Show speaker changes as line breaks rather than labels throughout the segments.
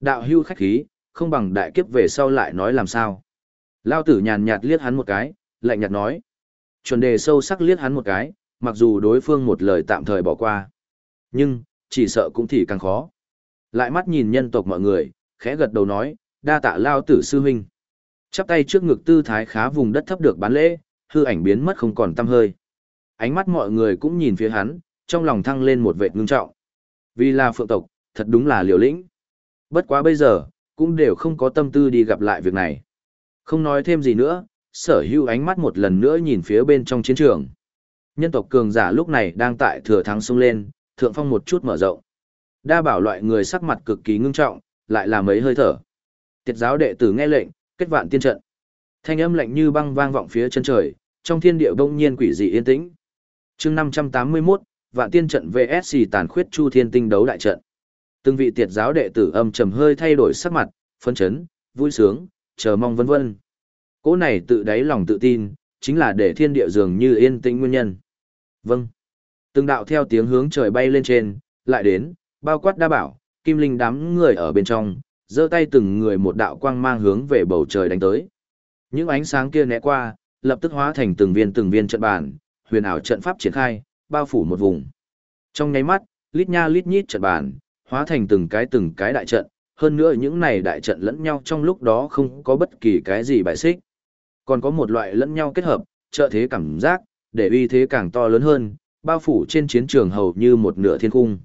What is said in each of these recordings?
Đạo hưu khách khí, không bằng đại kiếp về sau lại nói làm sao. Lao tử nhàn nhạt liếc hắn một cái, lạnh nhạt nói. Chuẩn đề sâu sắc liếc hắn một cái, mặc dù đối phương một lời tạm thời bỏ qua. Nhưng, chỉ sợ cũng thì càng khó. Lại mắt nhìn nhân tộc mọi người, khẽ gật đầu nói, đa tạ Lao tử sư huynh. Chắp tay trước ngực tư thái khá vùng đất thấp được bán lễ, hư ảnh biến mất không còn tăm hơi. Ánh mắt mọi người cũng nhìn phía hắn, trong lòng thăng lên một vệt ngưng trọng. Vì là phượng tộc, thật đúng là liều lĩnh. Bất quá bây giờ, cũng đều không có tâm tư đi gặp lại việc này. Không nói thêm gì nữa, sở hữu ánh mắt một lần nữa nhìn phía bên trong chiến trường. Nhân tộc cường giả lúc này đang tại thừa thắng sung lên, thượng phong một chút mở rộng. Đa bảo loại người sắc mặt cực kỳ ngưng trọng, lại là mấy hơi thở. Tiệt giáo đệ tử nghe lệnh, kết vạn tiên trận. Thanh âm lạnh như băng vang vọng phía chân trời, trong thiên địa bỗng nhiên quỷ dị yên tĩnh. Chương 581, Vạn Tiên trận VS tàn khuyết Chu Thiên Tinh đấu đại trận. Từng vị tiệt giáo đệ tử âm trầm hơi thay đổi sắc mặt, phấn chấn, vui sướng, chờ mong vân vân. cố này tự đáy lòng tự tin, chính là để thiên địa dường như yên tĩnh nguyên nhân. Vâng. Từng đạo theo tiếng hướng trời bay lên trên, lại đến, bao quát đa bảo, kim linh đám người ở bên trong, giơ tay từng người một đạo quang mang hướng về bầu trời đánh tới. Những ánh sáng kia né qua, lập tức hóa thành từng viên từng viên trận bàn, huyền ảo trận pháp triển khai, bao phủ một vùng. Trong nháy mắt, lít nha lít nhít trận bàn, hóa thành từng cái từng cái đại trận, hơn nữa những này đại trận lẫn nhau trong lúc đó không có bất kỳ cái gì bại xích. Còn có một loại lẫn nhau kết hợp, trợ thế cảm giác, để uy thế càng to lớn hơn, bao phủ trên chiến trường hầu như một nửa thiên cung.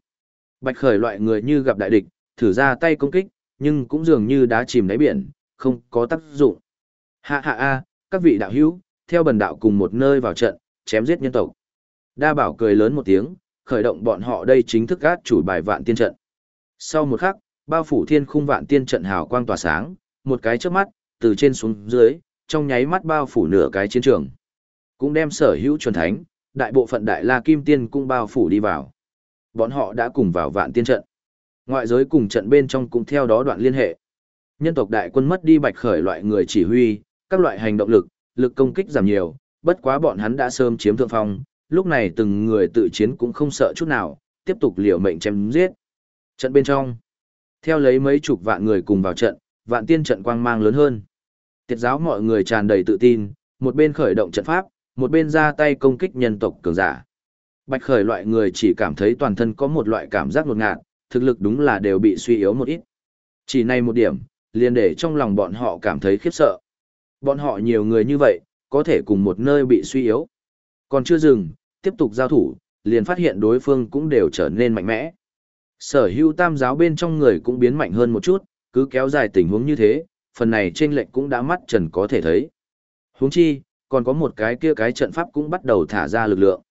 Bạch khởi loại người như gặp đại địch, thử ra tay công kích, nhưng cũng dường như đá chìm đáy biển, không có tác dụng. Hạ hạ a, các vị đạo hữu, theo bần đạo cùng một nơi vào trận, chém giết nhân tộc. Đa bảo cười lớn một tiếng, khởi động bọn họ đây chính thức gác chủ bài vạn tiên trận. Sau một khắc, bao phủ thiên khung vạn tiên trận hào quang tỏa sáng, một cái trước mắt, từ trên xuống dưới, trong nháy mắt bao phủ nửa cái chiến trường. Cũng đem sở hữu chuẩn thánh, đại bộ phận đại la kim tiên cũng bao phủ đi vào. Bọn họ đã cùng vào vạn tiên trận. Ngoại giới cùng trận bên trong cũng theo đó đoạn liên hệ. Nhân tộc đại quân mất đi bạch khởi loại người chỉ huy, các loại hành động lực, lực công kích giảm nhiều, bất quá bọn hắn đã sớm chiếm thượng phong, lúc này từng người tự chiến cũng không sợ chút nào, tiếp tục liều mệnh chém giết. Trận bên trong, theo lấy mấy chục vạn người cùng vào trận, vạn tiên trận quang mang lớn hơn. Tiệt giáo mọi người tràn đầy tự tin, một bên khởi động trận pháp, một bên ra tay công kích nhân tộc cường giả. Bạch khởi loại người chỉ cảm thấy toàn thân có một loại cảm giác ngột ngạt, thực lực đúng là đều bị suy yếu một ít. Chỉ này một điểm, liền để trong lòng bọn họ cảm thấy khiếp sợ. Bọn họ nhiều người như vậy, có thể cùng một nơi bị suy yếu. Còn chưa dừng, tiếp tục giao thủ, liền phát hiện đối phương cũng đều trở nên mạnh mẽ. Sở hữu tam giáo bên trong người cũng biến mạnh hơn một chút, cứ kéo dài tình huống như thế, phần này trên lệnh cũng đã mắt trần có thể thấy. Huống chi, còn có một cái kia cái trận pháp cũng bắt đầu thả ra lực lượng.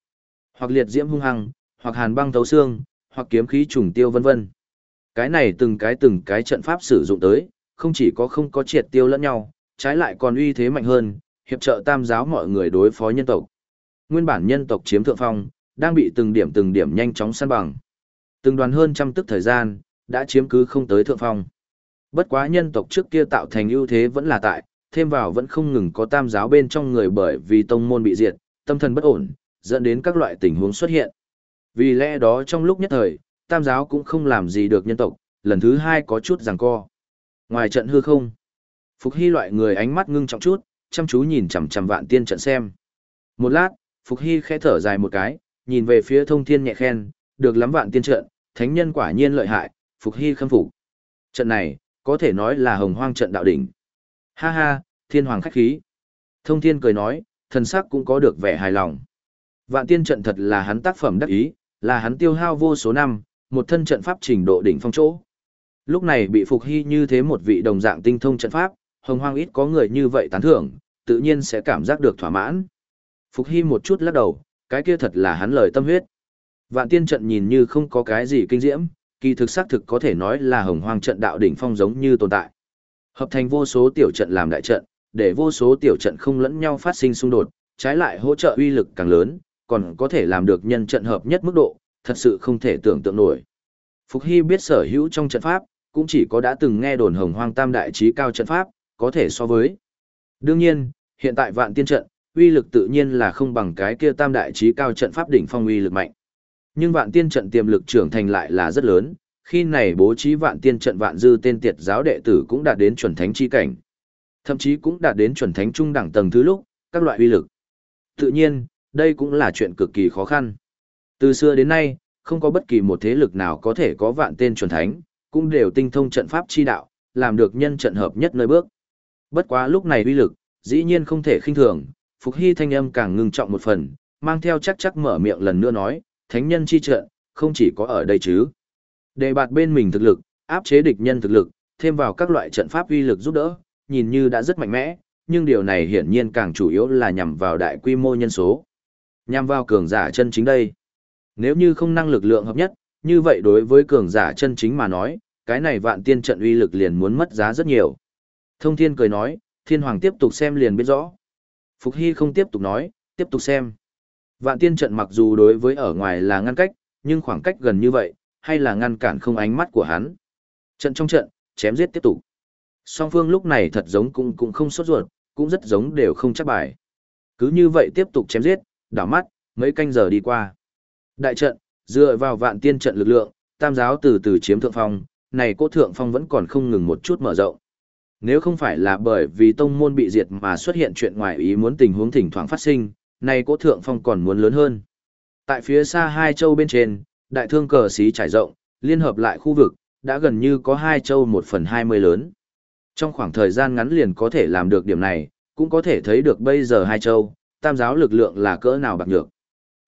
Hoặc liệt diễm hung hăng, hoặc hàn băng thấu xương, hoặc kiếm khí trùng tiêu vân vân. Cái này từng cái từng cái trận pháp sử dụng tới, không chỉ có không có triệt tiêu lẫn nhau, trái lại còn uy thế mạnh hơn, hiệp trợ tam giáo mọi người đối phó nhân tộc. Nguyên bản nhân tộc chiếm thượng phong, đang bị từng điểm từng điểm nhanh chóng săn bằng. Từng đoàn hơn trăm tức thời gian, đã chiếm cứ không tới thượng phong. Bất quá nhân tộc trước kia tạo thành ưu thế vẫn là tại, thêm vào vẫn không ngừng có tam giáo bên trong người bởi vì tông môn bị diệt, tâm thần bất ổn, dẫn đến các loại tình huống xuất hiện. Vì lẽ đó trong lúc nhất thời, tam giáo cũng không làm gì được nhân tộc, lần thứ hai có chút giằng co. Ngoài trận hư không, Phục Hy loại người ánh mắt ngưng trọng chút, chăm chú nhìn chằm chằm vạn tiên trận xem. Một lát, Phục Hy khẽ thở dài một cái, nhìn về phía thông thiên nhẹ khen, được lắm vạn tiên trận, thánh nhân quả nhiên lợi hại, Phục Hy khâm phục. Trận này, có thể nói là hồng hoang trận đạo đỉnh. Ha ha, thiên hoàng khách khí. Thông thiên cười nói, thần sắc cũng có được vẻ hài lòng. Vạn tiên trận thật là hắn tác phẩm đắc ý, là hắn tiêu hao vô số năm, một thân trận pháp trình độ đỉnh phong chỗ. Lúc này bị Phục Hy như thế một vị đồng dạng tinh thông trận pháp, hồng hoang ít có người như vậy tán thưởng, tự nhiên sẽ cảm giác được thỏa mãn. Phục Hy một chút lắc đầu, cái kia thật là hắn lời tâm huyết. Vạn tiên trận nhìn như không có cái gì kinh diễm, kỳ thực xác thực có thể nói là hồng hoang trận đạo đỉnh phong giống như tồn tại. Hợp thành vô số tiểu trận làm đại trận, để vô số tiểu trận không lẫn nhau phát sinh xung đột, trái lại hỗ trợ uy lực càng lớn, còn có thể làm được nhân trận hợp nhất mức độ, thật sự không thể tưởng tượng nổi. Phục Hy biết sở hữu trong trận pháp, cũng chỉ có đã từng nghe đồn hồng hoang tam đại trí cao trận pháp, có thể so với. Đương nhiên, hiện tại vạn tiên trận, uy lực tự nhiên là không bằng cái kia tam đại trí cao trận pháp đỉnh phong uy lực mạnh. Nhưng vạn tiên trận tiềm lực trưởng thành lại là rất lớn, khi này bố trí vạn tiên trận vạn dư tên tiệt giáo đệ tử cũng đạt đến chuẩn thánh chi cảnh. Thậm chí cũng đạt đến chuẩn thánh trung đẳng tầng thứ lúc, các loại uy lực. Tự nhiên, đây cũng là chuyện cực kỳ khó khăn. Từ xưa đến nay, không có bất kỳ một thế lực nào có thể có vạn tên chuẩn thánh, cũng đều tinh thông trận pháp chi đạo, làm được nhân trận hợp nhất nơi bước. Bất quá lúc này uy lực, dĩ nhiên không thể khinh thường, Phục Hy thanh âm càng ngưng trọng một phần, mang theo chắc chắc mở miệng lần nữa nói, thánh nhân chi trận, không chỉ có ở đây chứ. Đề bạt bên mình thực lực, áp chế địch nhân thực lực, thêm vào các loại trận pháp uy lực giúp đỡ, nhìn như đã rất mạnh mẽ, nhưng điều này hiển nhiên càng chủ yếu là nhằm vào đại quy mô nhân số. Nhằm vào cường giả chân chính đây. Nếu như không năng lực lượng hợp nhất, như vậy đối với cường giả chân chính mà nói, cái này vạn tiên trận uy lực liền muốn mất giá rất nhiều. Thông thiên cười nói, thiên hoàng tiếp tục xem liền biết rõ. Phục Hy không tiếp tục nói, tiếp tục xem. Vạn tiên trận mặc dù đối với ở ngoài là ngăn cách, nhưng khoảng cách gần như vậy, hay là ngăn cản không ánh mắt của hắn. Trận trong trận, chém giết tiếp tục. Song phương lúc này thật giống cũng cũng không sốt ruột, cũng rất giống đều không chắc bài. Cứ như vậy tiếp tục chém giết, đảo mắt, mấy canh giờ đi qua. Đại trận, dựa vào vạn tiên trận lực lượng, tam giáo từ từ chiếm thượng phong, này cô thượng phong vẫn còn không ngừng một chút mở rộng. Nếu không phải là bởi vì tông môn bị diệt mà xuất hiện chuyện ngoài ý muốn tình huống thỉnh thoảng phát sinh, này cỗ thượng phong còn muốn lớn hơn. Tại phía xa hai châu bên trên, đại thương cờ xí trải rộng, liên hợp lại khu vực, đã gần như có hai châu một phần hai mươi lớn. Trong khoảng thời gian ngắn liền có thể làm được điểm này, cũng có thể thấy được bây giờ hai châu, tam giáo lực lượng là cỡ nào bạc nhược.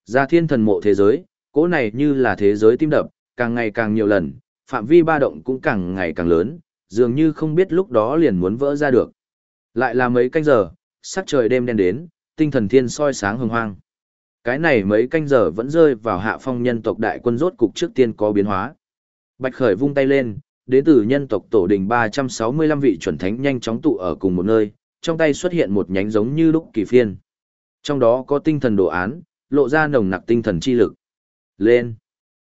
gia thiên thần mộ thế giới, cỗ này như là thế giới tim đập, càng ngày càng nhiều lần, phạm vi ba động cũng càng ngày càng lớn, dường như không biết lúc đó liền muốn vỡ ra được. Lại là mấy canh giờ, sắc trời đêm đen đến, tinh thần thiên soi sáng hồng hoang. Cái này mấy canh giờ vẫn rơi vào hạ phong nhân tộc đại quân rốt cục trước tiên có biến hóa. Bạch Khởi vung tay lên, đến từ nhân tộc tổ đình 365 vị chuẩn thánh nhanh chóng tụ ở cùng một nơi, trong tay xuất hiện một nhánh giống như lúc kỳ phiên. Trong đó có tinh thần đồ án, lộ ra nồng nặc tinh thần chi lực. Lên!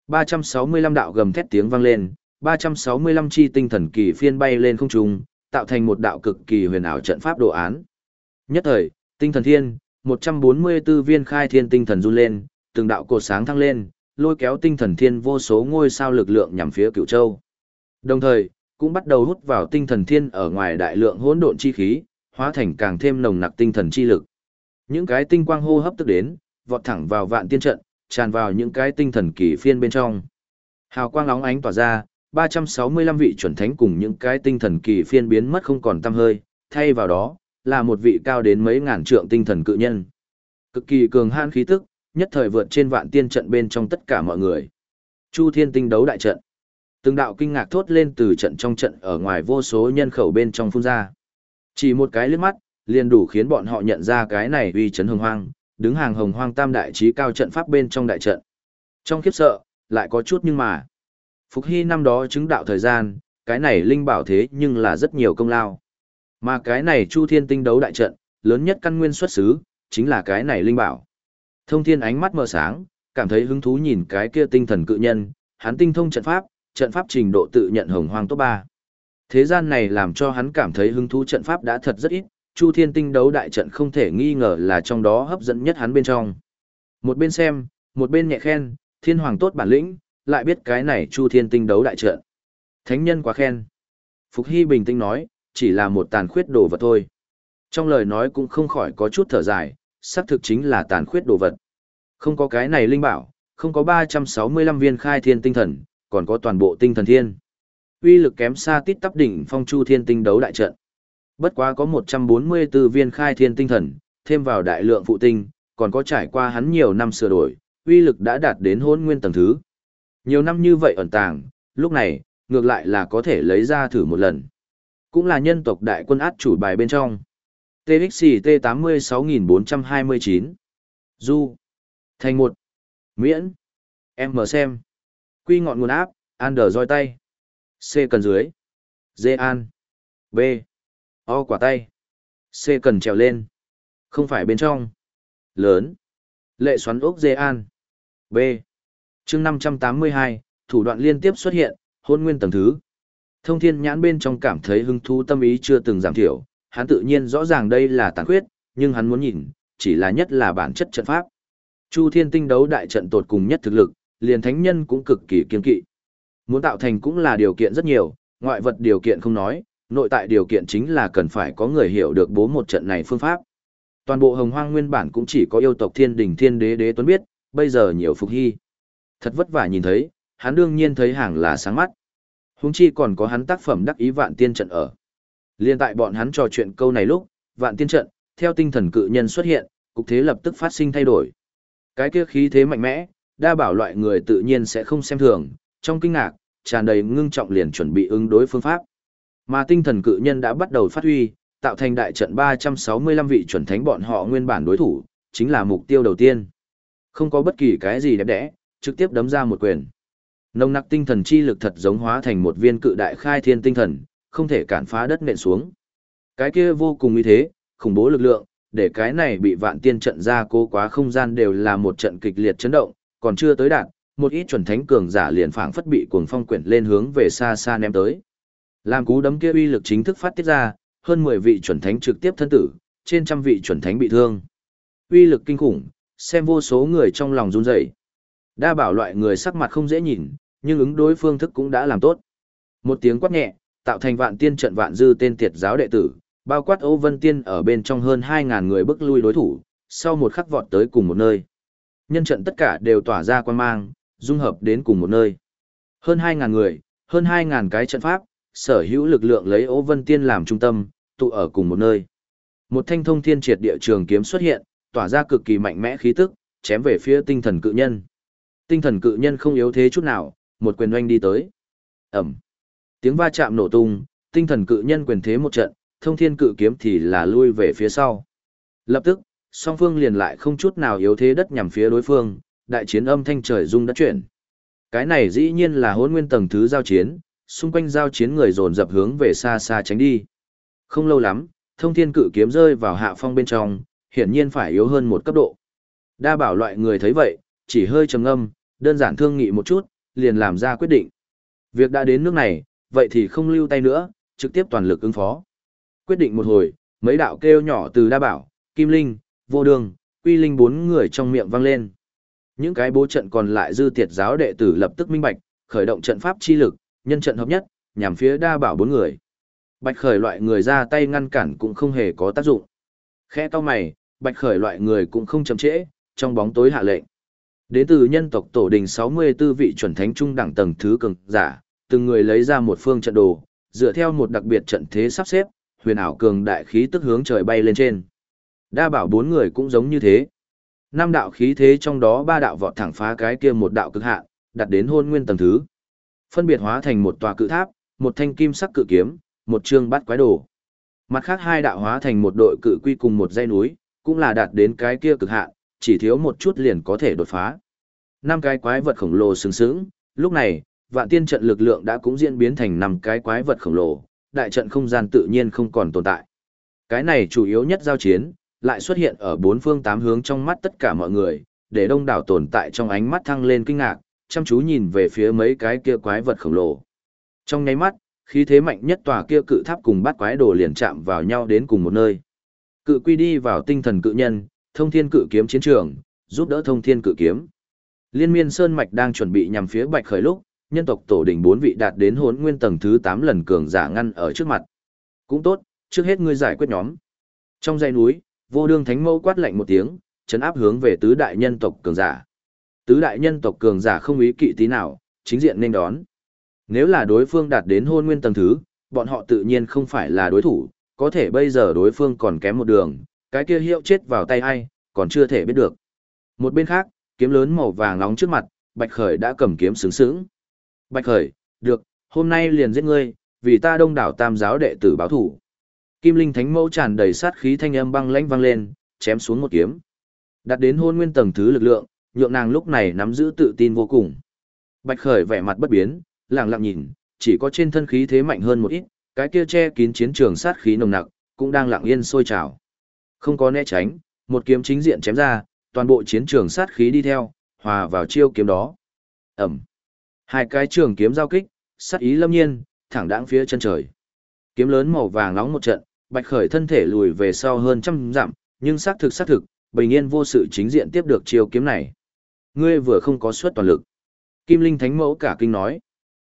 365 đạo gầm thét tiếng vang lên, 365 chi tinh thần kỳ phiên bay lên không trung, tạo thành một đạo cực kỳ huyền ảo trận pháp đồ án. Nhất thời, tinh thần thiên, 144 viên khai thiên tinh thần run lên, từng đạo cột sáng thăng lên, lôi kéo tinh thần thiên vô số ngôi sao lực lượng nhằm phía cửu châu. Đồng thời, cũng bắt đầu hút vào tinh thần thiên ở ngoài đại lượng hỗn độn chi khí, hóa thành càng thêm nồng nặc tinh thần chi lực. Những cái tinh quang hô hấp tức đến, vọt thẳng vào vạn tiên trận, tràn vào những cái tinh thần kỳ phiên bên trong. Hào quang óng ánh tỏa ra, 365 vị chuẩn thánh cùng những cái tinh thần kỳ phiên biến mất không còn tăm hơi, thay vào đó, là một vị cao đến mấy ngàn trượng tinh thần cự nhân. Cực kỳ cường hãn khí tức, nhất thời vượt trên vạn tiên trận bên trong tất cả mọi người. Chu Thiên tinh đấu đại trận. Từng đạo kinh ngạc thốt lên từ trận trong trận ở ngoài vô số nhân khẩu bên trong phun ra. Chỉ một cái liếc mắt, liền đủ khiến bọn họ nhận ra cái này uy chấn hồng hoang, đứng hàng hồng hoang tam đại trí cao trận pháp bên trong đại trận. Trong khiếp sợ, lại có chút nhưng mà. Phục Hy năm đó chứng đạo thời gian, cái này linh bảo thế nhưng là rất nhiều công lao. Mà cái này Chu Thiên tinh đấu đại trận, lớn nhất căn nguyên xuất xứ, chính là cái này linh bảo. Thông Thiên ánh mắt mở sáng, cảm thấy hứng thú nhìn cái kia tinh thần cự nhân, hắn tinh thông trận pháp, trận pháp trình độ tự nhận hồng hoang top 3. Thế gian này làm cho hắn cảm thấy hứng thú trận pháp đã thật rất ít, Chu Thiên Tinh đấu đại trận không thể nghi ngờ là trong đó hấp dẫn nhất hắn bên trong. Một bên xem, một bên nhẹ khen, Thiên Hoàng tốt bản lĩnh, lại biết cái này Chu Thiên Tinh đấu đại trận. Thánh nhân quá khen. Phục Hy bình tĩnh nói, chỉ là một tàn khuyết đồ vật thôi. Trong lời nói cũng không khỏi có chút thở dài, xác thực chính là tàn khuyết đồ vật. Không có cái này linh bảo, không có 365 viên khai thiên tinh thần, còn có toàn bộ tinh thần thiên. Uy lực kém xa tít tắp đỉnh phong chu thiên tinh đấu đại trận. Bất quá có 144 viên khai thiên tinh thần, thêm vào đại lượng phụ tinh, còn có trải qua hắn nhiều năm sửa đổi, uy lực đã đạt đến hôn nguyên tầng thứ. Nhiều năm như vậy ẩn tàng, lúc này, ngược lại là có thể lấy ra thử một lần. Cũng là nhân tộc đại quân át chủ bài bên trong. TXT 86429 Du Thành một Miễn Em mở xem Quy ngọn nguồn áp, An đờ roi tay. C cần dưới. D an. B. O quả tay. C cần trèo lên. Không phải bên trong. Lớn. Lệ xoắn ốc D an. B. chương 582, thủ đoạn liên tiếp xuất hiện, hôn nguyên tầng thứ. Thông thiên nhãn bên trong cảm thấy hứng thú tâm ý chưa từng giảm thiểu, hắn tự nhiên rõ ràng đây là tàn khuyết, nhưng hắn muốn nhìn, chỉ là nhất là bản chất trận pháp. Chu thiên tinh đấu đại trận tột cùng nhất thực lực, liền thánh nhân cũng cực kỳ kiên kỵ. Muốn tạo thành cũng là điều kiện rất nhiều, ngoại vật điều kiện không nói, nội tại điều kiện chính là cần phải có người hiểu được bố một trận này phương pháp. Toàn bộ hồng hoang nguyên bản cũng chỉ có yêu tộc thiên đình thiên đế đế tuấn biết, bây giờ nhiều phục hy. Thật vất vả nhìn thấy, hắn đương nhiên thấy hàng là sáng mắt. Húng chi còn có hắn tác phẩm đắc ý vạn tiên trận ở. Liên tại bọn hắn trò chuyện câu này lúc, vạn tiên trận, theo tinh thần cự nhân xuất hiện, cục thế lập tức phát sinh thay đổi. Cái kia khí thế mạnh mẽ, đa bảo loại người tự nhiên sẽ không xem thường, trong kinh ngạc, tràn đầy ngưng trọng liền chuẩn bị ứng đối phương pháp. Mà tinh thần cự nhân đã bắt đầu phát huy, tạo thành đại trận 365 vị chuẩn thánh bọn họ nguyên bản đối thủ, chính là mục tiêu đầu tiên. Không có bất kỳ cái gì đẹp đẽ, trực tiếp đấm ra một quyền. Nồng nặc tinh thần chi lực thật giống hóa thành một viên cự đại khai thiên tinh thần, không thể cản phá đất nện xuống. Cái kia vô cùng như thế, khủng bố lực lượng, để cái này bị vạn tiên trận ra cố quá không gian đều là một trận kịch liệt chấn động, còn chưa tới đạt, một ít chuẩn thánh cường giả liền phảng phất bị cuồng phong quyển lên hướng về xa xa ném tới. Làm cú đấm kia uy lực chính thức phát tiết ra, hơn 10 vị chuẩn thánh trực tiếp thân tử, trên trăm vị chuẩn thánh bị thương. Uy lực kinh khủng, xem vô số người trong lòng run rẩy. Đa bảo loại người sắc mặt không dễ nhìn, nhưng ứng đối phương thức cũng đã làm tốt. Một tiếng quát nhẹ, tạo thành vạn tiên trận vạn dư tên tiệt giáo đệ tử, bao quát Âu Vân Tiên ở bên trong hơn 2.000 người bức lui đối thủ, sau một khắc vọt tới cùng một nơi. Nhân trận tất cả đều tỏa ra quan mang, dung hợp đến cùng một nơi. Hơn 2.000 người, hơn 2.000 cái trận pháp, sở hữu lực lượng lấy Âu Vân Tiên làm trung tâm, tụ ở cùng một nơi. Một thanh thông thiên triệt địa trường kiếm xuất hiện, tỏa ra cực kỳ mạnh mẽ khí tức, chém về phía tinh thần cự nhân. Tinh thần cự nhân không yếu thế chút nào, một quyền oanh đi tới. Ẩm. Tiếng va chạm nổ tung, tinh thần cự nhân quyền thế một trận, thông thiên cự kiếm thì là lui về phía sau. Lập tức, song phương liền lại không chút nào yếu thế đất nhằm phía đối phương, đại chiến âm thanh trời rung đất chuyển. Cái này dĩ nhiên là hỗn nguyên tầng thứ giao chiến, xung quanh giao chiến người dồn dập hướng về xa xa tránh đi. Không lâu lắm, thông thiên cự kiếm rơi vào hạ phong bên trong, hiển nhiên phải yếu hơn một cấp độ. Đa bảo loại người thấy vậy, chỉ hơi trầm ngâm, đơn giản thương nghị một chút, liền làm ra quyết định. Việc đã đến nước này, vậy thì không lưu tay nữa, trực tiếp toàn lực ứng phó. Quyết định một hồi, mấy đạo kêu nhỏ từ đa bảo, kim linh, vô đường, quy linh bốn người trong miệng vang lên. Những cái bố trận còn lại dư tiệt giáo đệ tử lập tức minh bạch, khởi động trận pháp chi lực, nhân trận hợp nhất, nhằm phía đa bảo bốn người. Bạch khởi loại người ra tay ngăn cản cũng không hề có tác dụng. Khe to mày, bạch khởi loại người cũng không chậm trễ, trong bóng tối hạ lệnh. Đến từ nhân tộc tổ đình 64 vị chuẩn thánh trung đẳng tầng thứ cường giả, từng người lấy ra một phương trận đồ, dựa theo một đặc biệt trận thế sắp xếp, huyền ảo cường đại khí tức hướng trời bay lên trên. Đa bảo bốn người cũng giống như thế. Năm đạo khí thế trong đó ba đạo vọt thẳng phá cái kia một đạo cực hạn, đặt đến hôn nguyên tầng thứ. Phân biệt hóa thành một tòa cự tháp, một thanh kim sắc cự kiếm, một trương bát quái đồ. Mặt khác hai đạo hóa thành một đội cự quy cùng một dãy núi, cũng là đạt đến cái kia cực hạn, chỉ thiếu một chút liền có thể đột phá. Năm cái quái vật khổng lồ sừng sững, lúc này, vạn tiên trận lực lượng đã cũng diễn biến thành năm cái quái vật khổng lồ, đại trận không gian tự nhiên không còn tồn tại. Cái này chủ yếu nhất giao chiến, lại xuất hiện ở bốn phương tám hướng trong mắt tất cả mọi người, để đông đảo tồn tại trong ánh mắt thăng lên kinh ngạc, chăm chú nhìn về phía mấy cái kia quái vật khổng lồ. Trong nháy mắt, khí thế mạnh nhất tòa kia cự tháp cùng bát quái đồ liền chạm vào nhau đến cùng một nơi. Cự quy đi vào tinh thần cự nhân, thông thiên cự kiếm chiến trường, giúp đỡ thông thiên cự kiếm. Liên miên sơn mạch đang chuẩn bị nhằm phía bạch khởi lúc, nhân tộc tổ đỉnh bốn vị đạt đến hốn nguyên tầng thứ 8 lần cường giả ngăn ở trước mặt. Cũng tốt, trước hết ngươi giải quyết nhóm. Trong dãy núi, vô đương thánh mẫu quát lạnh một tiếng, chấn áp hướng về tứ đại nhân tộc cường giả. Tứ đại nhân tộc cường giả không ý kỵ tí nào, chính diện nên đón. Nếu là đối phương đạt đến hôn nguyên tầng thứ, bọn họ tự nhiên không phải là đối thủ, có thể bây giờ đối phương còn kém một đường, cái kia hiệu chết vào tay ai, còn chưa thể biết được. Một bên khác, kiếm lớn màu vàng nóng trước mặt, Bạch Khởi đã cầm kiếm sướng sướng. Bạch Khởi, được, hôm nay liền giết ngươi, vì ta đông đảo tam giáo đệ tử báo thủ. Kim Linh Thánh Mẫu tràn đầy sát khí thanh âm băng lãnh vang lên, chém xuống một kiếm. Đạt đến hôn nguyên tầng thứ lực lượng, nhượng nàng lúc này nắm giữ tự tin vô cùng. Bạch Khởi vẻ mặt bất biến, lặng lặng nhìn, chỉ có trên thân khí thế mạnh hơn một ít, cái kia che kín chiến trường sát khí nồng nặc, cũng đang lặng yên sôi trào. Không có né tránh, một kiếm chính diện chém ra, toàn bộ chiến trường sát khí đi theo, hòa vào chiêu kiếm đó. Ẩm. Hai cái trường kiếm giao kích, sát ý lâm nhiên, thẳng đãng phía chân trời. Kiếm lớn màu vàng nóng một trận, Bạch Khởi thân thể lùi về sau hơn trăm dặm, nhưng xác thực xác thực, bình yên vô sự chính diện tiếp được chiêu kiếm này. Ngươi vừa không có suất toàn lực. Kim Linh Thánh Mẫu cả kinh nói.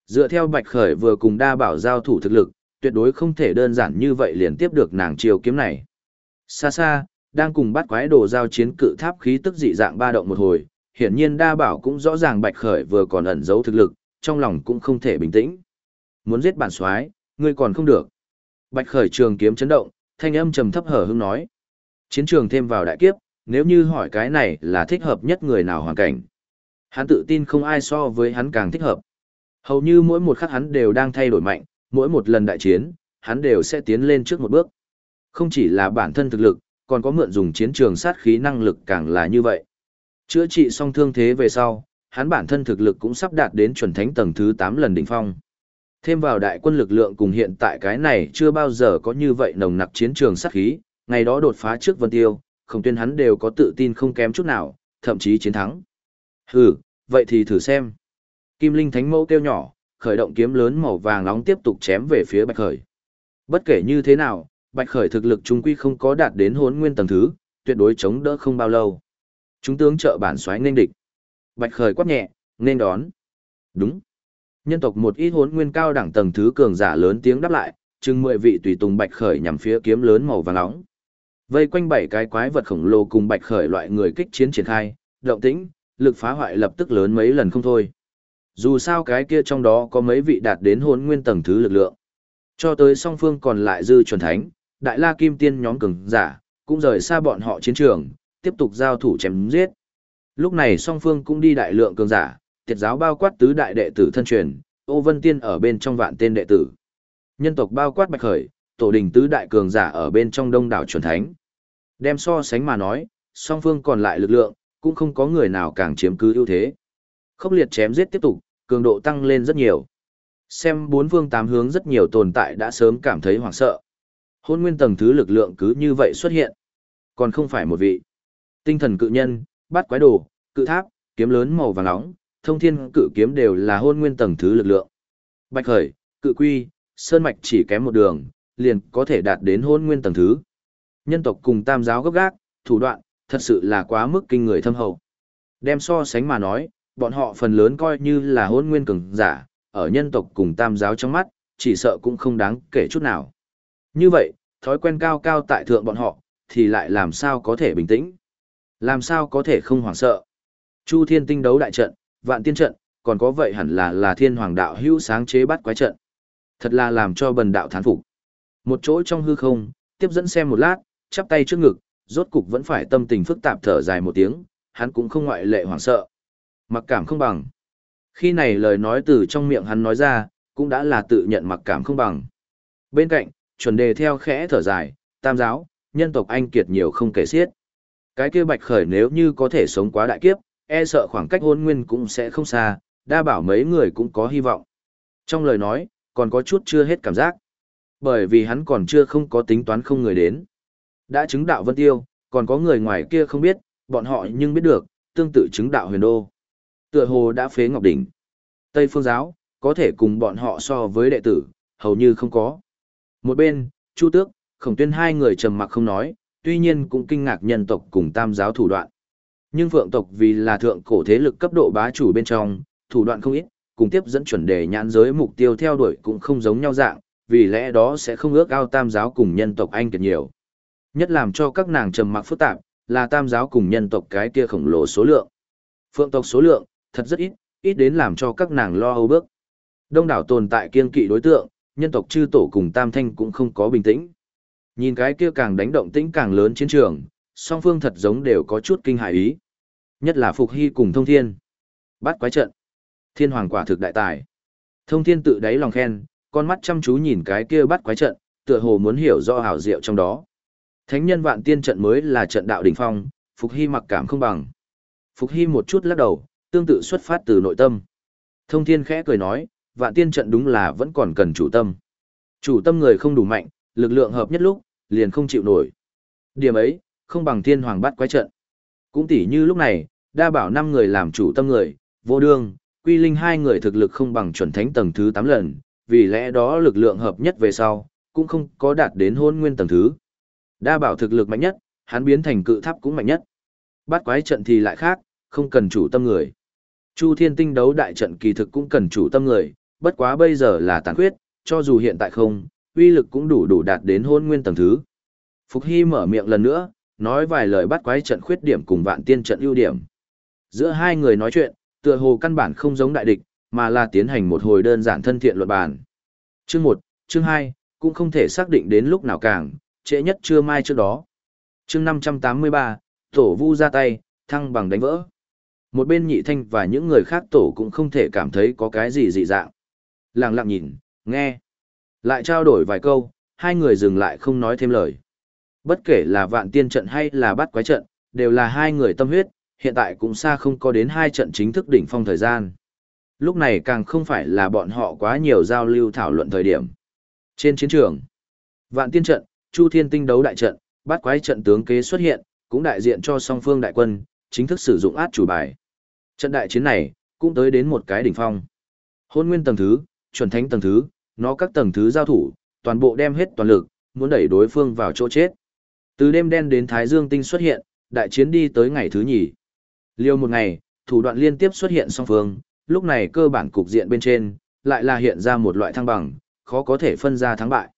Dựa theo Bạch Khởi vừa cùng đa bảo giao thủ thực lực, tuyệt đối không thể đơn giản như vậy liền tiếp được nàng chiêu kiếm này. Xa xa, đang cùng bắt quái đồ giao chiến cự tháp khí tức dị dạng ba động một hồi, hiển nhiên đa bảo cũng rõ ràng Bạch Khởi vừa còn ẩn giấu thực lực, trong lòng cũng không thể bình tĩnh. Muốn giết bản soái, ngươi còn không được. Bạch Khởi trường kiếm chấn động, thanh âm trầm thấp hở hững nói: Chiến trường thêm vào đại kiếp, nếu như hỏi cái này là thích hợp nhất người nào hoàn cảnh. Hắn tự tin không ai so với hắn càng thích hợp. Hầu như mỗi một khắc hắn đều đang thay đổi mạnh, mỗi một lần đại chiến, hắn đều sẽ tiến lên trước một bước. Không chỉ là bản thân thực lực, còn có mượn dùng chiến trường sát khí năng lực càng là như vậy. Chữa trị xong thương thế về sau, hắn bản thân thực lực cũng sắp đạt đến chuẩn thánh tầng thứ 8 lần đỉnh phong. Thêm vào đại quân lực lượng cùng hiện tại cái này chưa bao giờ có như vậy nồng nặc chiến trường sát khí, ngày đó đột phá trước Vân Tiêu, không tuyên hắn đều có tự tin không kém chút nào, thậm chí chiến thắng. Hừ, vậy thì thử xem. Kim Linh Thánh Mẫu kêu nhỏ, khởi động kiếm lớn màu vàng nóng tiếp tục chém về phía Bạch Khởi. Bất kể như thế nào, Bạch Khởi thực lực trung quy không có đạt đến hốn nguyên tầng thứ, tuyệt đối chống đỡ không bao lâu. Chúng tướng trợ bản xoáy nên địch. Bạch Khởi quát nhẹ, nên đón. Đúng. Nhân tộc một ít hốn nguyên cao đẳng tầng thứ cường giả lớn tiếng đáp lại, chừng mười vị tùy tùng Bạch Khởi nhằm phía kiếm lớn màu vàng nóng. Vây quanh bảy cái quái vật khổng lồ cùng Bạch Khởi loại người kích chiến triển khai, động tĩnh, lực phá hoại lập tức lớn mấy lần không thôi. Dù sao cái kia trong đó có mấy vị đạt đến hốn nguyên tầng thứ lực lượng. Cho tới song phương còn lại dư chuẩn thánh, đại la kim tiên nhóm cường giả, cũng rời xa bọn họ chiến trường, tiếp tục giao thủ chém giết. Lúc này song phương cũng đi đại lượng cường giả, tiệt giáo bao quát tứ đại đệ tử thân truyền, ô vân tiên ở bên trong vạn tên đệ tử. Nhân tộc bao quát bạch khởi, tổ đình tứ đại cường giả ở bên trong đông đảo chuẩn thánh. Đem so sánh mà nói, song phương còn lại lực lượng, cũng không có người nào càng chiếm cứ ưu thế. Khốc liệt chém giết tiếp tục, cường độ tăng lên rất nhiều. Xem bốn phương tám hướng rất nhiều tồn tại đã sớm cảm thấy hoảng sợ. Hôn nguyên tầng thứ lực lượng cứ như vậy xuất hiện. Còn không phải một vị. Tinh thần cự nhân, bát quái đồ, cự tháp, kiếm lớn màu vàng nóng, thông thiên cự kiếm đều là hôn nguyên tầng thứ lực lượng. Bạch khởi, cự quy, sơn mạch chỉ kém một đường, liền có thể đạt đến hôn nguyên tầng thứ. Nhân tộc cùng tam giáo gấp gác, thủ đoạn, thật sự là quá mức kinh người thâm hậu. Đem so sánh mà nói, bọn họ phần lớn coi như là hôn nguyên cường giả, ở nhân tộc cùng tam giáo trong mắt, chỉ sợ cũng không đáng kể chút nào. Như vậy, thói quen cao cao tại thượng bọn họ, thì lại làm sao có thể bình tĩnh? Làm sao có thể không hoảng sợ? Chu thiên tinh đấu đại trận, vạn tiên trận, còn có vậy hẳn là là thiên hoàng đạo hữu sáng chế bắt quái trận. Thật là làm cho bần đạo thán phục. Một chỗ trong hư không, tiếp dẫn xem một lát, chắp tay trước ngực, rốt cục vẫn phải tâm tình phức tạp thở dài một tiếng, hắn cũng không ngoại lệ hoảng sợ. Mặc cảm không bằng. Khi này lời nói từ trong miệng hắn nói ra, cũng đã là tự nhận mặc cảm không bằng. Bên cạnh, chuẩn đề theo khẽ thở dài, tam giáo, nhân tộc anh kiệt nhiều không kể xiết. Cái kia bạch khởi nếu như có thể sống quá đại kiếp, e sợ khoảng cách hôn nguyên cũng sẽ không xa, đa bảo mấy người cũng có hy vọng. Trong lời nói, còn có chút chưa hết cảm giác. Bởi vì hắn còn chưa không có tính toán không người đến. Đã chứng đạo vân tiêu, còn có người ngoài kia không biết, bọn họ nhưng biết được, tương tự chứng đạo huyền đô. Tựa hồ đã phế ngọc đỉnh. Tây phương giáo, có thể cùng bọn họ so với đệ tử, hầu như không có. Một bên, Chu Tước, Khổng Tuyên hai người trầm mặc không nói, tuy nhiên cũng kinh ngạc nhân tộc cùng tam giáo thủ đoạn. Nhưng Phượng tộc vì là thượng cổ thế lực cấp độ bá chủ bên trong, thủ đoạn không ít, cùng tiếp dẫn chuẩn đề nhãn giới mục tiêu theo đuổi cũng không giống nhau dạng, vì lẽ đó sẽ không ước ao tam giáo cùng nhân tộc anh kiệt nhiều. Nhất làm cho các nàng trầm mặc phức tạp, là tam giáo cùng nhân tộc cái kia khổng lồ số lượng. Phượng tộc số lượng, thật rất ít, ít đến làm cho các nàng lo âu bước. Đông đảo tồn tại kiên kỵ đối tượng, nhân tộc chư tổ cùng tam thanh cũng không có bình tĩnh. Nhìn cái kia càng đánh động tĩnh càng lớn chiến trường, song phương thật giống đều có chút kinh hại ý. Nhất là Phục Hy cùng Thông Thiên. Bắt quái trận. Thiên hoàng quả thực đại tài. Thông Thiên tự đáy lòng khen, con mắt chăm chú nhìn cái kia bắt quái trận, tựa hồ muốn hiểu rõ hảo diệu trong đó. Thánh nhân vạn tiên trận mới là trận đạo đỉnh phong, Phục Hy mặc cảm không bằng. Phục Hy một chút lắc đầu, tương tự xuất phát từ nội tâm. Thông thiên khẽ cười nói, vạn tiên trận đúng là vẫn còn cần chủ tâm. Chủ tâm người không đủ mạnh, lực lượng hợp nhất lúc, liền không chịu nổi. Điểm ấy, không bằng thiên hoàng bắt quái trận. Cũng tỉ như lúc này, đa bảo năm người làm chủ tâm người, vô đương, quy linh hai người thực lực không bằng chuẩn thánh tầng thứ 8 lần, vì lẽ đó lực lượng hợp nhất về sau, cũng không có đạt đến hôn nguyên tầng thứ. Đa bảo thực lực mạnh nhất, hắn biến thành cự tháp cũng mạnh nhất. Bắt quái trận thì lại khác, không cần chủ tâm người. Chu Thiên Tinh đấu đại trận kỳ thực cũng cần chủ tâm người, bất quá bây giờ là tàn khuyết, cho dù hiện tại không, uy lực cũng đủ đủ đạt đến hôn nguyên tầng thứ. Phục Hy mở miệng lần nữa, nói vài lời bắt quái trận khuyết điểm cùng vạn tiên trận ưu điểm. Giữa hai người nói chuyện, tựa hồ căn bản không giống đại địch, mà là tiến hành một hồi đơn giản thân thiện luận bàn. Chương 1, chương 2, cũng không thể xác định đến lúc nào càng, trễ nhất trưa mai trước đó. Chương 583, tổ vu ra tay, thăng bằng đánh vỡ. Một bên nhị thanh và những người khác tổ cũng không thể cảm thấy có cái gì dị dạng. Lặng lặng nhìn, nghe. Lại trao đổi vài câu, hai người dừng lại không nói thêm lời. Bất kể là vạn tiên trận hay là bắt quái trận, đều là hai người tâm huyết, hiện tại cũng xa không có đến hai trận chính thức đỉnh phong thời gian. Lúc này càng không phải là bọn họ quá nhiều giao lưu thảo luận thời điểm. Trên chiến trường, vạn tiên trận, chu thiên tinh đấu đại trận, bắt quái trận tướng kế xuất hiện, cũng đại diện cho song phương đại quân, chính thức sử dụng át chủ bài. Trận đại chiến này, cũng tới đến một cái đỉnh phong. Hôn nguyên tầng thứ, chuẩn thánh tầng thứ, nó các tầng thứ giao thủ, toàn bộ đem hết toàn lực, muốn đẩy đối phương vào chỗ chết. Từ đêm đen đến Thái Dương tinh xuất hiện, đại chiến đi tới ngày thứ nhì. Liêu một ngày, thủ đoạn liên tiếp xuất hiện song phương, lúc này cơ bản cục diện bên trên, lại là hiện ra một loại thăng bằng, khó có thể phân ra thắng bại.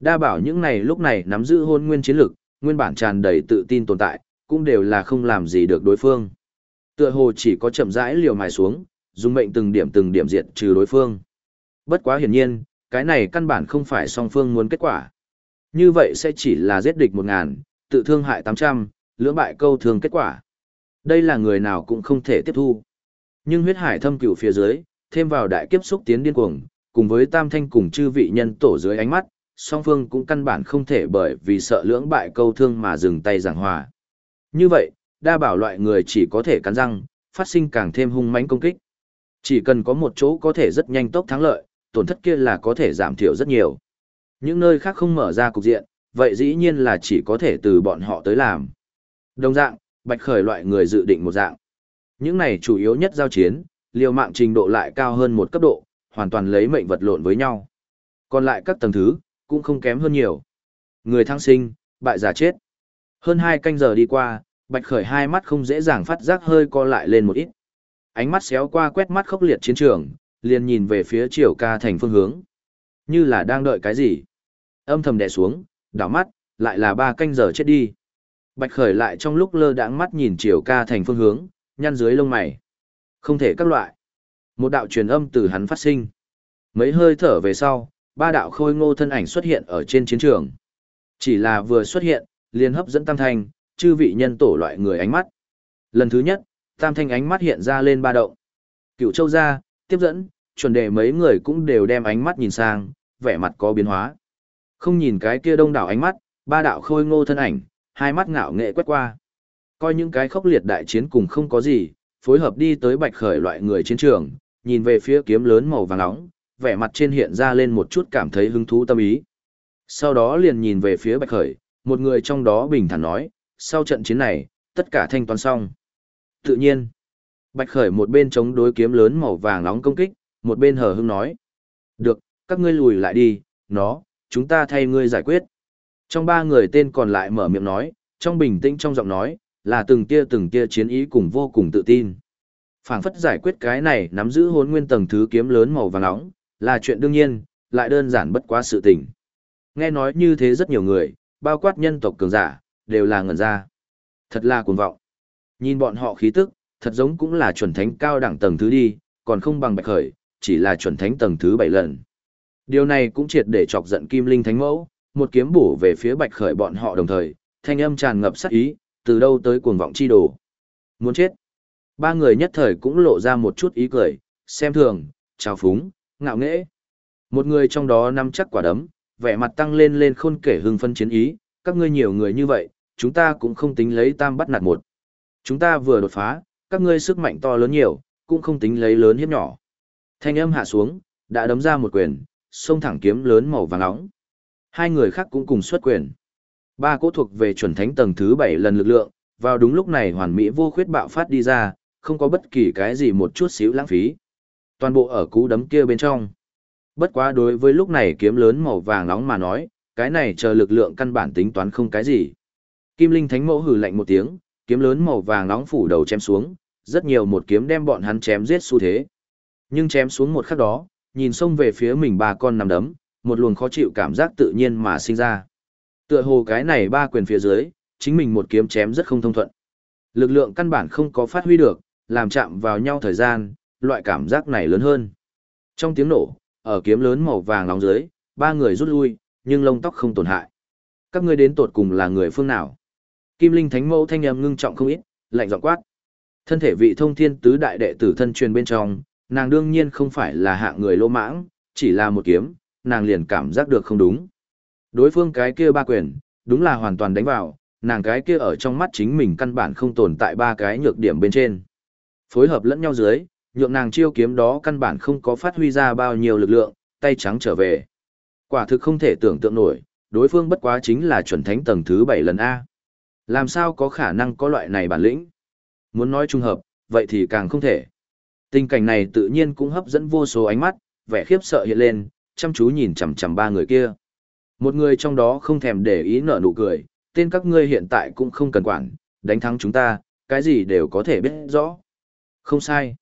Đa bảo những này lúc này nắm giữ hôn nguyên chiến lực, nguyên bản tràn đầy tự tin tồn tại, cũng đều là không làm gì được đối phương. Tựa hồ chỉ có chậm rãi liều mài xuống, dùng mệnh từng điểm từng điểm diệt trừ đối phương. Bất quá hiển nhiên, cái này căn bản không phải song phương muốn kết quả. Như vậy sẽ chỉ là giết địch một ngàn, tự thương hại tám trăm, lưỡng bại câu thương kết quả. Đây là người nào cũng không thể tiếp thu. Nhưng huyết hải thâm cửu phía dưới, thêm vào đại kiếp xúc tiến điên cuồng, cùng với tam thanh cùng chư vị nhân tổ dưới ánh mắt, song phương cũng căn bản không thể bởi vì sợ lưỡng bại câu thương mà dừng tay giảng hòa. Như vậy, đa bảo loại người chỉ có thể cắn răng, phát sinh càng thêm hung mãnh công kích. Chỉ cần có một chỗ có thể rất nhanh tốc thắng lợi, tổn thất kia là có thể giảm thiểu rất nhiều. Những nơi khác không mở ra cục diện, vậy dĩ nhiên là chỉ có thể từ bọn họ tới làm. Đồng dạng, bạch khởi loại người dự định một dạng. Những này chủ yếu nhất giao chiến, liều mạng trình độ lại cao hơn một cấp độ, hoàn toàn lấy mệnh vật lộn với nhau. Còn lại các tầng thứ, cũng không kém hơn nhiều. Người thăng sinh, bại giả chết. Hơn hai canh giờ đi qua, bạch khởi hai mắt không dễ dàng phát giác hơi co lại lên một ít. Ánh mắt xéo qua quét mắt khốc liệt chiến trường, liền nhìn về phía triều ca thành phương hướng. Như là đang đợi cái gì. Âm thầm đè xuống, đảo mắt, lại là ba canh giờ chết đi. Bạch khởi lại trong lúc lơ đãng mắt nhìn triều ca thành phương hướng, nhăn dưới lông mày. Không thể các loại. Một đạo truyền âm từ hắn phát sinh. Mấy hơi thở về sau, ba đạo khôi ngô thân ảnh xuất hiện ở trên chiến trường. Chỉ là vừa xuất hiện, liền hấp dẫn tam thanh, chư vị nhân tổ loại người ánh mắt. Lần thứ nhất, tam thanh ánh mắt hiện ra lên ba động. Cựu châu gia tiếp dẫn, chuẩn đề mấy người cũng đều đem ánh mắt nhìn sang, vẻ mặt có biến hóa. Không nhìn cái kia đông đảo ánh mắt, ba đạo khôi ngô thân ảnh, hai mắt ngạo nghệ quét qua. Coi những cái khốc liệt đại chiến cùng không có gì, phối hợp đi tới bạch khởi loại người chiến trường, nhìn về phía kiếm lớn màu vàng nóng, vẻ mặt trên hiện ra lên một chút cảm thấy hứng thú tâm ý. Sau đó liền nhìn về phía bạch khởi, một người trong đó bình thản nói, sau trận chiến này, tất cả thanh toán xong. Tự nhiên, bạch khởi một bên chống đối kiếm lớn màu vàng nóng công kích, một bên hờ hững nói. Được, các ngươi lùi lại đi, nó, chúng ta thay ngươi giải quyết. Trong ba người tên còn lại mở miệng nói, trong bình tĩnh trong giọng nói, là từng tia từng tia chiến ý cùng vô cùng tự tin. phảng phất giải quyết cái này nắm giữ hốn nguyên tầng thứ kiếm lớn màu vàng nóng, là chuyện đương nhiên, lại đơn giản bất quá sự tình. Nghe nói như thế rất nhiều người, bao quát nhân tộc cường giả, đều là ngẩn ra. Thật là cuồng vọng. Nhìn bọn họ khí tức, thật giống cũng là chuẩn thánh cao đẳng tầng thứ đi, còn không bằng bạch khởi, chỉ là chuẩn thánh tầng thứ bảy lần. Điều này cũng triệt để chọc giận Kim Linh Thánh Mẫu, một kiếm bổ về phía bạch khởi bọn họ đồng thời, thanh âm tràn ngập sát ý, từ đâu tới cuồng vọng chi đồ. Muốn chết. Ba người nhất thời cũng lộ ra một chút ý cười, xem thường, trào phúng, ngạo nghễ. Một người trong đó nắm chắc quả đấm, vẻ mặt tăng lên lên khôn kể hưng phân chiến ý, các ngươi nhiều người như vậy, chúng ta cũng không tính lấy tam bắt nạt một. Chúng ta vừa đột phá, các ngươi sức mạnh to lớn nhiều, cũng không tính lấy lớn hiếp nhỏ. Thanh âm hạ xuống, đã đấm ra một quyền, xông thẳng kiếm lớn màu vàng nóng. Hai người khác cũng cùng xuất quyền. Ba cỗ thuộc về chuẩn thánh tầng thứ bảy lần lực lượng, vào đúng lúc này hoàn mỹ vô khuyết bạo phát đi ra, không có bất kỳ cái gì một chút xíu lãng phí. Toàn bộ ở cú đấm kia bên trong. Bất quá đối với lúc này kiếm lớn màu vàng nóng mà nói, cái này chờ lực lượng căn bản tính toán không cái gì. Kim Linh Thánh Mẫu hừ lạnh một tiếng, kiếm lớn màu vàng nóng phủ đầu chém xuống, rất nhiều một kiếm đem bọn hắn chém giết xu thế. Nhưng chém xuống một khắc đó, nhìn xông về phía mình ba con nằm đấm, một luồng khó chịu cảm giác tự nhiên mà sinh ra. Tựa hồ cái này ba quyền phía dưới, chính mình một kiếm chém rất không thông thuận. Lực lượng căn bản không có phát huy được, làm chạm vào nhau thời gian, loại cảm giác này lớn hơn. Trong tiếng nổ, ở kiếm lớn màu vàng nóng dưới, ba người rút lui, nhưng lông tóc không tổn hại. Các ngươi đến tột cùng là người phương nào? Kim Linh Thánh Mẫu thanh âm ngưng trọng không ít, lạnh giọng quát. Thân thể vị thông thiên tứ đại đệ tử thân truyền bên trong, nàng đương nhiên không phải là hạng người lô mãng, chỉ là một kiếm, nàng liền cảm giác được không đúng. Đối phương cái kia ba quyền, đúng là hoàn toàn đánh vào, nàng cái kia ở trong mắt chính mình căn bản không tồn tại ba cái nhược điểm bên trên. Phối hợp lẫn nhau dưới, nhượng nàng chiêu kiếm đó căn bản không có phát huy ra bao nhiêu lực lượng, tay trắng trở về. Quả thực không thể tưởng tượng nổi, đối phương bất quá chính là chuẩn thánh tầng thứ 7 lần A. Làm sao có khả năng có loại này bản lĩnh? Muốn nói trung hợp, vậy thì càng không thể. Tình cảnh này tự nhiên cũng hấp dẫn vô số ánh mắt, vẻ khiếp sợ hiện lên, chăm chú nhìn chằm chằm ba người kia. Một người trong đó không thèm để ý nở nụ cười, tên các ngươi hiện tại cũng không cần quản, đánh thắng chúng ta, cái gì đều có thể biết rõ. Không sai.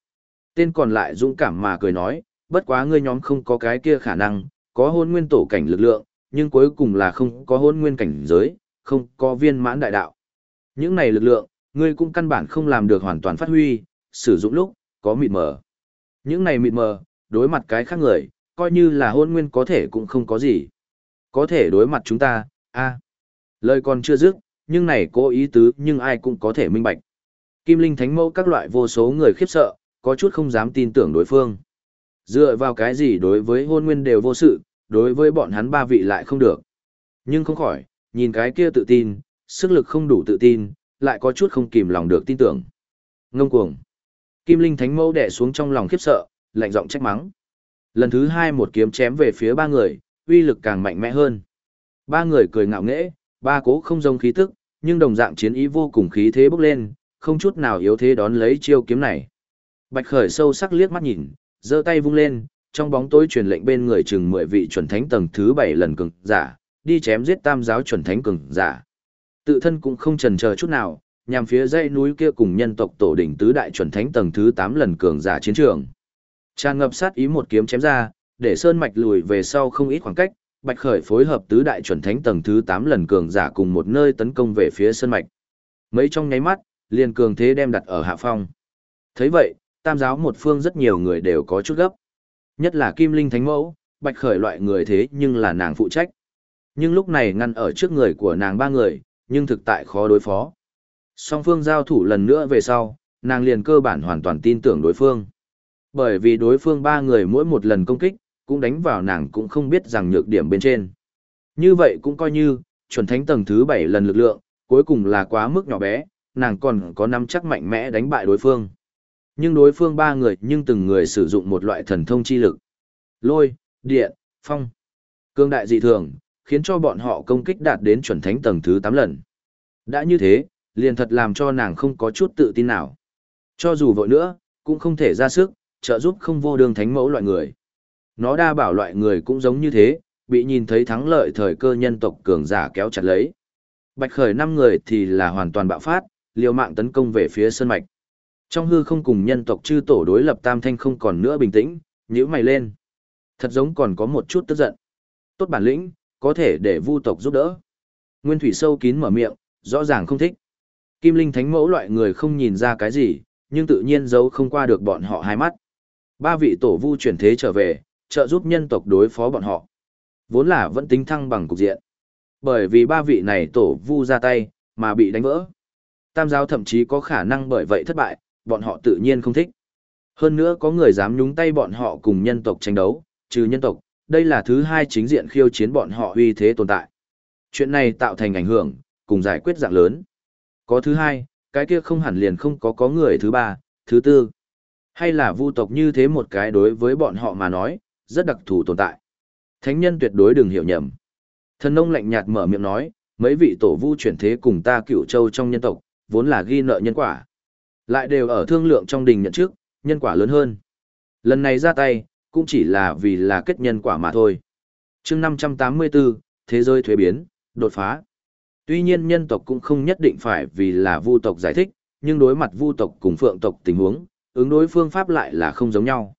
Tên còn lại dũng cảm mà cười nói, bất quá ngươi nhóm không có cái kia khả năng, có hôn nguyên tổ cảnh lực lượng, nhưng cuối cùng là không có hôn nguyên cảnh giới, không có viên mãn đại đạo. Những này lực lượng, ngươi cũng căn bản không làm được hoàn toàn phát huy, sử dụng lúc, có mịt mờ. Những này mịt mờ, đối mặt cái khác người, coi như là hôn nguyên có thể cũng không có gì. Có thể đối mặt chúng ta, a Lời còn chưa dứt, nhưng này cố ý tứ nhưng ai cũng có thể minh bạch. Kim Linh Thánh Mẫu các loại vô số người khiếp sợ, có chút không dám tin tưởng đối phương. Dựa vào cái gì đối với hôn nguyên đều vô sự, đối với bọn hắn ba vị lại không được. Nhưng không khỏi, nhìn cái kia tự tin, sức lực không đủ tự tin, lại có chút không kìm lòng được tin tưởng. Ngông cuồng. Kim Linh Thánh Mẫu đè xuống trong lòng khiếp sợ, lạnh giọng trách mắng. Lần thứ hai một kiếm chém về phía ba người, uy lực càng mạnh mẽ hơn. Ba người cười ngạo nghễ, ba cố không giống khí tức, nhưng đồng dạng chiến ý vô cùng khí thế bốc lên, không chút nào yếu thế đón lấy chiêu kiếm này. Bạch Khởi sâu sắc liếc mắt nhìn, giơ tay vung lên, trong bóng tối truyền lệnh bên người chừng 10 vị chuẩn thánh tầng thứ 7 lần cường giả, đi chém giết tam giáo chuẩn thánh cường giả. Tự thân cũng không chần chờ chút nào, nhằm phía dãy núi kia cùng nhân tộc tổ đỉnh tứ đại chuẩn thánh tầng thứ 8 lần cường giả chiến trường. Tràn ngập sát ý một kiếm chém ra, để sơn mạch lùi về sau không ít khoảng cách, Bạch Khởi phối hợp tứ đại chuẩn thánh tầng thứ 8 lần cường giả cùng một nơi tấn công về phía sơn mạch. Mấy trong nháy mắt, liền cường thế đem đặt ở hạ phong. Thấy vậy, tam giáo một phương rất nhiều người đều có chút gấp. Nhất là Kim Linh Thánh Mẫu, Bạch Khởi loại người thế nhưng là nàng phụ trách. Nhưng lúc này ngăn ở trước người của nàng ba người, nhưng thực tại khó đối phó. Song phương giao thủ lần nữa về sau, nàng liền cơ bản hoàn toàn tin tưởng đối phương. Bởi vì đối phương ba người mỗi một lần công kích, cũng đánh vào nàng cũng không biết rằng nhược điểm bên trên. Như vậy cũng coi như, chuẩn thánh tầng thứ 7 lần lực lượng, cuối cùng là quá mức nhỏ bé, nàng còn có nắm chắc mạnh mẽ đánh bại đối phương. Nhưng đối phương ba người nhưng từng người sử dụng một loại thần thông chi lực. Lôi, điện, phong. Cương đại dị thường, khiến cho bọn họ công kích đạt đến chuẩn thánh tầng thứ 8 lần. Đã như thế, liền thật làm cho nàng không có chút tự tin nào. Cho dù vội nữa, cũng không thể ra sức, trợ giúp không vô đường thánh mẫu loại người. Nó đa bảo loại người cũng giống như thế, bị nhìn thấy thắng lợi thời cơ nhân tộc cường giả kéo chặt lấy. Bạch khởi năm người thì là hoàn toàn bạo phát, liều mạng tấn công về phía sơn mạch. Trong hư không cùng nhân tộc chư tổ đối lập tam thanh không còn nữa bình tĩnh, nhíu mày lên. Thật giống còn có một chút tức giận. Tốt bản lĩnh, có thể để vu tộc giúp đỡ. Nguyên thủy sâu kín mở miệng, rõ ràng không thích. Kim linh thánh mẫu loại người không nhìn ra cái gì, nhưng tự nhiên giấu không qua được bọn họ hai mắt. Ba vị tổ vu chuyển thế trở về, trợ giúp nhân tộc đối phó bọn họ. Vốn là vẫn tính thăng bằng cục diện. Bởi vì ba vị này tổ vu ra tay, mà bị đánh vỡ. Tam giáo thậm chí có khả năng bởi vậy thất bại, bọn họ tự nhiên không thích. Hơn nữa có người dám nhúng tay bọn họ cùng nhân tộc tranh đấu, trừ nhân tộc, đây là thứ hai chính diện khiêu chiến bọn họ uy thế tồn tại. Chuyện này tạo thành ảnh hưởng, cùng giải quyết dạng lớn. Có thứ hai, cái kia không hẳn liền không có có người thứ ba, thứ tư. Hay là vu tộc như thế một cái đối với bọn họ mà nói, rất đặc thù tồn tại. Thánh nhân tuyệt đối đừng hiểu nhầm. Thần nông lạnh nhạt mở miệng nói, mấy vị tổ vu chuyển thế cùng ta cựu châu trong nhân tộc, vốn là ghi nợ nhân quả. Lại đều ở thương lượng trong đình nhận trước, nhân quả lớn hơn. Lần này ra tay, cũng chỉ là vì là kết nhân quả mà thôi. chương 584, Thế giới thuế biến, đột phá. Tuy nhiên nhân tộc cũng không nhất định phải vì là vu tộc giải thích, nhưng đối mặt vu tộc cùng phượng tộc tình huống, ứng đối phương pháp lại là không giống nhau.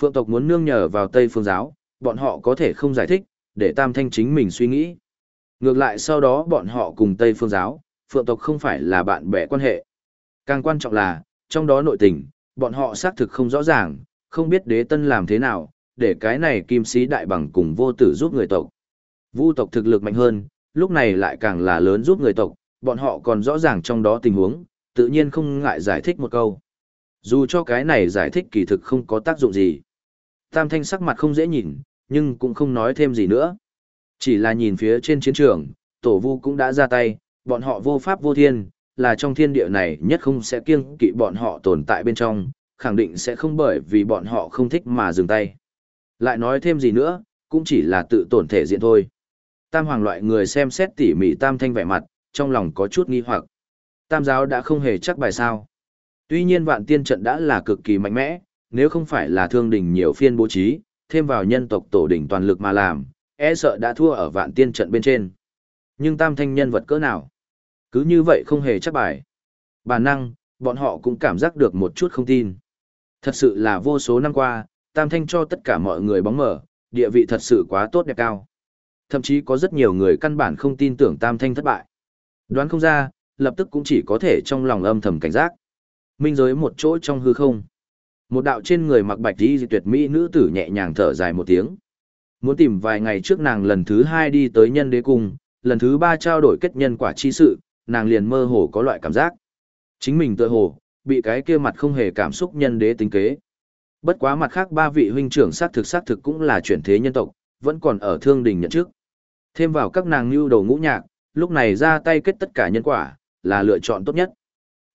Phượng tộc muốn nương nhờ vào Tây phương giáo, bọn họ có thể không giải thích, để Tam Thanh chính mình suy nghĩ. Ngược lại sau đó bọn họ cùng Tây phương giáo, Phượng tộc không phải là bạn bè quan hệ. Càng quan trọng là, trong đó nội tình, bọn họ xác thực không rõ ràng, không biết đế tân làm thế nào, để cái này kim sĩ đại bằng cùng vô tử giúp người tộc. Vu tộc thực lực mạnh hơn, lúc này lại càng là lớn giúp người tộc, bọn họ còn rõ ràng trong đó tình huống, tự nhiên không ngại giải thích một câu. Dù cho cái này giải thích kỳ thực không có tác dụng gì. Tam thanh sắc mặt không dễ nhìn, nhưng cũng không nói thêm gì nữa. Chỉ là nhìn phía trên chiến trường, tổ vu cũng đã ra tay, bọn họ vô pháp vô thiên, là trong thiên địa này nhất không sẽ kiêng kỵ bọn họ tồn tại bên trong, khẳng định sẽ không bởi vì bọn họ không thích mà dừng tay. Lại nói thêm gì nữa, cũng chỉ là tự tổn thể diện thôi. Tam hoàng loại người xem xét tỉ mỉ tam thanh vẻ mặt, trong lòng có chút nghi hoặc. Tam giáo đã không hề chắc bài sao. Tuy nhiên vạn tiên trận đã là cực kỳ mạnh mẽ, nếu không phải là thương đình nhiều phiên bố trí, thêm vào nhân tộc tổ đỉnh toàn lực mà làm, e sợ đã thua ở vạn tiên trận bên trên. Nhưng tam thanh nhân vật cỡ nào? Cứ như vậy không hề chắc bài. Bản năng, bọn họ cũng cảm giác được một chút không tin. Thật sự là vô số năm qua, tam thanh cho tất cả mọi người bóng mở, địa vị thật sự quá tốt đẹp cao. Thậm chí có rất nhiều người căn bản không tin tưởng tam thanh thất bại. Đoán không ra, lập tức cũng chỉ có thể trong lòng âm thầm cảnh giác. Minh giới một chỗ trong hư không. Một đạo trên người mặc bạch y tuyệt mỹ nữ tử nhẹ nhàng thở dài một tiếng. Muốn tìm vài ngày trước nàng lần thứ hai đi tới nhân đế cung, lần thứ ba trao đổi kết nhân quả chi sự, nàng liền mơ hồ có loại cảm giác. Chính mình tự hồ, bị cái kia mặt không hề cảm xúc nhân đế tính kế. Bất quá mặt khác ba vị huynh trưởng sát thực sát thực cũng là chuyển thế nhân tộc, vẫn còn ở thương đình nhận trước. Thêm vào các nàng lưu đầu ngũ nhạc, lúc này ra tay kết tất cả nhân quả, là lựa chọn tốt nhất.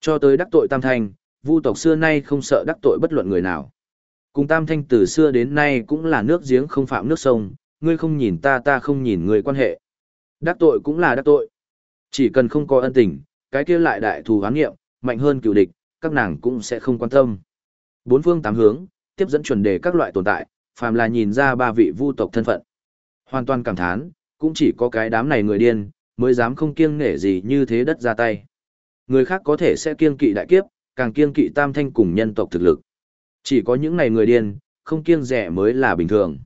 Cho tới đắc tội tam thanh, vu tộc xưa nay không sợ đắc tội bất luận người nào. Cùng tam thanh từ xưa đến nay cũng là nước giếng không phạm nước sông, ngươi không nhìn ta ta không nhìn người quan hệ. Đắc tội cũng là đắc tội. Chỉ cần không có ân tình, cái kia lại đại thù hán nghiệm, mạnh hơn cựu địch, các nàng cũng sẽ không quan tâm. Bốn phương tám hướng, tiếp dẫn chuẩn đề các loại tồn tại, phàm là nhìn ra ba vị vu tộc thân phận. Hoàn toàn cảm thán, cũng chỉ có cái đám này người điên, mới dám không kiêng nể gì như thế đất ra tay. Người khác có thể sẽ kiêng kỵ đại kiếp, càng kiêng kỵ tam thanh cùng nhân tộc thực lực. Chỉ có những này người điên, không kiêng rẻ mới là bình thường.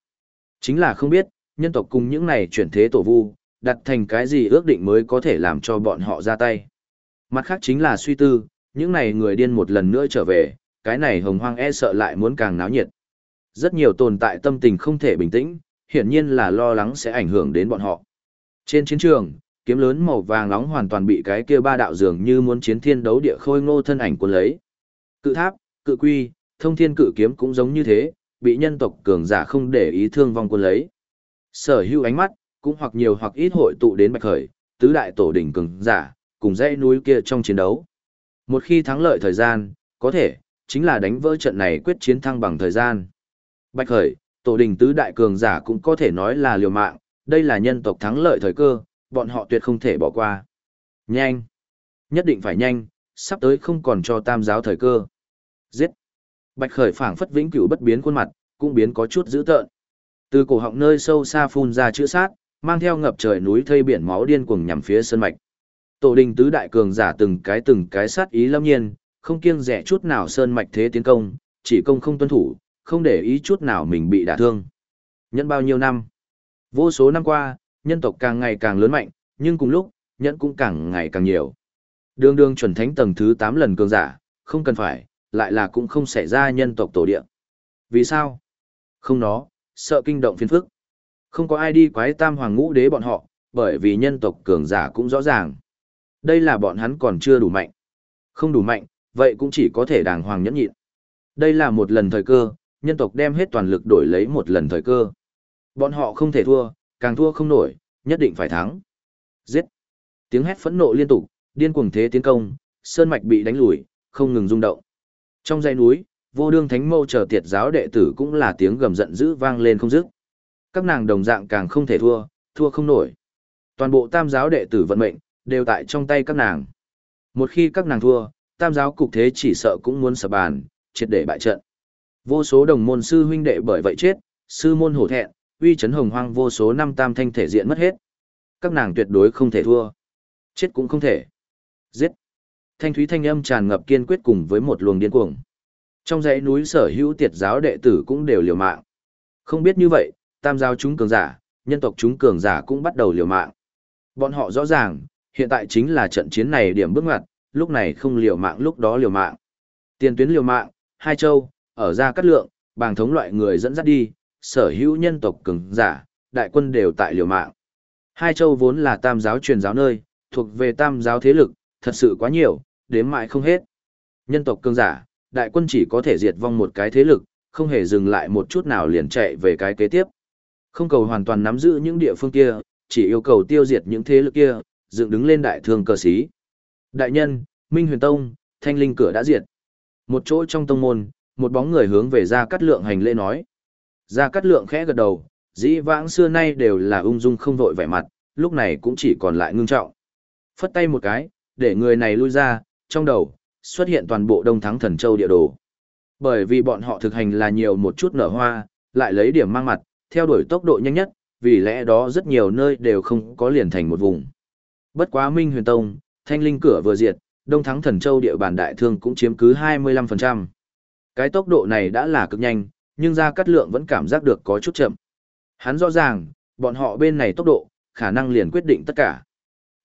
Chính là không biết, nhân tộc cùng những này chuyển thế tổ vu, đặt thành cái gì ước định mới có thể làm cho bọn họ ra tay. Mặt khác chính là suy tư, những này người điên một lần nữa trở về, cái này hồng hoang e sợ lại muốn càng náo nhiệt. Rất nhiều tồn tại tâm tình không thể bình tĩnh, hiển nhiên là lo lắng sẽ ảnh hưởng đến bọn họ. Trên chiến trường, kiếm lớn màu vàng nóng hoàn toàn bị cái kia ba đạo dường như muốn chiến thiên đấu địa khôi ngô thân ảnh cuốn lấy. Cự tháp, cự quy, thông thiên cự kiếm cũng giống như thế, bị nhân tộc cường giả không để ý thương vong cuốn lấy. Sở hữu ánh mắt, cũng hoặc nhiều hoặc ít hội tụ đến bạch khởi, tứ đại tổ đỉnh cường giả, cùng dãy núi kia trong chiến đấu. Một khi thắng lợi thời gian, có thể, chính là đánh vỡ trận này quyết chiến thăng bằng thời gian. Bạch khởi, tổ đình tứ đại cường giả cũng có thể nói là liều mạng, đây là nhân tộc thắng lợi thời cơ, bọn họ tuyệt không thể bỏ qua. Nhanh! Nhất định phải nhanh, sắp tới không còn cho tam giáo thời cơ. Giết! Bạch khởi phảng phất vĩnh cửu bất biến khuôn mặt, cũng biến có chút dữ tợn. Từ cổ họng nơi sâu xa phun ra chữ sát, mang theo ngập trời núi thây biển máu điên cuồng nhằm phía sơn mạch. Tổ đình tứ đại cường giả từng cái từng cái sát ý lâm nhiên, không kiêng rẻ chút nào sơn mạch thế tiến công, chỉ công không tuân thủ, không để ý chút nào mình bị đả thương. Nhẫn bao nhiêu năm? Vô số năm qua, nhân tộc càng ngày càng lớn mạnh, nhưng cùng lúc, nhẫn cũng càng ngày càng nhiều. Đường đường chuẩn thánh tầng thứ 8 lần cường giả, không cần phải, lại là cũng không xảy ra nhân tộc tổ địa. Vì sao? Không nó, sợ kinh động phiền phức. Không có ai đi quái tam hoàng ngũ đế bọn họ, bởi vì nhân tộc cường giả cũng rõ ràng. Đây là bọn hắn còn chưa đủ mạnh. Không đủ mạnh, vậy cũng chỉ có thể đàng hoàng nhẫn nhịn. Đây là một lần thời cơ, nhân tộc đem hết toàn lực đổi lấy một lần thời cơ. Bọn họ không thể thua, càng thua không nổi, nhất định phải thắng. Giết! Tiếng hét phẫn nộ liên tục, điên cuồng thế tiến công, sơn mạch bị đánh lùi, không ngừng rung động. Trong dãy núi, vô đương thánh mâu chờ tiệt giáo đệ tử cũng là tiếng gầm giận dữ vang lên không dứt. Các nàng đồng dạng càng không thể thua, thua không nổi. Toàn bộ tam giáo đệ tử vận mệnh, đều tại trong tay các nàng. Một khi các nàng thua, tam giáo cục thế chỉ sợ cũng muốn sập bàn, triệt để bại trận. Vô số đồng môn sư huynh đệ bởi vậy chết, sư môn hổ thẹn, uy chấn hồng hoang vô số năm tam thanh thể diện mất hết. Các nàng tuyệt đối không thể thua. Chết cũng không thể. Giết. Thanh thúy thanh âm tràn ngập kiên quyết cùng với một luồng điên cuồng. Trong dãy núi sở hữu tiệt giáo đệ tử cũng đều liều mạng. Không biết như vậy, tam giáo chúng cường giả, nhân tộc chúng cường giả cũng bắt đầu liều mạng. Bọn họ rõ ràng, hiện tại chính là trận chiến này điểm bước ngoặt, lúc này không liều mạng lúc đó liều mạng. Tiền tuyến liều mạng, hai châu, ở ra cắt lượng, bàng thống loại người dẫn dắt đi, sở hữu nhân tộc cường giả, đại quân đều tại liều mạng. Hai châu vốn là tam giáo truyền giáo nơi, thuộc về tam giáo thế lực, thật sự quá nhiều, đếm mãi không hết. Nhân tộc cường giả, đại quân chỉ có thể diệt vong một cái thế lực, không hề dừng lại một chút nào liền chạy về cái kế tiếp. Không cầu hoàn toàn nắm giữ những địa phương kia, chỉ yêu cầu tiêu diệt những thế lực kia, dựng đứng lên đại thương cờ sĩ. Đại nhân, Minh Huyền Tông, Thanh Linh cửa đã diệt. Một chỗ trong tông môn, một bóng người hướng về Gia Cát Lượng hành lễ nói. Gia Cát Lượng khẽ gật đầu, dĩ vãng xưa nay đều là ung dung không vội vẻ mặt, lúc này cũng chỉ còn lại ngưng trọng. Phất tay một cái, để người này lui ra, trong đầu, xuất hiện toàn bộ Đông Thắng Thần Châu địa đồ. Bởi vì bọn họ thực hành là nhiều một chút nở hoa, lại lấy điểm mang mặt, theo đuổi tốc độ nhanh nhất, vì lẽ đó rất nhiều nơi đều không có liền thành một vùng. Bất quá Minh Huyền Tông, Thanh Linh cửa vừa diệt, Đông Thắng Thần Châu địa bàn đại thương cũng chiếm cứ 25%. Cái tốc độ này đã là cực nhanh, nhưng Gia Cát Lượng vẫn cảm giác được có chút chậm. Hắn rõ ràng, bọn họ bên này tốc độ, khả năng liền quyết định tất cả.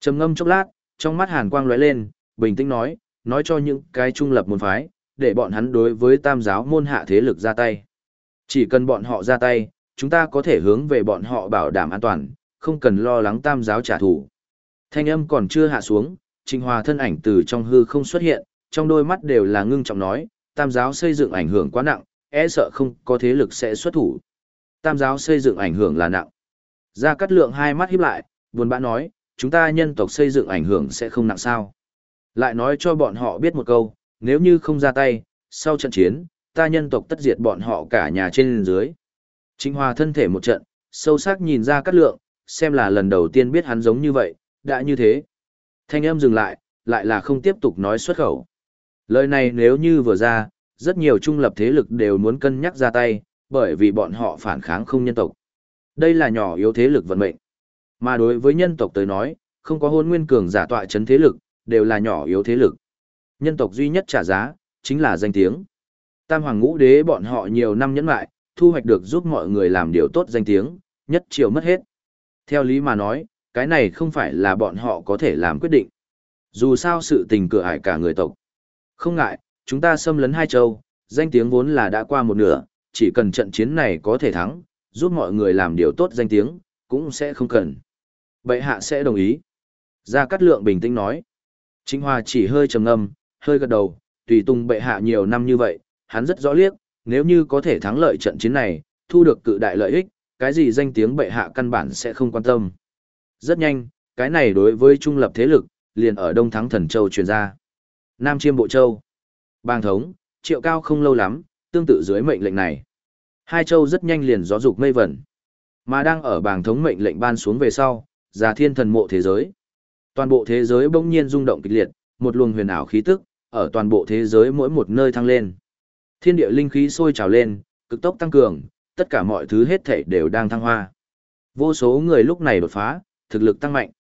Trầm ngâm chốc lát, trong mắt Hàn Quang lóe lên, bình tĩnh nói, nói cho những cái trung lập môn phái, để bọn hắn đối với tam giáo môn hạ thế lực ra tay. Chỉ cần bọn họ ra tay, chúng ta có thể hướng về bọn họ bảo đảm an toàn, không cần lo lắng tam giáo trả thù. Thanh âm còn chưa hạ xuống, Trình Hòa thân ảnh từ trong hư không xuất hiện, trong đôi mắt đều là ngưng trọng nói, tam giáo xây dựng ảnh hưởng quá nặng, e sợ không có thế lực sẽ xuất thủ. Tam giáo xây dựng ảnh hưởng là nặng. Gia Cát Lượng hai mắt híp lại, buồn bã nói, chúng ta nhân tộc xây dựng ảnh hưởng sẽ không nặng sao. Lại nói cho bọn họ biết một câu, nếu như không ra tay, sau trận chiến, ta nhân tộc tất diệt bọn họ cả nhà trên dưới. Trình Hòa thân thể một trận, sâu sắc nhìn Gia Cát Lượng, xem là lần đầu tiên biết hắn giống như vậy, đã như thế. Thanh âm dừng lại, lại là không tiếp tục nói xuất khẩu. Lời này nếu như vừa ra, rất nhiều trung lập thế lực đều muốn cân nhắc ra tay, bởi vì bọn họ phản kháng không nhân tộc. Đây là nhỏ yếu thế lực vận mệnh. Mà đối với nhân tộc tới nói, không có hôn nguyên cường giả tọa chấn thế lực, đều là nhỏ yếu thế lực. Nhân tộc duy nhất trả giá, chính là danh tiếng. Tam hoàng ngũ đế bọn họ nhiều năm nhẫn lại, thu hoạch được giúp mọi người làm điều tốt danh tiếng, nhất chiều mất hết. Theo lý mà nói, cái này không phải là bọn họ có thể làm quyết định. Dù sao sự tình cửa ải cả người tộc. Không ngại, chúng ta xâm lấn hai châu, danh tiếng vốn là đã qua một nửa, chỉ cần trận chiến này có thể thắng, giúp mọi người làm điều tốt danh tiếng, cũng sẽ không cần. Bệ hạ sẽ đồng ý. Gia Cát Lượng bình tĩnh nói. Trịnh Hòa chỉ hơi trầm ngâm, hơi gật đầu, tùy tung bệ hạ nhiều năm như vậy, hắn rất rõ liếc, nếu như có thể thắng lợi trận chiến này, thu được cự đại lợi ích, cái gì danh tiếng bệ hạ căn bản sẽ không quan tâm. Rất nhanh, cái này đối với trung lập thế lực, liền ở Đông Thắng Thần Châu truyền ra. Nam Chiêm Bộ Châu. Bang thống, triệu cao không lâu lắm, tương tự dưới mệnh lệnh này. Hai châu rất nhanh liền gió dục mây vẩn. Mà đang ở bảng thống mệnh lệnh ban xuống về sau, già thiên thần mộ thế giới. Toàn bộ thế giới bỗng nhiên rung động kịch liệt, một luồng huyền ảo khí tức, ở toàn bộ thế giới mỗi một nơi thăng lên. Thiên địa linh khí sôi trào lên, cực tốc tăng cường, tất cả mọi thứ hết thảy đều đang thăng hoa. Vô số người lúc này đột phá, thực lực tăng mạnh.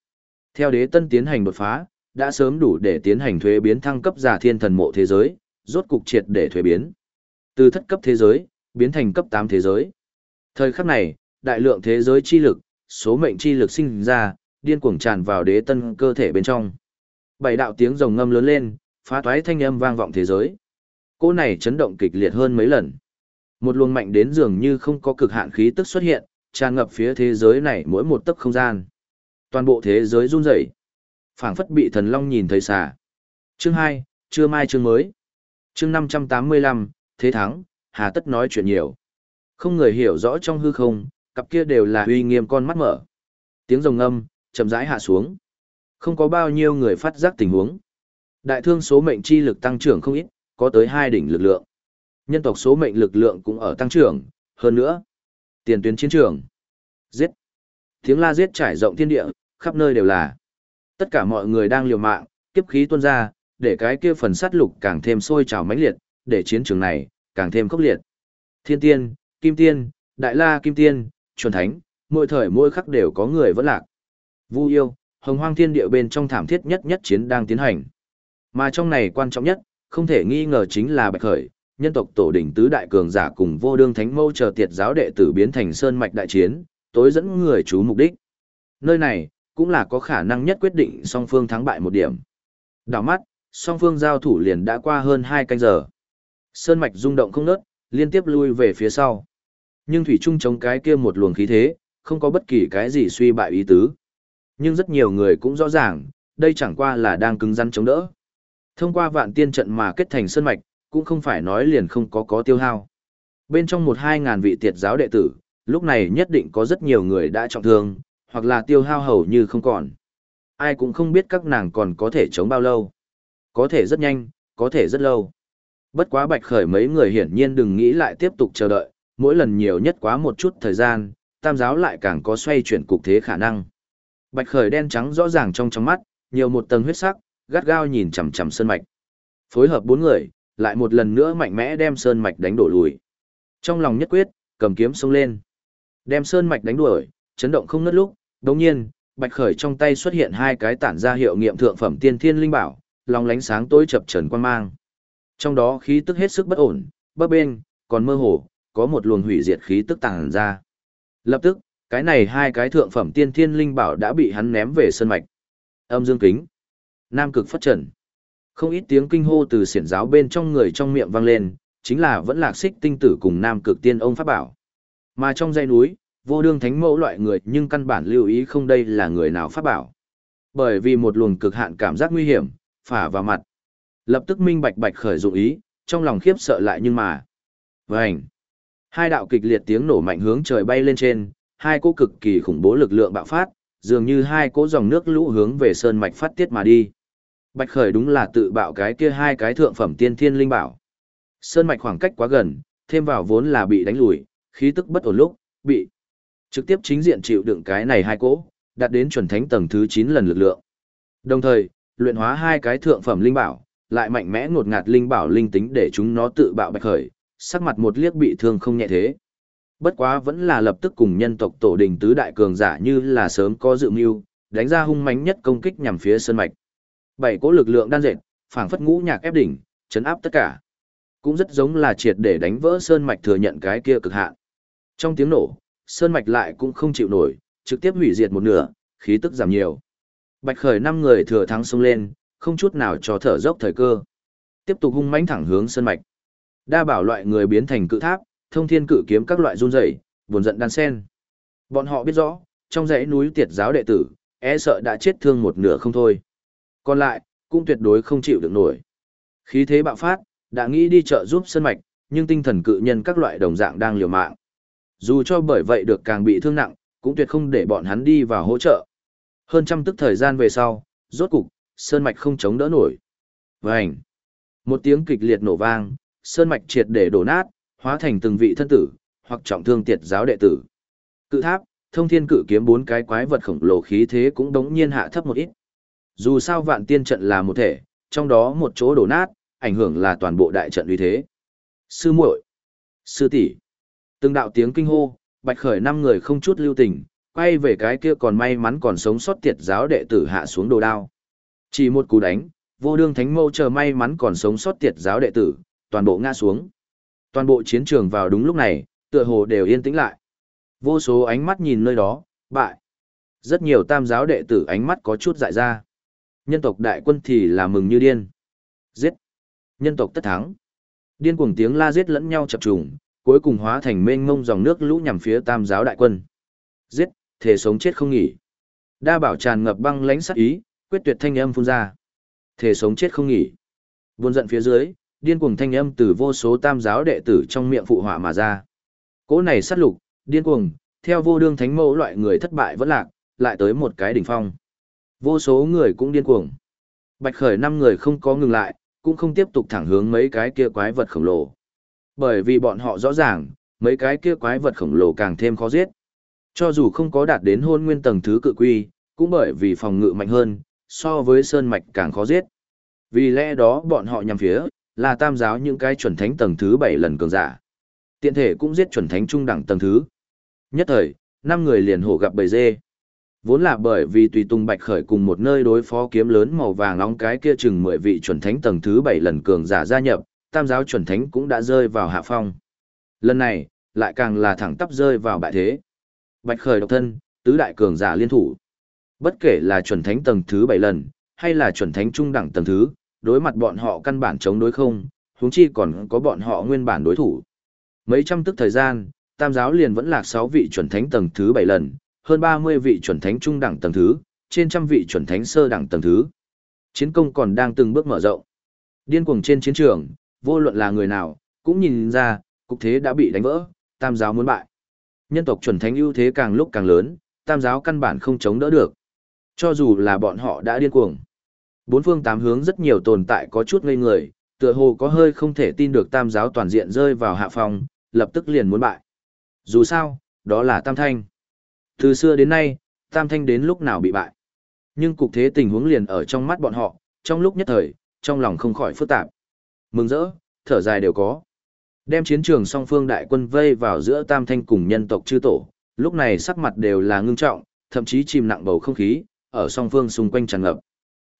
Theo đế tân tiến hành đột phá, đã sớm đủ để tiến hành thuế biến thăng cấp giả thiên thần mộ thế giới, rốt cục triệt để thuế biến. Từ thất cấp thế giới, biến thành cấp 8 thế giới. Thời khắc này, đại lượng thế giới chi lực, số mệnh chi lực sinh ra, điên cuồng tràn vào đế tân cơ thể bên trong. Bảy đạo tiếng rồng ngâm lớn lên, phá toái thanh âm vang vọng thế giới. Cô này chấn động kịch liệt hơn mấy lần. Một luồng mạnh đến dường như không có cực hạn khí tức xuất hiện, tràn ngập phía thế giới này mỗi một tấc không gian. Toàn bộ thế giới run rẩy, phảng phất bị thần long nhìn thấy xà. Chương hai, chưa mai chương mới. Chương 585, thế thắng, hà tất nói chuyện nhiều. Không người hiểu rõ trong hư không, cặp kia đều là uy nghiêm con mắt mở. Tiếng rồng âm, chậm rãi hạ xuống. Không có bao nhiêu người phát giác tình huống. Đại thương số mệnh chi lực tăng trưởng không ít, có tới hai đỉnh lực lượng. Nhân tộc số mệnh lực lượng cũng ở tăng trưởng, hơn nữa. Tiền tuyến chiến trường. Giết. Tiếng la giết trải rộng thiên địa, khắp nơi đều là. Tất cả mọi người đang liều mạng, kiếp khí tuôn ra, để cái kia phần sát lục càng thêm sôi trào mãnh liệt, để chiến trường này càng thêm khốc liệt. Thiên tiên, kim tiên, đại la kim tiên, chuẩn thánh, mỗi thời mỗi khắc đều có người vẫn lạc. Vu yêu, hồng hoang thiên địa bên trong thảm thiết nhất nhất chiến đang tiến hành. Mà trong này quan trọng nhất, không thể nghi ngờ chính là bạch khởi, nhân tộc tổ đỉnh tứ đại cường giả cùng vô đương thánh mâu chờ tiệt giáo đệ tử biến thành sơn mạch đại chiến, tối dẫn người chú mục đích. Nơi này, cũng là có khả năng nhất quyết định song phương thắng bại một điểm. Đảo mắt, song phương giao thủ liền đã qua hơn 2 canh giờ. Sơn mạch rung động không nớt, liên tiếp lui về phía sau. Nhưng thủy trung chống cái kia một luồng khí thế, không có bất kỳ cái gì suy bại ý tứ. Nhưng rất nhiều người cũng rõ ràng, đây chẳng qua là đang cứng rắn chống đỡ. Thông qua vạn tiên trận mà kết thành sơn mạch, cũng không phải nói liền không có có tiêu hao. Bên trong một hai ngàn vị tiệt giáo đệ tử, lúc này nhất định có rất nhiều người đã trọng thương, hoặc là tiêu hao hầu như không còn. Ai cũng không biết các nàng còn có thể chống bao lâu. Có thể rất nhanh, có thể rất lâu. Bất quá bạch khởi mấy người hiển nhiên đừng nghĩ lại tiếp tục chờ đợi, mỗi lần nhiều nhất quá một chút thời gian, tam giáo lại càng có xoay chuyển cục thế khả năng. Bạch khởi đen trắng rõ ràng trong trong mắt, nhiều một tầng huyết sắc, gắt gao nhìn chằm chằm sơn mạch. Phối hợp bốn người, lại một lần nữa mạnh mẽ đem sơn mạch đánh đổ lùi. Trong lòng nhất quyết, cầm kiếm xông lên. Đem sơn mạch đánh đuổi, chấn động không ngớt lúc, đồng nhiên, bạch khởi trong tay xuất hiện hai cái tản ra hiệu nghiệm thượng phẩm tiên thiên linh bảo, lòng lánh sáng tối chập trần quan mang. Trong đó khí tức hết sức bất ổn, bấp bên, còn mơ hồ, có một luồng hủy diệt khí tức tàng ra. Lập tức, cái này hai cái thượng phẩm tiên thiên linh bảo đã bị hắn ném về sân mạch. Âm dương kính. Nam cực phát trần. Không ít tiếng kinh hô từ xiển giáo bên trong người trong miệng vang lên, chính là vẫn lạc xích tinh tử cùng nam cực tiên ông pháp bảo. Mà trong dãy núi, vô đương thánh mẫu loại người nhưng căn bản lưu ý không đây là người nào pháp bảo. Bởi vì một luồng cực hạn cảm giác nguy hiểm, phả vào mặt. Lập tức minh bạch bạch khởi dụng ý, trong lòng khiếp sợ lại nhưng mà. Vành. Hai đạo kịch liệt tiếng nổ mạnh hướng trời bay lên trên, hai cỗ cực kỳ khủng bố lực lượng bạo phát, dường như hai cỗ dòng nước lũ hướng về sơn mạch phát tiết mà đi. Bạch Khởi đúng là tự bạo cái kia hai cái thượng phẩm tiên thiên linh bảo. Sơn mạch khoảng cách quá gần, thêm vào vốn là bị đánh lùi, khí tức bất ổn lúc, bị trực tiếp chính diện chịu đựng cái này hai cỗ, đạt đến chuẩn thánh tầng thứ 9 lần lực lượng. Đồng thời, luyện hóa hai cái thượng phẩm linh bảo, lại mạnh mẽ ngột ngạt linh bảo linh tính để chúng nó tự bạo Bạch Khởi, sắc mặt một liếc bị thương không nhẹ thế. Bất quá vẫn là lập tức cùng nhân tộc tổ đình tứ đại cường giả như là sớm có dự mưu, đánh ra hung mãnh nhất công kích nhằm phía sơn mạch. Bảy cỗ lực lượng đan dệt, phảng phất ngũ nhạc ép đỉnh, chấn áp tất cả. Cũng rất giống là triệt để đánh vỡ sơn mạch thừa nhận cái kia cực hạn. Trong tiếng nổ, sơn mạch lại cũng không chịu nổi, trực tiếp hủy diệt một nửa, khí tức giảm nhiều. Bạch Khởi năm người thừa thắng xông lên, không chút nào cho thở dốc thời cơ. Tiếp tục hung mãnh thẳng hướng sơn mạch. Đa bảo loại người biến thành cự tháp, thông thiên cự kiếm các loại run rẩy, buồn giận đan sen. Bọn họ biết rõ, trong dãy núi tiệt giáo đệ tử, e sợ đã chết thương một nửa không thôi. Còn lại, cũng tuyệt đối không chịu được nổi. Khí thế bạo phát, đã nghĩ đi chợ giúp Sơn mạch, nhưng tinh thần cự nhân các loại đồng dạng đang liều mạng. Dù cho bởi vậy được càng bị thương nặng, cũng tuyệt không để bọn hắn đi vào hỗ trợ. Hơn trăm tức thời gian về sau, rốt cục, sơn mạch không chống đỡ nổi. Vành! Một tiếng kịch liệt nổ vang, sơn mạch triệt để đổ nát, hóa thành từng vị thân tử, hoặc trọng thương tiệt giáo đệ tử. Cự tháp, thông thiên cự kiếm bốn cái quái vật khổng lồ khí thế cũng đống nhiên hạ thấp một ít. Dù sao vạn tiên trận là một thể, trong đó một chỗ đổ nát, ảnh hưởng là toàn bộ đại trận uy thế. Sư muội, sư tỷ, từng đạo tiếng kinh hô, bạch khởi năm người không chút lưu tình, quay về cái kia còn may mắn còn sống sót tiệt giáo đệ tử hạ xuống đồ đao. Chỉ một cú đánh, vô đương thánh mâu chờ may mắn còn sống sót tiệt giáo đệ tử, toàn bộ ngã xuống. Toàn bộ chiến trường vào đúng lúc này, tựa hồ đều yên tĩnh lại. Vô số ánh mắt nhìn nơi đó, bại. Rất nhiều tam giáo đệ tử ánh mắt có chút dại ra. Nhân tộc đại quân thì là mừng như điên. Giết. Nhân tộc tất thắng. Điên cuồng tiếng la giết lẫn nhau chập trùng, cuối cùng hóa thành mênh mông dòng nước lũ nhằm phía tam giáo đại quân. Giết, thể sống chết không nghỉ. Đa bảo tràn ngập băng lãnh sắc ý, quyết tuyệt thanh âm phun ra. Thể sống chết không nghỉ. Buồn giận phía dưới, điên cuồng thanh âm từ vô số tam giáo đệ tử trong miệng phụ họa mà ra. Cỗ này sát lục, điên cuồng, theo vô đương thánh mẫu loại người thất bại vẫn lạc, lại tới một cái đỉnh phong. Vô số người cũng điên cuồng. Bạch khởi năm người không có ngừng lại, cũng không tiếp tục thẳng hướng mấy cái kia quái vật khổng lồ. Bởi vì bọn họ rõ ràng, mấy cái kia quái vật khổng lồ càng thêm khó giết. Cho dù không có đạt đến hôn nguyên tầng thứ cự quy, cũng bởi vì phòng ngự mạnh hơn, so với sơn mạch càng khó giết. Vì lẽ đó bọn họ nhằm phía, là tam giáo những cái chuẩn thánh tầng thứ 7 lần cường giả. Tiện thể cũng giết chuẩn thánh trung đẳng tầng thứ. Nhất thời, năm người liền hổ gặp bầy dê. Vốn là bởi vì tùy tung bạch khởi cùng một nơi đối phó kiếm lớn màu vàng nóng cái kia chừng 10 vị chuẩn thánh tầng thứ 7 lần cường giả gia nhập, tam giáo chuẩn thánh cũng đã rơi vào hạ phong. Lần này, lại càng là thẳng tắp rơi vào bại thế. Bạch khởi độc thân, tứ đại cường giả liên thủ. Bất kể là chuẩn thánh tầng thứ 7 lần, hay là chuẩn thánh trung đẳng tầng thứ, đối mặt bọn họ căn bản chống đối không, huống chi còn có bọn họ nguyên bản đối thủ. Mấy trăm tức thời gian, tam giáo liền vẫn lạc 6 vị chuẩn thánh tầng thứ 7 lần, hơn 30 vị chuẩn thánh trung đẳng tầng thứ, trên trăm vị chuẩn thánh sơ đẳng tầng thứ. Chiến công còn đang từng bước mở rộng. Điên cuồng trên chiến trường, vô luận là người nào, cũng nhìn ra, cục thế đã bị đánh vỡ, tam giáo muốn bại. Nhân tộc chuẩn thánh ưu thế càng lúc càng lớn, tam giáo căn bản không chống đỡ được. Cho dù là bọn họ đã điên cuồng. Bốn phương tám hướng rất nhiều tồn tại có chút ngây người, tựa hồ có hơi không thể tin được tam giáo toàn diện rơi vào hạ phòng, lập tức liền muốn bại. Dù sao, đó là tam thanh. Từ xưa đến nay, tam thanh đến lúc nào bị bại. Nhưng cục thế tình huống liền ở trong mắt bọn họ, trong lúc nhất thời, trong lòng không khỏi phức tạp. Mừng rỡ, thở dài đều có. Đem chiến trường song phương đại quân vây vào giữa tam thanh cùng nhân tộc chư tổ, lúc này sắc mặt đều là ngưng trọng, thậm chí chìm nặng bầu không khí, ở song phương xung quanh tràn ngập.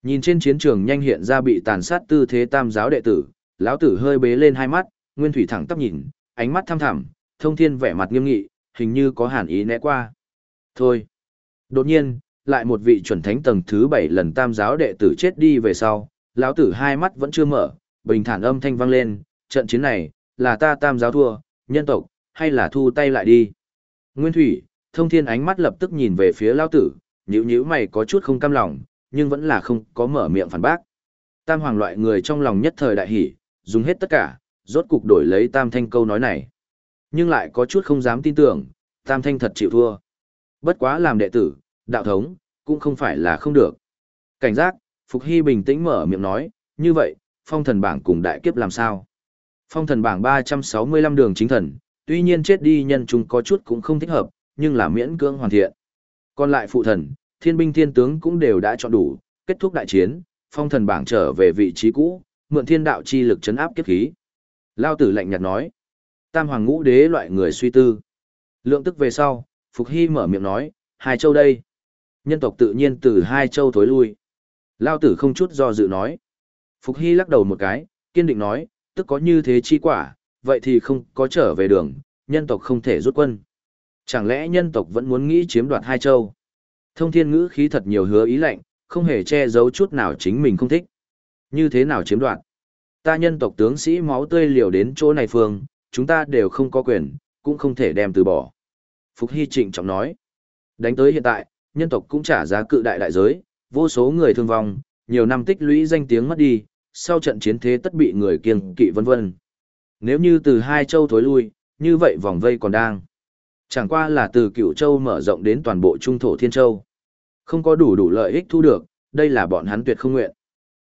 Nhìn trên chiến trường nhanh hiện ra bị tàn sát tư thế tam giáo đệ tử, lão tử hơi bế lên hai mắt, nguyên thủy thẳng tắp nhìn, ánh mắt thăm thẳm, thông thiên vẻ mặt nghiêm nghị, hình như có hàn ý né qua. Thôi. Đột nhiên, lại một vị chuẩn thánh tầng thứ bảy lần tam giáo đệ tử chết đi về sau, lão tử hai mắt vẫn chưa mở, bình thản âm thanh vang lên, trận chiến này, là ta tam giáo thua, nhân tộc, hay là thu tay lại đi. Nguyên thủy, thông thiên ánh mắt lập tức nhìn về phía lão tử, nhữ nhữ mày có chút không cam lòng, nhưng vẫn là không có mở miệng phản bác. Tam hoàng loại người trong lòng nhất thời đại hỉ, dùng hết tất cả, rốt cục đổi lấy tam thanh câu nói này. Nhưng lại có chút không dám tin tưởng, tam thanh thật chịu thua. Bất quá làm đệ tử, đạo thống, cũng không phải là không được. Cảnh giác, Phục Hy bình tĩnh mở miệng nói, như vậy, phong thần bảng cùng đại kiếp làm sao? Phong thần bảng 365 đường chính thần, tuy nhiên chết đi nhân chúng có chút cũng không thích hợp, nhưng là miễn cưỡng hoàn thiện. Còn lại phụ thần, thiên binh thiên tướng cũng đều đã chọn đủ, kết thúc đại chiến, phong thần bảng trở về vị trí cũ, mượn thiên đạo chi lực chấn áp kiếp khí. Lao tử lạnh nhạt nói, tam hoàng ngũ đế loại người suy tư. Lượng tức về sau, Phục Hy mở miệng nói, hai châu đây. Nhân tộc tự nhiên từ hai châu thối lui. Lao tử không chút do dự nói. Phục Hy lắc đầu một cái, kiên định nói, tức có như thế chi quả, vậy thì không có trở về đường, nhân tộc không thể rút quân. Chẳng lẽ nhân tộc vẫn muốn nghĩ chiếm đoạt hai châu? Thông thiên ngữ khí thật nhiều hứa ý lạnh, không hề che giấu chút nào chính mình không thích. Như thế nào chiếm đoạt? Ta nhân tộc tướng sĩ máu tươi liều đến chỗ này phương, chúng ta đều không có quyền, cũng không thể đem từ bỏ. Phục Hy trịnh trọng nói. Đánh tới hiện tại, nhân tộc cũng trả giá cự đại đại giới, vô số người thương vong, nhiều năm tích lũy danh tiếng mất đi, sau trận chiến thế tất bị người kiêng kỵ vân vân. Nếu như từ hai châu thối lui, như vậy vòng vây còn đang. Chẳng qua là từ cựu châu mở rộng đến toàn bộ trung thổ thiên châu. Không có đủ đủ lợi ích thu được, đây là bọn hắn tuyệt không nguyện.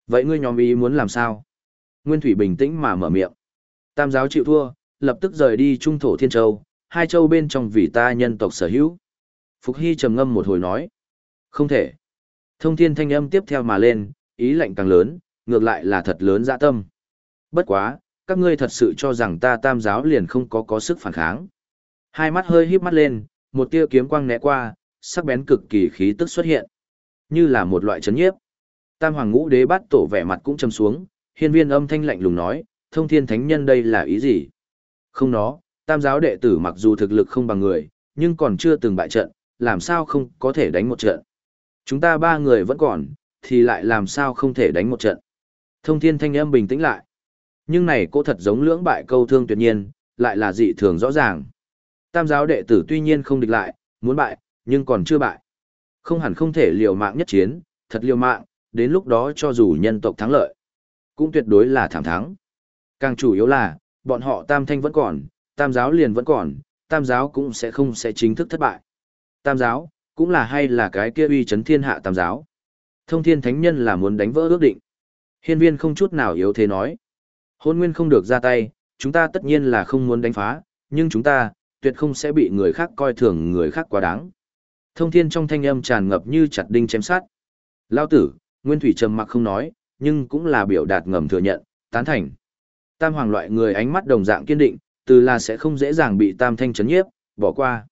Vậy ngươi nhóm ý muốn làm sao? Nguyên Thủy bình tĩnh mà mở miệng. Tam giáo chịu thua, lập tức rời đi trung thổ thiên châu, hai châu bên trong vì ta nhân tộc sở hữu. Phục Hy trầm ngâm một hồi nói. Không thể. Thông thiên thanh âm tiếp theo mà lên, ý lệnh càng lớn, ngược lại là thật lớn dạ tâm. Bất quá, các ngươi thật sự cho rằng ta tam giáo liền không có có sức phản kháng. Hai mắt hơi híp mắt lên, một tia kiếm quang né qua, sắc bén cực kỳ khí tức xuất hiện. Như là một loại chấn nhiếp. Tam hoàng ngũ đế bắt tổ vẻ mặt cũng trầm xuống, hiên viên âm thanh lạnh lùng nói, thông thiên thánh nhân đây là ý gì? Không nó, tam giáo đệ tử mặc dù thực lực không bằng người, nhưng còn chưa từng bại trận, làm sao không có thể đánh một trận. Chúng ta ba người vẫn còn, thì lại làm sao không thể đánh một trận. Thông thiên thanh âm bình tĩnh lại. Nhưng này cô thật giống lưỡng bại câu thương tuyệt nhiên, lại là dị thường rõ ràng. Tam giáo đệ tử tuy nhiên không địch lại, muốn bại, nhưng còn chưa bại. Không hẳn không thể liều mạng nhất chiến, thật liều mạng, đến lúc đó cho dù nhân tộc thắng lợi, cũng tuyệt đối là thảm thắng. Càng chủ yếu là, bọn họ tam thanh vẫn còn, tam giáo liền vẫn còn, tam giáo cũng sẽ không sẽ chính thức thất bại. Tam giáo, cũng là hay là cái kia uy chấn thiên hạ tam giáo. Thông thiên thánh nhân là muốn đánh vỡ ước định. Hiên viên không chút nào yếu thế nói. Hôn nguyên không được ra tay, chúng ta tất nhiên là không muốn đánh phá, nhưng chúng ta, tuyệt không sẽ bị người khác coi thường người khác quá đáng. Thông thiên trong thanh âm tràn ngập như chặt đinh chém sát. Lao tử, Nguyên Thủy trầm mặc không nói, nhưng cũng là biểu đạt ngầm thừa nhận, tán thành. Tam hoàng loại người ánh mắt đồng dạng kiên định, từ là sẽ không dễ dàng bị tam thanh chấn nhiếp, bỏ qua.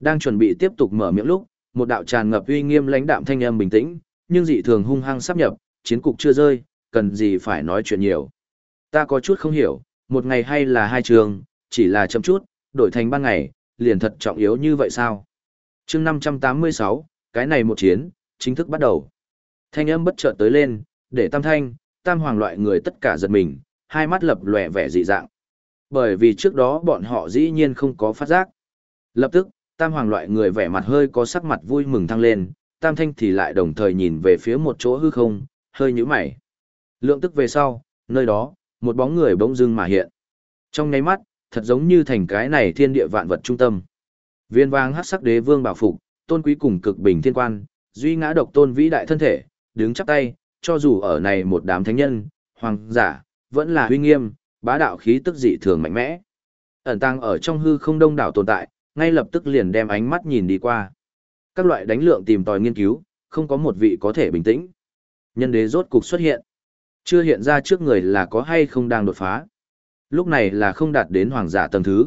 Đang chuẩn bị tiếp tục mở miệng lúc, một đạo tràn ngập uy nghiêm lãnh đạm thanh âm bình tĩnh, nhưng dị thường hung hăng sắp nhập, chiến cục chưa rơi, cần gì phải nói chuyện nhiều. Ta có chút không hiểu, một ngày hay là hai trường, chỉ là chậm chút, đổi thành ban ngày, liền thật trọng yếu như vậy sao? chương 586, cái này một chiến, chính thức bắt đầu. Thanh âm bất chợt tới lên, để tam thanh, tam hoàng loại người tất cả giật mình, hai mắt lập lòe vẻ dị dạng. Bởi vì trước đó bọn họ dĩ nhiên không có phát giác. Lập tức, tam hoàng loại người vẻ mặt hơi có sắc mặt vui mừng thăng lên, tam thanh thì lại đồng thời nhìn về phía một chỗ hư không, hơi nhíu mày. Lượng tức về sau, nơi đó, một bóng người bỗng dưng mà hiện. Trong nháy mắt, thật giống như thành cái này thiên địa vạn vật trung tâm. Viên vang hắc sắc đế vương bảo phục, tôn quý cùng cực bình thiên quan, duy ngã độc tôn vĩ đại thân thể, đứng chắp tay, cho dù ở này một đám thánh nhân, hoàng giả, vẫn là huy nghiêm, bá đạo khí tức dị thường mạnh mẽ. Ẩn tăng ở trong hư không đông đảo tồn tại, ngay lập tức liền đem ánh mắt nhìn đi qua. Các loại đánh lượng tìm tòi nghiên cứu, không có một vị có thể bình tĩnh. Nhân đế rốt cục xuất hiện. Chưa hiện ra trước người là có hay không đang đột phá. Lúc này là không đạt đến hoàng giả tầng thứ.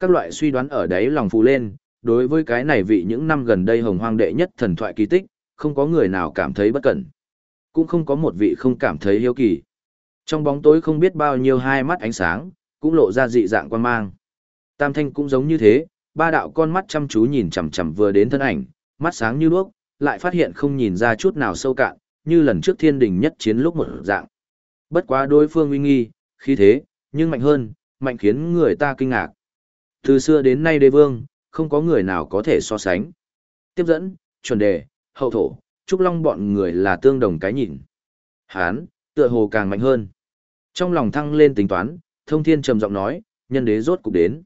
Các loại suy đoán ở đấy lòng phụ lên, đối với cái này vị những năm gần đây hồng hoang đệ nhất thần thoại kỳ tích, không có người nào cảm thấy bất cẩn. Cũng không có một vị không cảm thấy hiếu kỳ. Trong bóng tối không biết bao nhiêu hai mắt ánh sáng, cũng lộ ra dị dạng quan mang. Tam thanh cũng giống như thế, ba đạo con mắt chăm chú nhìn chằm chằm vừa đến thân ảnh, mắt sáng như đuốc, lại phát hiện không nhìn ra chút nào sâu cạn, như lần trước thiên đình nhất chiến lúc một dạng. Bất quá đối phương uy nghi, khí thế, nhưng mạnh hơn, mạnh khiến người ta kinh ngạc. Từ xưa đến nay đế vương, không có người nào có thể so sánh. Tiếp dẫn, chuẩn đề, hậu thổ, trúc long bọn người là tương đồng cái nhìn. Hán, tựa hồ càng mạnh hơn. Trong lòng thăng lên tính toán, thông thiên trầm giọng nói, nhân đế rốt cục đến.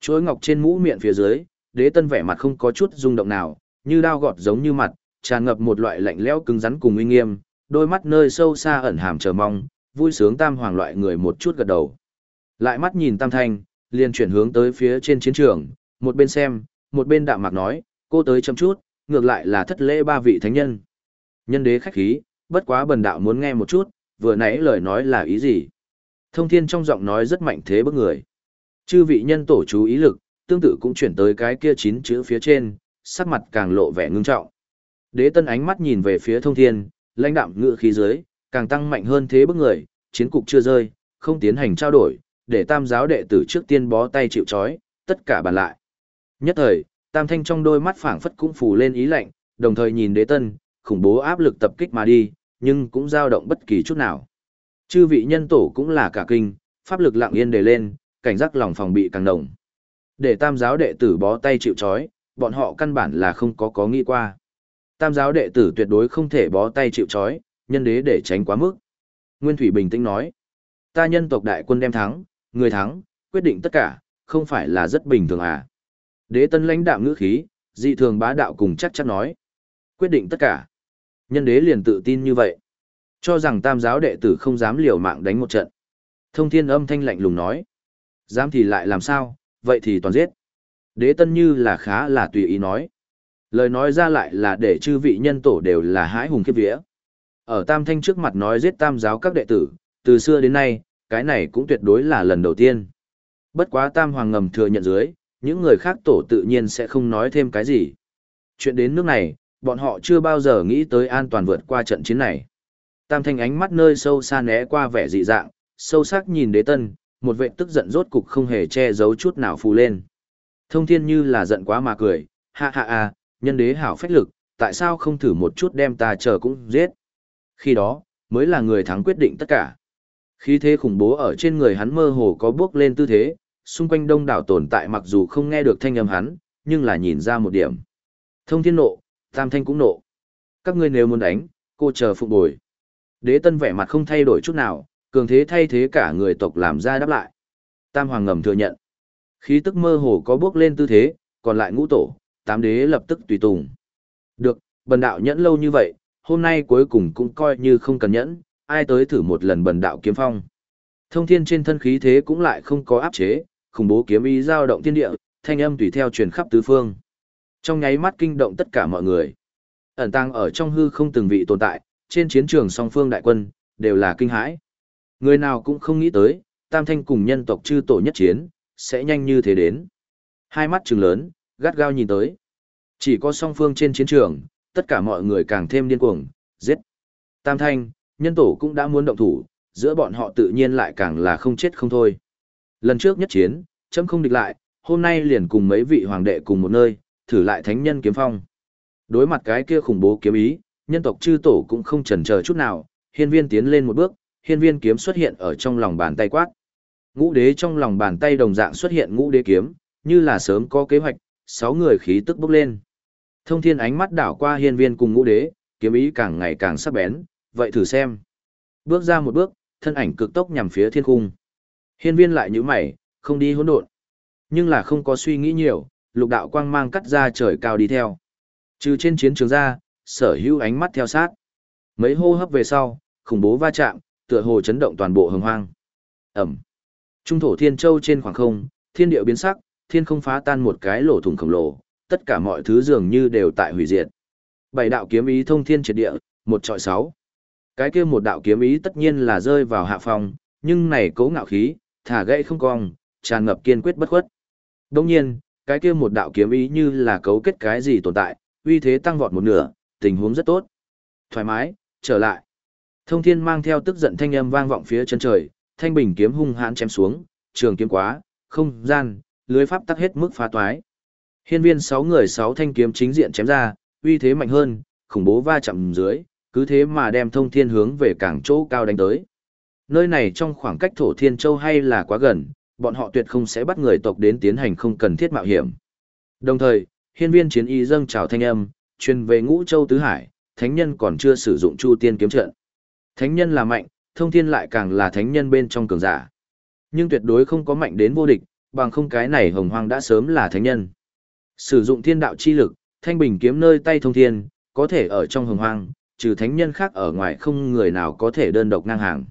Chuối ngọc trên mũ miệng phía dưới, đế tân vẻ mặt không có chút rung động nào, như đao gọt giống như mặt, tràn ngập một loại lạnh lẽo cứng rắn cùng uy nghiêm, đôi mắt nơi sâu xa ẩn hàm chờ mong, vui sướng tam hoàng loại người một chút gật đầu. Lại mắt nhìn tam thanh, liền chuyển hướng tới phía trên chiến trường, một bên xem, một bên đạm mạc nói, cô tới chậm chút, ngược lại là thất lễ ba vị thánh nhân. Nhân đế khách khí, bất quá bần đạo muốn nghe một chút, vừa nãy lời nói là ý gì? Thông thiên trong giọng nói rất mạnh thế bức người. Chư vị nhân tổ chú ý lực, tương tự cũng chuyển tới cái kia chín chữ phía trên, sắc mặt càng lộ vẻ ngưng trọng. Đế tân ánh mắt nhìn về phía thông thiên, lãnh đạm ngựa khí dưới, càng tăng mạnh hơn thế bức người, chiến cục chưa rơi, không tiến hành trao đổi, để tam giáo đệ tử trước tiên bó tay chịu chói, tất cả bàn lại. Nhất thời, tam thanh trong đôi mắt phảng phất cũng phủ lên ý lạnh, đồng thời nhìn đế tân, khủng bố áp lực tập kích mà đi, nhưng cũng dao động bất kỳ chút nào. Chư vị nhân tổ cũng là cả kinh, pháp lực lặng yên đề lên, cảnh giác lòng phòng bị càng đồng. Để tam giáo đệ tử bó tay chịu chói, bọn họ căn bản là không có có nghĩ qua. Tam giáo đệ tử tuyệt đối không thể bó tay chịu trói, nhân đế để tránh quá mức. Nguyên Thủy bình tĩnh nói, ta nhân tộc đại quân đem thắng, người thắng, quyết định tất cả, không phải là rất bình thường à. Đế tân lãnh đạo ngữ khí, dị thường bá đạo cùng chắc chắn nói. Quyết định tất cả. Nhân đế liền tự tin như vậy. Cho rằng tam giáo đệ tử không dám liều mạng đánh một trận. Thông thiên âm thanh lạnh lùng nói. Dám thì lại làm sao, vậy thì toàn giết. Đế tân như là khá là tùy ý nói. Lời nói ra lại là để chư vị nhân tổ đều là hãi hùng khiếp vía. Ở tam thanh trước mặt nói giết tam giáo các đệ tử, từ xưa đến nay, cái này cũng tuyệt đối là lần đầu tiên. Bất quá tam hoàng ngầm thừa nhận dưới, những người khác tổ tự nhiên sẽ không nói thêm cái gì. Chuyện đến nước này, bọn họ chưa bao giờ nghĩ tới an toàn vượt qua trận chiến này. Tam thanh ánh mắt nơi sâu xa né qua vẻ dị dạng, sâu sắc nhìn đế tân, một vệ tức giận rốt cục không hề che giấu chút nào phù lên. Thông thiên như là giận quá mà cười, ha ha ha, nhân đế hảo phách lực, tại sao không thử một chút đem ta chờ cũng giết. Khi đó, mới là người thắng quyết định tất cả. Khí thế khủng bố ở trên người hắn mơ hồ có bước lên tư thế, xung quanh đông đảo tồn tại mặc dù không nghe được thanh âm hắn, nhưng là nhìn ra một điểm. Thông thiên nộ, tam thanh cũng nộ. Các ngươi nếu muốn đánh, cô chờ phục bồi. Đế tân vẻ mặt không thay đổi chút nào, cường thế thay thế cả người tộc làm ra đáp lại. Tam hoàng ngầm thừa nhận. Khí tức mơ hồ có bước lên tư thế, còn lại ngũ tổ, tám đế lập tức tùy tùng. Được, bần đạo nhẫn lâu như vậy, hôm nay cuối cùng cũng coi như không cần nhẫn, ai tới thử một lần bần đạo kiếm phong. Thông thiên trên thân khí thế cũng lại không có áp chế, khủng bố kiếm ý dao động thiên địa, thanh âm tùy theo truyền khắp tứ phương. Trong nháy mắt kinh động tất cả mọi người. Ẩn tăng ở trong hư không từng vị tồn tại, trên chiến trường song phương đại quân, đều là kinh hãi. Người nào cũng không nghĩ tới, tam thanh cùng nhân tộc chư tổ nhất chiến, sẽ nhanh như thế đến. Hai mắt trừng lớn, gắt gao nhìn tới. Chỉ có song phương trên chiến trường, tất cả mọi người càng thêm điên cuồng, giết. Tam thanh, nhân tổ cũng đã muốn động thủ, giữa bọn họ tự nhiên lại càng là không chết không thôi. Lần trước nhất chiến, chấm không địch lại, hôm nay liền cùng mấy vị hoàng đệ cùng một nơi, thử lại thánh nhân kiếm phong. Đối mặt cái kia khủng bố kiếm ý, nhân tộc chư tổ cũng không chần chờ chút nào, hiên viên tiến lên một bước, hiên viên kiếm xuất hiện ở trong lòng bàn tay quát. Ngũ đế trong lòng bàn tay đồng dạng xuất hiện ngũ đế kiếm, như là sớm có kế hoạch, sáu người khí tức bốc lên. Thông thiên ánh mắt đảo qua hiên viên cùng ngũ đế, kiếm ý càng ngày càng sắc bén, vậy thử xem. Bước ra một bước, thân ảnh cực tốc nhằm phía thiên cung. Hiên viên lại như mày, không đi hỗn độn. Nhưng là không có suy nghĩ nhiều, lục đạo quang mang cắt ra trời cao đi theo. Trừ trên chiến trường ra, sở hữu ánh mắt theo sát. Mấy hô hấp về sau, khủng bố va chạm, tựa hồ chấn động toàn bộ hồng hoang. Ẩm. Trung thổ thiên châu trên khoảng không, thiên địa biến sắc, thiên không phá tan một cái lỗ thủng khổng lồ, tất cả mọi thứ dường như đều tại hủy diệt. Bảy đạo kiếm ý thông thiên triệt địa, một trọi sáu. Cái kia một đạo kiếm ý tất nhiên là rơi vào hạ phòng, nhưng này cố ngạo khí, thả gãy không cong, tràn ngập kiên quyết bất khuất. Đồng nhiên, cái kia một đạo kiếm ý như là cấu kết cái gì tồn tại, uy thế tăng vọt một nửa, tình huống rất tốt. Thoải mái, trở lại. Thông thiên mang theo tức giận thanh âm vang vọng phía chân trời, thanh bình kiếm hung hãn chém xuống, trường kiếm quá, không gian, lưới pháp tắc hết mức phá toái. Hiên viên sáu người sáu thanh kiếm chính diện chém ra, uy thế mạnh hơn, khủng bố va chạm dưới, cứ thế mà đem thông thiên hướng về cảng chỗ cao đánh tới. Nơi này trong khoảng cách thổ thiên châu hay là quá gần, bọn họ tuyệt không sẽ bắt người tộc đến tiến hành không cần thiết mạo hiểm. Đồng thời, hiên viên chiến y dâng trào thanh âm, truyền về ngũ châu tứ hải, thánh nhân còn chưa sử dụng chu tiên kiếm trận. Thánh nhân là mạnh, thông thiên lại càng là thánh nhân bên trong cường giả. Nhưng tuyệt đối không có mạnh đến vô địch, bằng không cái này hồng hoang đã sớm là thánh nhân. Sử dụng thiên đạo chi lực, thanh bình kiếm nơi tay thông thiên, có thể ở trong hồng hoang, trừ thánh nhân khác ở ngoài không người nào có thể đơn độc ngang hàng.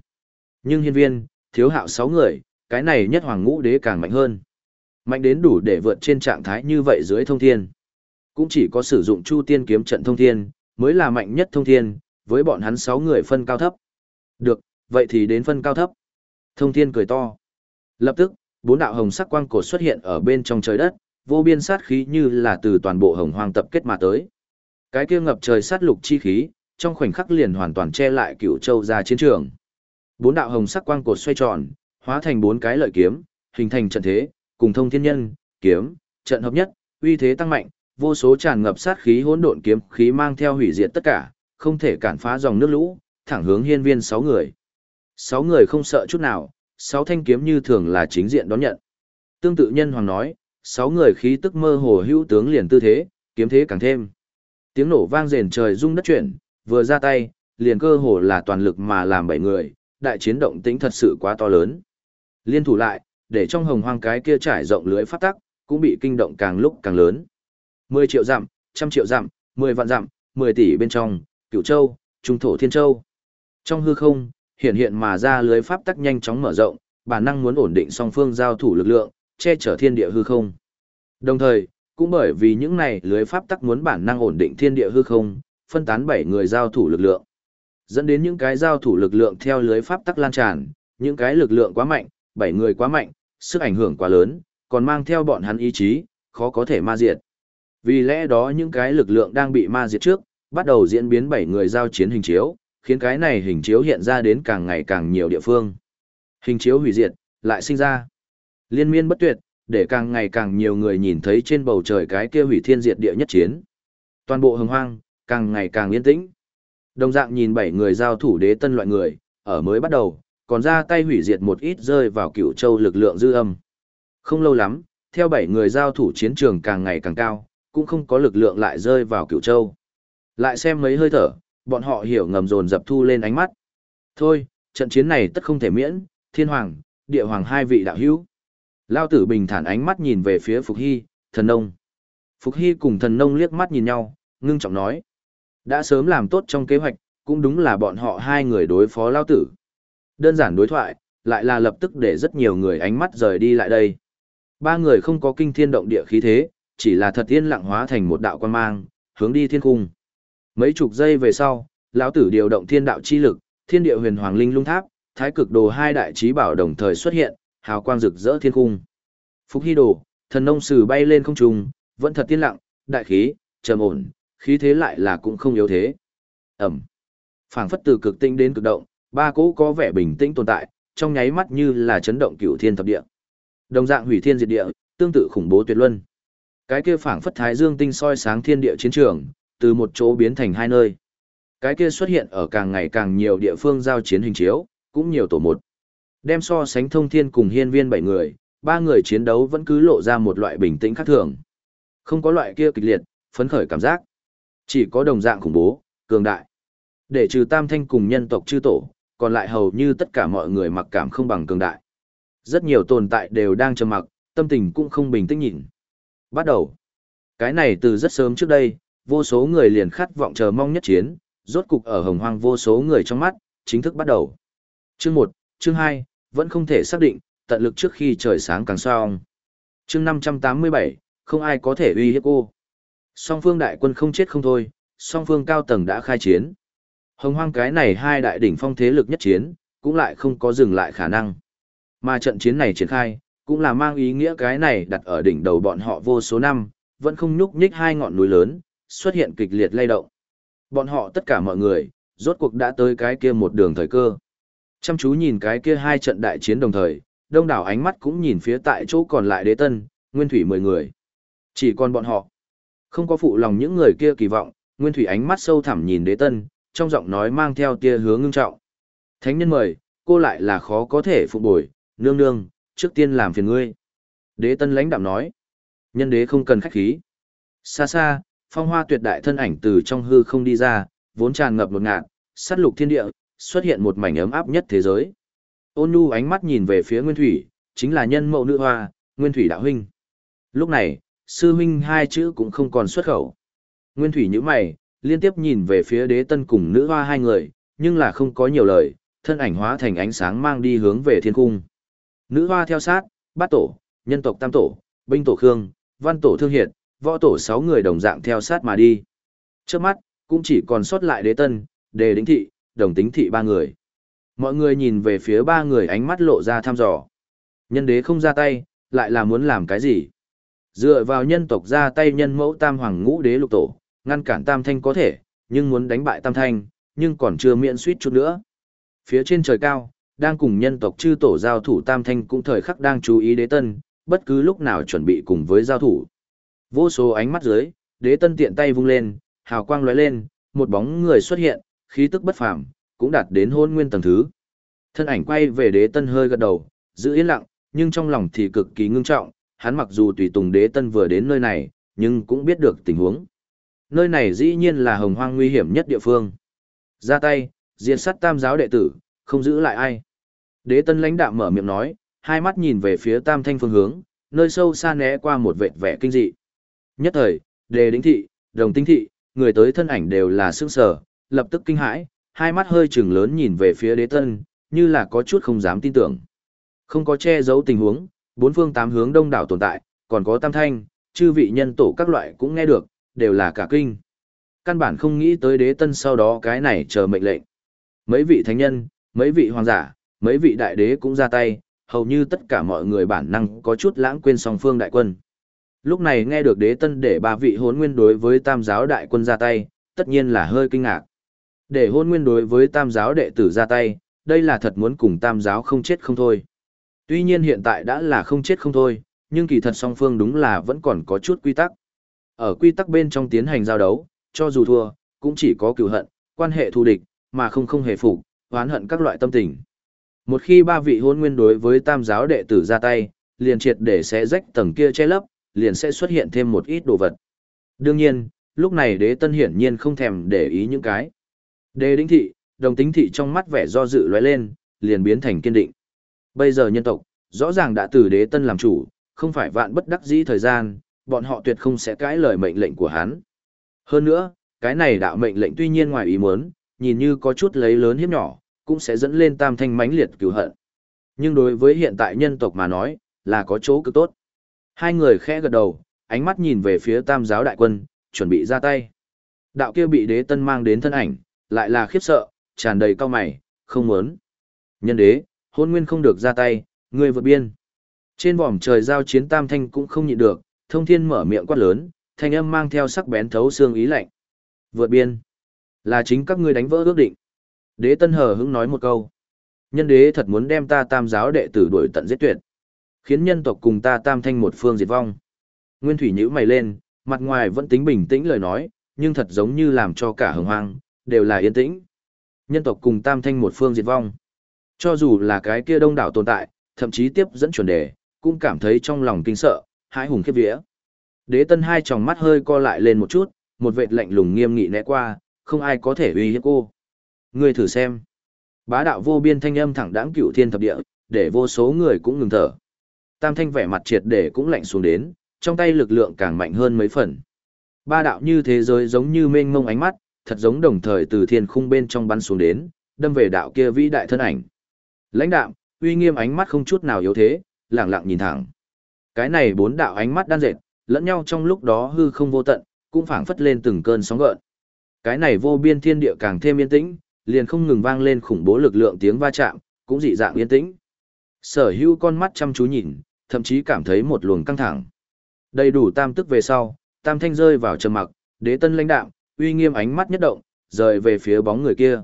Nhưng hiên viên, thiếu hạo sáu người, cái này nhất hoàng ngũ đế càng mạnh hơn. Mạnh đến đủ để vượt trên trạng thái như vậy dưới thông thiên. Cũng chỉ có sử dụng chu tiên kiếm trận thông thiên, mới là mạnh nhất thông thiên, với bọn hắn sáu người phân cao thấp. Được, vậy thì đến phân cao thấp. Thông thiên cười to. Lập tức, bốn đạo hồng sắc quang cột xuất hiện ở bên trong trời đất, vô biên sát khí như là từ toàn bộ hồng hoang tập kết mà tới. Cái kia ngập trời sát lục chi khí, trong khoảnh khắc liền hoàn toàn che lại cửu châu ra chiến trường. Bốn đạo hồng sắc quang cột xoay tròn, hóa thành bốn cái lợi kiếm, hình thành trận thế, cùng thông thiên nhân, kiếm, trận hợp nhất, uy thế tăng mạnh, vô số tràn ngập sát khí hỗn độn kiếm khí mang theo hủy diệt tất cả, không thể cản phá dòng nước lũ, thẳng hướng hiên viên sáu người. Sáu người không sợ chút nào, sáu thanh kiếm như thường là chính diện đón nhận. Tương tự nhân hoàng nói, sáu người khí tức mơ hồ hữu tướng liền tư thế, kiếm thế càng thêm. Tiếng nổ vang rền trời rung đất chuyển, vừa ra tay, liền cơ hồ là toàn lực mà làm bảy người, đại chiến động tĩnh thật sự quá to lớn. Liên thủ lại, để trong hồng hoang cái kia trải rộng lưới phát tắc, cũng bị kinh động càng lúc càng lớn. 10 triệu dặm, trăm triệu dặm, 10 vạn dặm, 10 tỷ bên trong, cửu châu, trung thổ thiên châu. Trong hư không, hiện hiện mà ra lưới pháp tắc nhanh chóng mở rộng, bản năng muốn ổn định song phương giao thủ lực lượng, che chở thiên địa hư không. Đồng thời, cũng bởi vì những này lưới pháp tắc muốn bản năng ổn định thiên địa hư không, phân tán bảy người giao thủ lực lượng. Dẫn đến những cái giao thủ lực lượng theo lưới pháp tắc lan tràn, những cái lực lượng quá mạnh, bảy người quá mạnh, sức ảnh hưởng quá lớn, còn mang theo bọn hắn ý chí, khó có thể ma diệt. Vì lẽ đó những cái lực lượng đang bị ma diệt trước, bắt đầu diễn biến bảy người giao chiến hình chiếu, khiến cái này hình chiếu hiện ra đến càng ngày càng nhiều địa phương. Hình chiếu hủy diệt, lại sinh ra. Liên miên bất tuyệt, để càng ngày càng nhiều người nhìn thấy trên bầu trời cái kia hủy thiên diệt địa nhất chiến. Toàn bộ hồng hoang, càng ngày càng yên tĩnh. Đồng dạng nhìn bảy người giao thủ đế tân loại người, ở mới bắt đầu, còn ra tay hủy diệt một ít rơi vào cựu châu lực lượng dư âm. Không lâu lắm, theo bảy người giao thủ chiến trường càng ngày càng cao, cũng không có lực lượng lại rơi vào cựu châu. Lại xem mấy hơi thở, bọn họ hiểu ngầm dồn dập thu lên ánh mắt. Thôi, trận chiến này tất không thể miễn, thiên hoàng, địa hoàng hai vị đạo hữu. Lao tử bình thản ánh mắt nhìn về phía Phục Hy, thần nông. Phục Hy cùng thần nông liếc mắt nhìn nhau, ngưng trọng nói. Đã sớm làm tốt trong kế hoạch, cũng đúng là bọn họ hai người đối phó Lao tử. Đơn giản đối thoại, lại là lập tức để rất nhiều người ánh mắt rời đi lại đây. Ba người không có kinh thiên động địa khí thế, chỉ là thật yên lặng hóa thành một đạo quan mang, hướng đi thiên cung. Mấy chục giây về sau, lão tử điều động thiên đạo chi lực, thiên địa huyền hoàng linh lung tháp, thái cực đồ hai đại trí bảo đồng thời xuất hiện, hào quang rực rỡ thiên cung. Phúc Hy đồ, thần nông sử bay lên không trung, vẫn thật tiên lặng, đại khí, trầm ổn, khí thế lại là cũng không yếu thế. Ẩm. Phảng phất từ cực tinh đến cực động, ba cỗ có vẻ bình tĩnh tồn tại, trong nháy mắt như là chấn động cửu thiên thập địa. Đồng dạng hủy thiên diệt địa, tương tự khủng bố tuyệt luân. Cái kia phảng phất thái dương tinh soi sáng thiên địa chiến trường, từ một chỗ biến thành hai nơi. Cái kia xuất hiện ở càng ngày càng nhiều địa phương giao chiến hình chiếu, cũng nhiều tổ một. Đem so sánh thông thiên cùng hiên viên bảy người, ba người chiến đấu vẫn cứ lộ ra một loại bình tĩnh khác thường. Không có loại kia kịch liệt, phấn khởi cảm giác. Chỉ có đồng dạng khủng bố, cường đại. Để trừ tam thanh cùng nhân tộc chư tổ, còn lại hầu như tất cả mọi người mặc cảm không bằng cường đại. Rất nhiều tồn tại đều đang trầm mặc, tâm tình cũng không bình tĩnh nhìn. Bắt đầu. Cái này từ rất sớm trước đây, vô số người liền khát vọng chờ mong nhất chiến, rốt cục ở hồng hoang vô số người trong mắt, chính thức bắt đầu. Chương 1, chương 2, vẫn không thể xác định, tận lực trước khi trời sáng càng xong. Chương 587, không ai có thể uy hiếp cô. Song phương đại quân không chết không thôi, song phương cao tầng đã khai chiến. Hồng hoang cái này hai đại đỉnh phong thế lực nhất chiến, cũng lại không có dừng lại khả năng. Mà trận chiến này triển khai, cũng là mang ý nghĩa cái này đặt ở đỉnh đầu bọn họ vô số năm, vẫn không nhúc nhích hai ngọn núi lớn, xuất hiện kịch liệt lay động. Bọn họ tất cả mọi người, rốt cuộc đã tới cái kia một đường thời cơ. Chăm chú nhìn cái kia hai trận đại chiến đồng thời, đông đảo ánh mắt cũng nhìn phía tại chỗ còn lại đế tân, nguyên thủy mười người. Chỉ còn bọn họ. Không có phụ lòng những người kia kỳ vọng, nguyên thủy ánh mắt sâu thẳm nhìn đế tân, trong giọng nói mang theo tia hướng ngưng trọng. Thánh nhân mời, cô lại là khó có thể phục bồi, nương nương, trước tiên làm phiền ngươi. Đế tân lãnh đạm nói. Nhân đế không cần khách khí. Xa xa, phong hoa tuyệt đại thân ảnh từ trong hư không đi ra, vốn tràn ngập một ngạn, sát lục thiên địa, xuất hiện một mảnh ấm áp nhất thế giới. Ôn nhu ánh mắt nhìn về phía Nguyên Thủy, chính là nhân mẫu nữ hoa, Nguyên Thủy đạo huynh. Lúc này, sư huynh hai chữ cũng không còn xuất khẩu. Nguyên Thủy nhíu mày, liên tiếp nhìn về phía đế tân cùng nữ hoa hai người, nhưng là không có nhiều lời, thân ảnh hóa thành ánh sáng mang đi hướng về thiên cung. Nữ hoa theo sát, bát tổ, nhân tộc tam tổ, binh tổ khương, văn tổ thương hiệt, võ tổ sáu người đồng dạng theo sát mà đi. Trước mắt, cũng chỉ còn sót lại đế tân, đề đính thị, đồng tính thị ba người. Mọi người nhìn về phía ba người ánh mắt lộ ra thăm dò. Nhân đế không ra tay, lại là muốn làm cái gì? Dựa vào nhân tộc ra tay nhân mẫu tam hoàng ngũ đế lục tổ, ngăn cản tam thanh có thể, nhưng muốn đánh bại tam thanh, nhưng còn chưa miễn suýt chút nữa. Phía trên trời cao, đang cùng nhân tộc chư tổ giao thủ tam thanh cũng thời khắc đang chú ý đế tân, bất cứ lúc nào chuẩn bị cùng với giao thủ. Vô số ánh mắt dưới, đế tân tiện tay vung lên, hào quang lóe lên, một bóng người xuất hiện, khí tức bất phàm, cũng đạt đến hôn nguyên tầng thứ. Thân ảnh quay về đế tân hơi gật đầu, giữ yên lặng, nhưng trong lòng thì cực kỳ ngưng trọng, hắn mặc dù tùy tùng đế tân vừa đến nơi này, nhưng cũng biết được tình huống. Nơi này dĩ nhiên là hồng hoang nguy hiểm nhất địa phương. Ra tay, diệt sát tam giáo đệ tử, không giữ lại ai. Đế tân lãnh đạm mở miệng nói, hai mắt nhìn về phía tam thanh phương hướng, nơi sâu xa né qua một vệt vẻ kinh dị. Nhất thời, đề đính thị, đồng tinh thị, người tới thân ảnh đều là sương sở, lập tức kinh hãi, hai mắt hơi trừng lớn nhìn về phía đế tân, như là có chút không dám tin tưởng. Không có che giấu tình huống, bốn phương tám hướng đông đảo tồn tại, còn có tam thanh, chư vị nhân tổ các loại cũng nghe được, đều là cả kinh. Căn bản không nghĩ tới đế tân sau đó cái này chờ mệnh lệnh. Mấy vị thánh nhân, mấy vị hoàng giả, mấy vị đại đế cũng ra tay, hầu như tất cả mọi người bản năng có chút lãng quên song phương đại quân. Lúc này nghe được đế tân để ba vị hốn nguyên đối với tam giáo đại quân ra tay, tất nhiên là hơi kinh ngạc. Để hôn nguyên đối với tam giáo đệ tử ra tay, đây là thật muốn cùng tam giáo không chết không thôi. Tuy nhiên hiện tại đã là không chết không thôi, nhưng kỳ thật song phương đúng là vẫn còn có chút quy tắc. Ở quy tắc bên trong tiến hành giao đấu, cho dù thua, cũng chỉ có cựu hận, quan hệ thù địch, mà không không hề phục, oán hận các loại tâm tình. Một khi ba vị hôn nguyên đối với tam giáo đệ tử ra tay, liền triệt để sẽ rách tầng kia che lấp, liền sẽ xuất hiện thêm một ít đồ vật. Đương nhiên, lúc này đế tân hiển nhiên không thèm để ý những cái. Đế đính thị, đồng tính thị trong mắt vẻ do dự lóe lên, liền biến thành kiên định. Bây giờ nhân tộc, rõ ràng đã từ đế tân làm chủ, không phải vạn bất đắc dĩ thời gian, bọn họ tuyệt không sẽ cãi lời mệnh lệnh của hắn. Hơn nữa, cái này đạo mệnh lệnh tuy nhiên ngoài ý muốn, nhìn như có chút lấy lớn hiếp nhỏ, cũng sẽ dẫn lên tam thanh mãnh liệt cứu hận. Nhưng đối với hiện tại nhân tộc mà nói, là có chỗ cực tốt. Hai người khẽ gật đầu, ánh mắt nhìn về phía tam giáo đại quân, chuẩn bị ra tay. Đạo kia bị đế tân mang đến thân ảnh, lại là khiếp sợ, tràn đầy cao mày, không muốn. Nhân đế, hôn nguyên không được ra tay, người vượt biên. Trên vòm trời giao chiến tam thanh cũng không nhịn được, thông thiên mở miệng quát lớn, thanh âm mang theo sắc bén thấu xương ý lạnh. Vượt biên. Là chính các ngươi đánh vỡ ước định. Đế tân hờ hững nói một câu. Nhân đế thật muốn đem ta tam giáo đệ tử đuổi tận giết tuyệt. Khiến nhân tộc cùng ta tam thanh một phương diệt vong. Nguyên thủy nhíu mày lên, mặt ngoài vẫn tính bình tĩnh lời nói, nhưng thật giống như làm cho cả hồng hoang, đều là yên tĩnh. Nhân tộc cùng tam thanh một phương diệt vong. Cho dù là cái kia đông đảo tồn tại, thậm chí tiếp dẫn chuẩn đề, cũng cảm thấy trong lòng kinh sợ, hãi hùng khiếp vía. Đế tân hai tròng mắt hơi co lại lên một chút, một vệt lạnh lùng nghiêm nghị né qua, không ai có thể uy hiếp cô. Ngươi thử xem. Bá đạo vô biên thanh âm thẳng đáng cựu thiên thập địa, để vô số người cũng ngừng thở. Tam thanh vẻ mặt triệt để cũng lạnh xuống đến, trong tay lực lượng càng mạnh hơn mấy phần. Ba đạo như thế giới giống như mênh mông ánh mắt, thật giống đồng thời từ thiên khung bên trong bắn xuống đến, đâm về đạo kia vĩ đại thân ảnh. Lãnh đạo, uy nghiêm ánh mắt không chút nào yếu thế, lẳng lặng nhìn thẳng. Cái này bốn đạo ánh mắt đan dệt, lẫn nhau trong lúc đó hư không vô tận, cũng phảng phất lên từng cơn sóng gợn. Cái này vô biên thiên địa càng thêm yên tĩnh, liền không ngừng vang lên khủng bố lực lượng tiếng va chạm, cũng dị dạng yên tĩnh. Sở hữu con mắt chăm chú nhìn, thậm chí cảm thấy một luồng căng thẳng. Đầy đủ tam tức về sau, tam thanh rơi vào trầm mặc, đế tân lãnh đạm, uy nghiêm ánh mắt nhất động, rời về phía bóng người kia.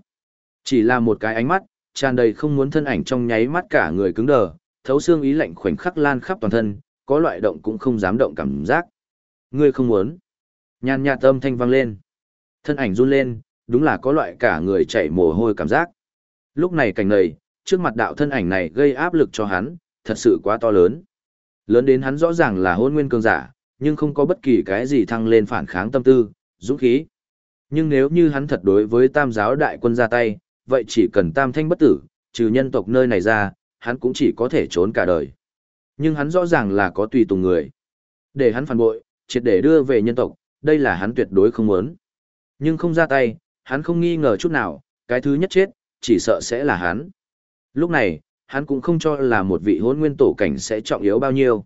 Chỉ là một cái ánh mắt, tràn đầy không muốn thân ảnh trong nháy mắt cả người cứng đờ, thấu xương ý lạnh khoảnh khắc lan khắp toàn thân, có loại động cũng không dám động cảm giác. Ngươi không muốn. Nhàn nhạt âm thanh vang lên. Thân ảnh run lên, đúng là có loại cả người chảy mồ hôi cảm giác. Lúc này cảnh này, trước mặt đạo thân ảnh này gây áp lực cho hắn, thật sự quá to lớn. Lớn đến hắn rõ ràng là hôn nguyên cường giả, nhưng không có bất kỳ cái gì thăng lên phản kháng tâm tư, dũng khí. Nhưng nếu như hắn thật đối với tam giáo đại quân ra tay, vậy chỉ cần tam thanh bất tử, trừ nhân tộc nơi này ra, hắn cũng chỉ có thể trốn cả đời. Nhưng hắn rõ ràng là có tùy tùng người. Để hắn phản bội, triệt để đưa về nhân tộc, đây là hắn tuyệt đối không muốn. Nhưng không ra tay, hắn không nghi ngờ chút nào, cái thứ nhất chết, chỉ sợ sẽ là hắn. Lúc này, hắn cũng không cho là một vị hôn nguyên tổ cảnh sẽ trọng yếu bao nhiêu.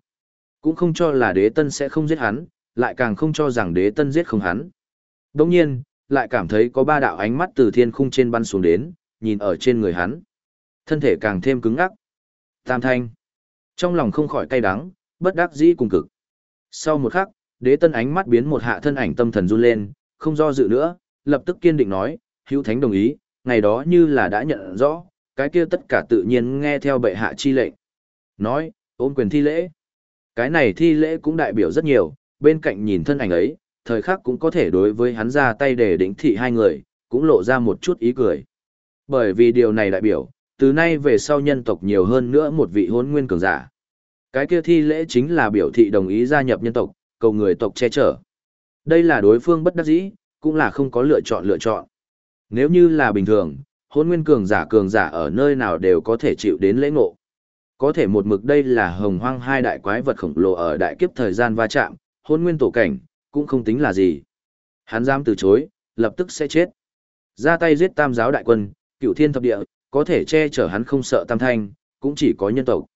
Cũng không cho là đế tân sẽ không giết hắn, lại càng không cho rằng đế tân giết không hắn. Đồng nhiên, lại cảm thấy có ba đạo ánh mắt từ thiên khung trên bắn xuống đến, nhìn ở trên người hắn. Thân thể càng thêm cứng ngắc. Tam thanh. Trong lòng không khỏi cay đắng, bất đắc dĩ cùng cực. Sau một khắc, đế tân ánh mắt biến một hạ thân ảnh tâm thần run lên, không do dự nữa, lập tức kiên định nói, hữu thánh đồng ý, ngày đó như là đã nhận rõ, cái kia tất cả tự nhiên nghe theo bệ hạ chi lệnh. Nói, ôm quyền thi lễ. Cái này thi lễ cũng đại biểu rất nhiều, bên cạnh nhìn thân ảnh ấy, thời khắc cũng có thể đối với hắn ra tay để đỉnh thị hai người, cũng lộ ra một chút ý cười. Bởi vì điều này đại biểu, từ nay về sau nhân tộc nhiều hơn nữa một vị hôn nguyên cường giả. Cái kia thi lễ chính là biểu thị đồng ý gia nhập nhân tộc, cầu người tộc che chở. Đây là đối phương bất đắc dĩ, cũng là không có lựa chọn lựa chọn. Nếu như là bình thường, hôn nguyên cường giả cường giả ở nơi nào đều có thể chịu đến lễ ngộ. Có thể một mực đây là hồng hoang hai đại quái vật khổng lồ ở đại kiếp thời gian va chạm, hôn nguyên tổ cảnh, cũng không tính là gì. Hắn dám từ chối, lập tức sẽ chết. Ra tay giết tam giáo đại quân, cựu thiên thập địa, có thể che chở hắn không sợ tam thanh, cũng chỉ có nhân tộc.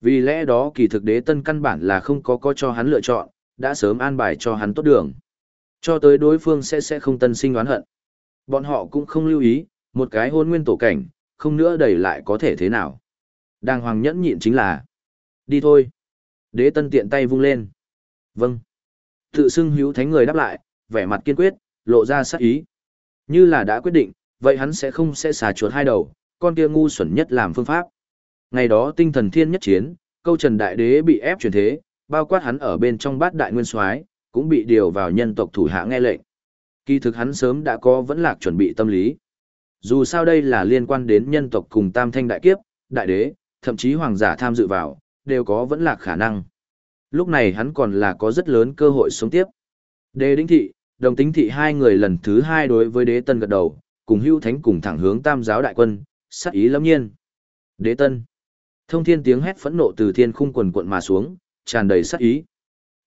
Vì lẽ đó kỳ thực đế tân căn bản là không có có cho hắn lựa chọn, đã sớm an bài cho hắn tốt đường. Cho tới đối phương sẽ sẽ không tân sinh oán hận. Bọn họ cũng không lưu ý, một cái hôn nguyên tổ cảnh, không nữa đẩy lại có thể thế nào. đàng hoàng nhẫn nhịn chính là, đi thôi. Đế tân tiện tay vung lên. Vâng. Tự xưng hữu thánh người đáp lại, vẻ mặt kiên quyết, lộ ra sắc ý. Như là đã quyết định, vậy hắn sẽ không sẽ xà chuột hai đầu, con kia ngu xuẩn nhất làm phương pháp. Ngày đó tinh thần thiên nhất chiến, câu trần đại đế bị ép chuyển thế, bao quát hắn ở bên trong bát đại nguyên soái cũng bị điều vào nhân tộc thủ hạ nghe lệnh. Kỳ thực hắn sớm đã có vẫn lạc chuẩn bị tâm lý. Dù sao đây là liên quan đến nhân tộc cùng tam thanh đại kiếp, đại đế, thậm chí hoàng giả tham dự vào, đều có vẫn lạc khả năng. Lúc này hắn còn là có rất lớn cơ hội sống tiếp. Đế đinh thị, đồng tính thị hai người lần thứ hai đối với đế tân gật đầu, cùng hưu thánh cùng thẳng hướng tam giáo đại quân, sát ý lâm nhiên. Đế tân. Thông thiên tiếng hét phẫn nộ từ thiên khung quần cuộn mà xuống, tràn đầy sát ý.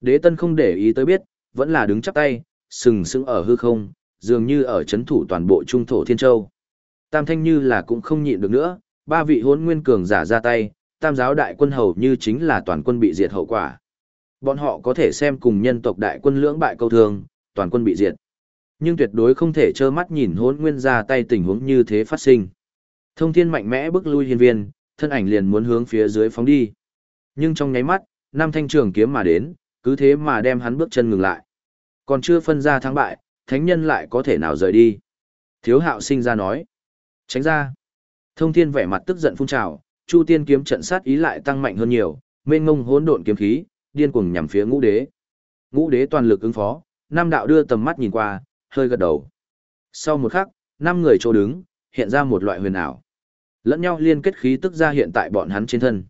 Đế tân không để ý tới biết, vẫn là đứng chắp tay, sừng sững ở hư không, dường như ở chấn thủ toàn bộ trung thổ thiên châu. Tam thanh như là cũng không nhịn được nữa, ba vị hôn nguyên cường giả ra tay, tam giáo đại quân hầu như chính là toàn quân bị diệt hậu quả. Bọn họ có thể xem cùng nhân tộc đại quân lưỡng bại câu thương, toàn quân bị diệt. Nhưng tuyệt đối không thể trơ mắt nhìn hôn nguyên ra tay tình huống như thế phát sinh. Thông thiên mạnh mẽ bước lui hiên viên, thân ảnh liền muốn hướng phía dưới phóng đi. Nhưng trong nháy mắt, năm thanh trường kiếm mà đến, cứ thế mà đem hắn bước chân ngừng lại. Còn chưa phân ra thắng bại, thánh nhân lại có thể nào rời đi. Thiếu hạo sinh ra nói. Tránh ra. Thông thiên vẻ mặt tức giận phun trào, Chu Tiên kiếm trận sát ý lại tăng mạnh hơn nhiều, mênh ngông hỗn độn kiếm khí, điên cuồng nhằm phía Ngũ Đế. Ngũ Đế toàn lực ứng phó, Nam đạo đưa tầm mắt nhìn qua, hơi gật đầu. Sau một khắc, năm người chỗ đứng, hiện ra một loại huyền ảo. Lẫn nhau liên kết khí tức ra hiện tại bọn hắn trên thân.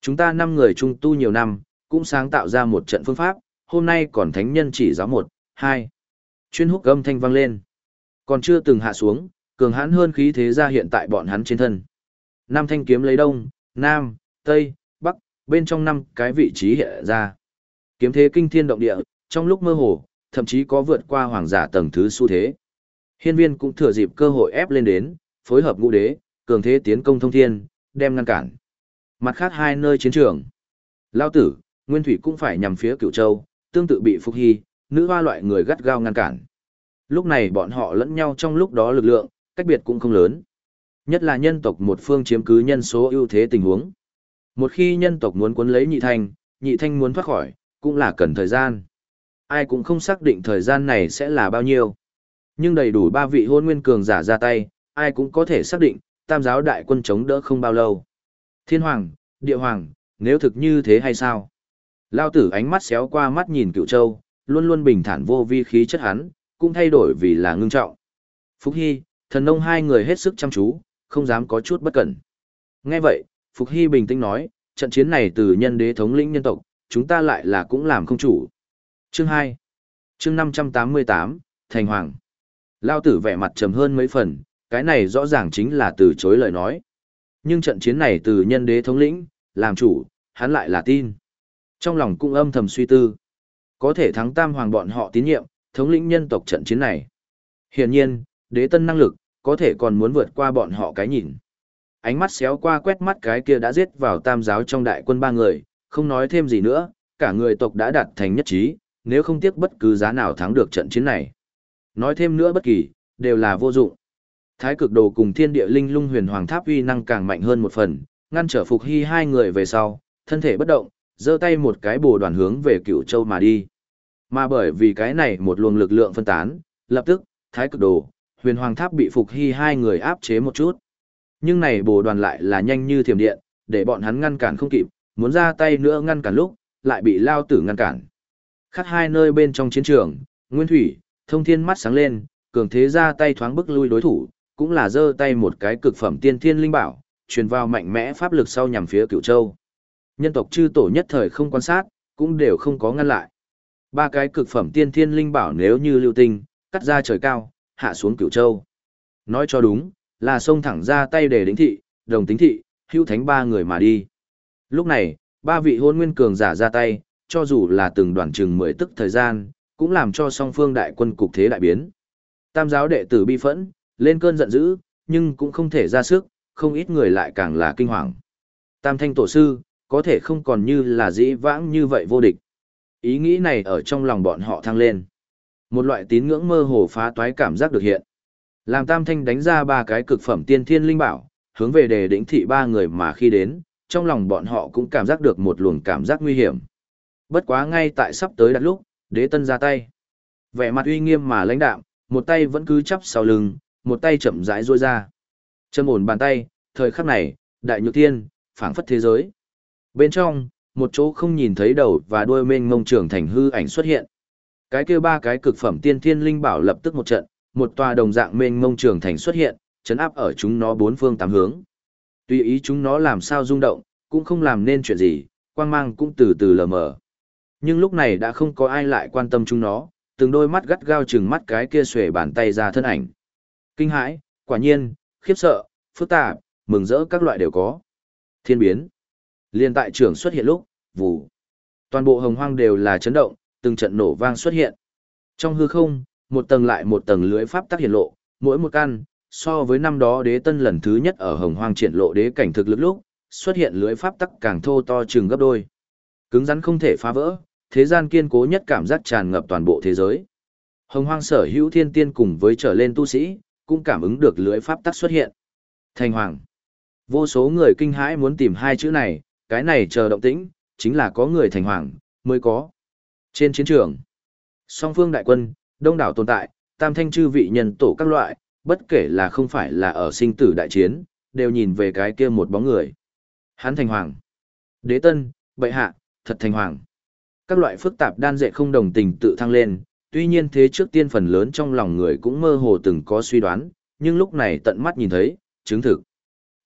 Chúng ta năm người chung tu nhiều năm, cũng sáng tạo ra một trận phương pháp, hôm nay còn thánh nhân chỉ giáo một, hai. Chuyên húc âm thanh vang lên. Còn chưa từng hạ xuống, cường hãn hơn khí thế ra hiện tại bọn hắn trên thân. Nam thanh kiếm lấy đông, nam, tây, bên trong năm cái vị trí hiện ra. Kiếm thế kinh thiên động địa, trong lúc mơ hồ, thậm chí có vượt qua hoàng giả tầng thứ xu thế. Hiên viên cũng thừa dịp cơ hội ép lên đến, phối hợp ngũ đế, cường thế tiến công thông thiên, đem ngăn cản. Mặt khác hai nơi chiến trường. Lao tử, Nguyên Thủy cũng phải nhằm phía cửu châu, tương tự bị Phục Hy, nữ hoa loại người gắt gao ngăn cản. Lúc này bọn họ lẫn nhau trong lúc đó lực lượng, cách biệt cũng không lớn. Nhất là nhân tộc một phương chiếm cứ nhân số ưu thế tình huống. Một khi nhân tộc muốn cuốn lấy nhị thanh, nhị thanh muốn thoát khỏi, cũng là cần thời gian. Ai cũng không xác định thời gian này sẽ là bao nhiêu. Nhưng đầy đủ ba vị hôn nguyên cường giả ra tay, ai cũng có thể xác định, tam giáo đại quân chống đỡ không bao lâu. Thiên hoàng, địa hoàng, nếu thực như thế hay sao? Lao tử ánh mắt xéo qua mắt nhìn cựu châu, luôn luôn bình thản vô vi khí chất hắn, cũng thay đổi vì là ngưng trọng. Phúc Hy, thần nông hai người hết sức chăm chú, không dám có chút bất cẩn. Nghe vậy, Phục Hy bình tĩnh nói, trận chiến này từ nhân đế thống lĩnh nhân tộc, chúng ta lại là cũng làm không chủ. Chương 2 Chương 588, Thành Hoàng Lao tử vẻ mặt trầm hơn mấy phần, cái này rõ ràng chính là từ chối lời nói. Nhưng trận chiến này từ nhân đế thống lĩnh, làm chủ, hắn lại là tin. Trong lòng cũng âm thầm suy tư. Có thể thắng tam hoàng bọn họ tín nhiệm, thống lĩnh nhân tộc trận chiến này. Hiển nhiên, đế tân năng lực, có thể còn muốn vượt qua bọn họ cái nhìn. Ánh mắt xéo qua quét mắt cái kia đã giết vào tam giáo trong đại quân ba người, không nói thêm gì nữa, cả người tộc đã đạt thành nhất trí, nếu không tiếc bất cứ giá nào thắng được trận chiến này. Nói thêm nữa bất kỳ, đều là vô dụng. Thái cực đồ cùng thiên địa linh lung huyền hoàng tháp uy năng càng mạnh hơn một phần, ngăn trở phục hy hai người về sau, thân thể bất động, giơ tay một cái bồ đoàn hướng về cựu châu mà đi. Mà bởi vì cái này một luồng lực lượng phân tán, lập tức, thái cực đồ, huyền hoàng tháp bị phục hy hai người áp chế một chút. Nhưng này bồ đoàn lại là nhanh như thiểm điện, để bọn hắn ngăn cản không kịp, muốn ra tay nữa ngăn cản lúc, lại bị lao tử ngăn cản. Khắc hai nơi bên trong chiến trường, Nguyên Thủy, thông thiên mắt sáng lên, cường thế ra tay thoáng bức lui đối thủ, cũng là giơ tay một cái cực phẩm tiên thiên linh bảo, truyền vào mạnh mẽ pháp lực sau nhằm phía cựu châu. Nhân tộc chư tổ nhất thời không quan sát, cũng đều không có ngăn lại. Ba cái cực phẩm tiên thiên linh bảo nếu như lưu tinh, cắt ra trời cao, hạ xuống cửu châu. Nói cho đúng, là xông thẳng ra tay để đính thị, đồng tính thị, hữu thánh ba người mà đi. Lúc này, ba vị hôn nguyên cường giả ra tay, cho dù là từng đoàn chừng mười tức thời gian, cũng làm cho song phương đại quân cục thế đại biến. Tam giáo đệ tử bi phẫn, lên cơn giận dữ, nhưng cũng không thể ra sức, không ít người lại càng là kinh hoàng. Tam thanh tổ sư, có thể không còn như là dĩ vãng như vậy vô địch. Ý nghĩ này ở trong lòng bọn họ thăng lên. Một loại tín ngưỡng mơ hồ phá toái cảm giác được hiện. Làm tam thanh đánh ra ba cái cực phẩm tiên thiên linh bảo, hướng về đề đỉnh thị ba người mà khi đến, trong lòng bọn họ cũng cảm giác được một luồng cảm giác nguy hiểm. Bất quá ngay tại sắp tới đặt lúc, đế tân ra tay. Vẻ mặt uy nghiêm mà lãnh đạm, một tay vẫn cứ chắp sau lưng, một tay chậm rãi duỗi ra. Chân ổn bàn tay, thời khắc này, đại nhược tiên, phảng phất thế giới. Bên trong, một chỗ không nhìn thấy đầu và đuôi mênh mông trưởng thành hư ảnh xuất hiện. Cái kia ba cái cực phẩm tiên thiên linh bảo lập tức một trận, một tòa đồng dạng mênh mông trường thành xuất hiện, chấn áp ở chúng nó bốn phương tám hướng. Tùy ý chúng nó làm sao rung động, cũng không làm nên chuyện gì, quang mang cũng từ từ lờ mờ. Nhưng lúc này đã không có ai lại quan tâm chúng nó, từng đôi mắt gắt gao chừng mắt cái kia xuề bàn tay ra thân ảnh. Kinh hãi, quả nhiên, khiếp sợ, phức tạp, mừng rỡ các loại đều có. Thiên biến. Liên tại trường xuất hiện lúc, vù, Toàn bộ hồng hoang đều là chấn động, từng trận nổ vang xuất hiện. Trong hư không, một tầng lại một tầng lưới pháp tắc hiện lộ, mỗi một căn, so với năm đó đế tân lần thứ nhất ở hồng hoang triển lộ đế cảnh thực lực lúc, xuất hiện lưới pháp tắc càng thô to chừng gấp đôi. Cứng rắn không thể phá vỡ, thế gian kiên cố nhất cảm giác tràn ngập toàn bộ thế giới. Hồng hoang sở hữu thiên tiên cùng với trở lên tu sĩ, cũng cảm ứng được lưới pháp tắc xuất hiện. Thành hoàng. Vô số người kinh hãi muốn tìm hai chữ này, cái này chờ động tĩnh, chính là có người thành hoàng, mới có. Trên chiến trường, song phương đại quân, đông đảo tồn tại, tam thanh chư vị nhân tổ các loại, bất kể là không phải là ở sinh tử đại chiến, đều nhìn về cái kia một bóng người. Hắn thành hoàng. Đế tân, bệ hạ, thật thành hoàng. Các loại phức tạp đan dệt không đồng tình tự thăng lên, tuy nhiên thế trước tiên phần lớn trong lòng người cũng mơ hồ từng có suy đoán, nhưng lúc này tận mắt nhìn thấy, chứng thực.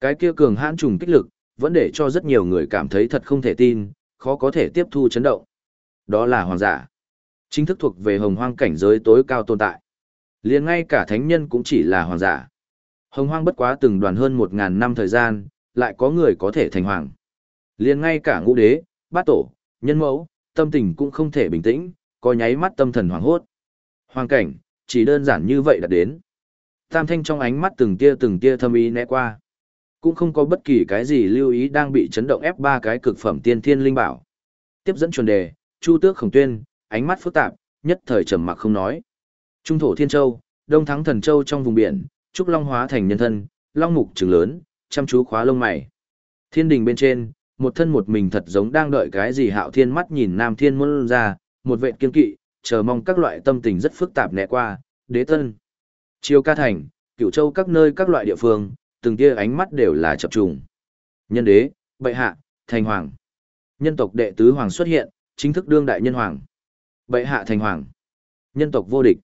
Cái kia cường hãn trùng kích lực, vẫn để cho rất nhiều người cảm thấy thật không thể tin, khó có thể tiếp thu chấn động. Đó là hoàng giả. Chính thức thuộc về hồng hoang cảnh giới tối cao tồn tại. liền ngay cả thánh nhân cũng chỉ là hoàng giả. Hồng hoang bất quá từng đoàn hơn một ngàn năm thời gian, lại có người có thể thành hoàng. liền ngay cả ngũ đế, bát tổ, nhân mẫu, tâm tình cũng không thể bình tĩnh, có nháy mắt tâm thần hoàng hốt. Hoàng cảnh, chỉ đơn giản như vậy đã đến. Tam thanh trong ánh mắt từng tia từng tia thâm ý né qua. Cũng không có bất kỳ cái gì lưu ý đang bị chấn động ép ba cái cực phẩm tiên thiên linh bảo. Tiếp dẫn chuẩn đề, Chu Tước Khổng Tuyên, ánh mắt phức tạp, nhất thời trầm mặc không nói. Trung thổ Thiên Châu, Đông Thắng Thần Châu trong vùng biển, Trúc Long hóa thành nhân thân, long mục trừng lớn, chăm chú khóa lông mày. Thiên đình bên trên, một thân một mình thật giống đang đợi cái gì hạo thiên mắt nhìn nam thiên muốn ra, một vệ kiên kỵ, chờ mong các loại tâm tình rất phức tạp nẹ qua, đế tân. Chiêu ca thành, cửu châu các nơi các loại địa phương, từng kia ánh mắt đều là chập trùng. Nhân đế, bệ hạ, thành hoàng. Nhân tộc đệ tứ hoàng xuất hiện, chính thức đương đại nhân hoàng. Bệ hạ thành hoàng. Nhân tộc vô địch.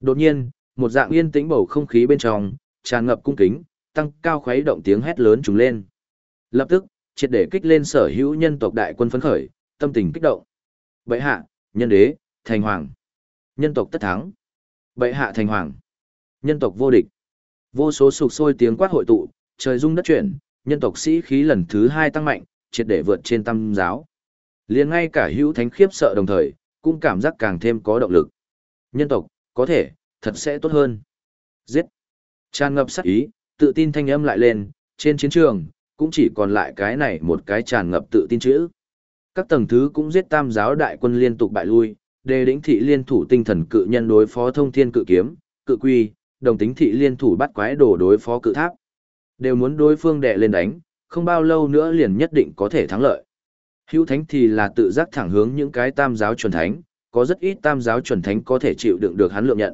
Đột nhiên, một dạng yên tĩnh bầu không khí bên trong, tràn ngập cung kính, tăng cao khuấy động tiếng hét lớn trùng lên. Lập tức, triệt để kích lên sở hữu nhân tộc đại quân phấn khởi, tâm tình kích động. Bệ hạ, nhân đế, thành hoàng. Nhân tộc tất thắng. Bệ hạ thành hoàng. Nhân tộc vô địch. Vô số sục sôi tiếng quát hội tụ, trời rung đất chuyển, nhân tộc sĩ khí lần thứ hai tăng mạnh, triệt để vượt trên tam giáo. liền ngay cả hữu thánh khiếp sợ đồng thời, cũng cảm giác càng thêm có động lực. Nhân tộc, có thể, thật sẽ tốt hơn. Giết. Tràn ngập sát ý, tự tin thanh âm lại lên, trên chiến trường, cũng chỉ còn lại cái này một cái tràn ngập tự tin chữ. Các tầng thứ cũng giết tam giáo đại quân liên tục bại lui, đề đỉnh thị liên thủ tinh thần cự nhân đối phó thông thiên cự kiếm, cự quy, đồng tính thị liên thủ bắt quái đồ đối phó cự tháp. Đều muốn đối phương đè lên đánh, không bao lâu nữa liền nhất định có thể thắng lợi. Hữu thánh thì là tự giác thẳng hướng những cái tam giáo chuẩn thánh, có rất ít tam giáo chuẩn thánh có thể chịu đựng được hắn lượng nhận.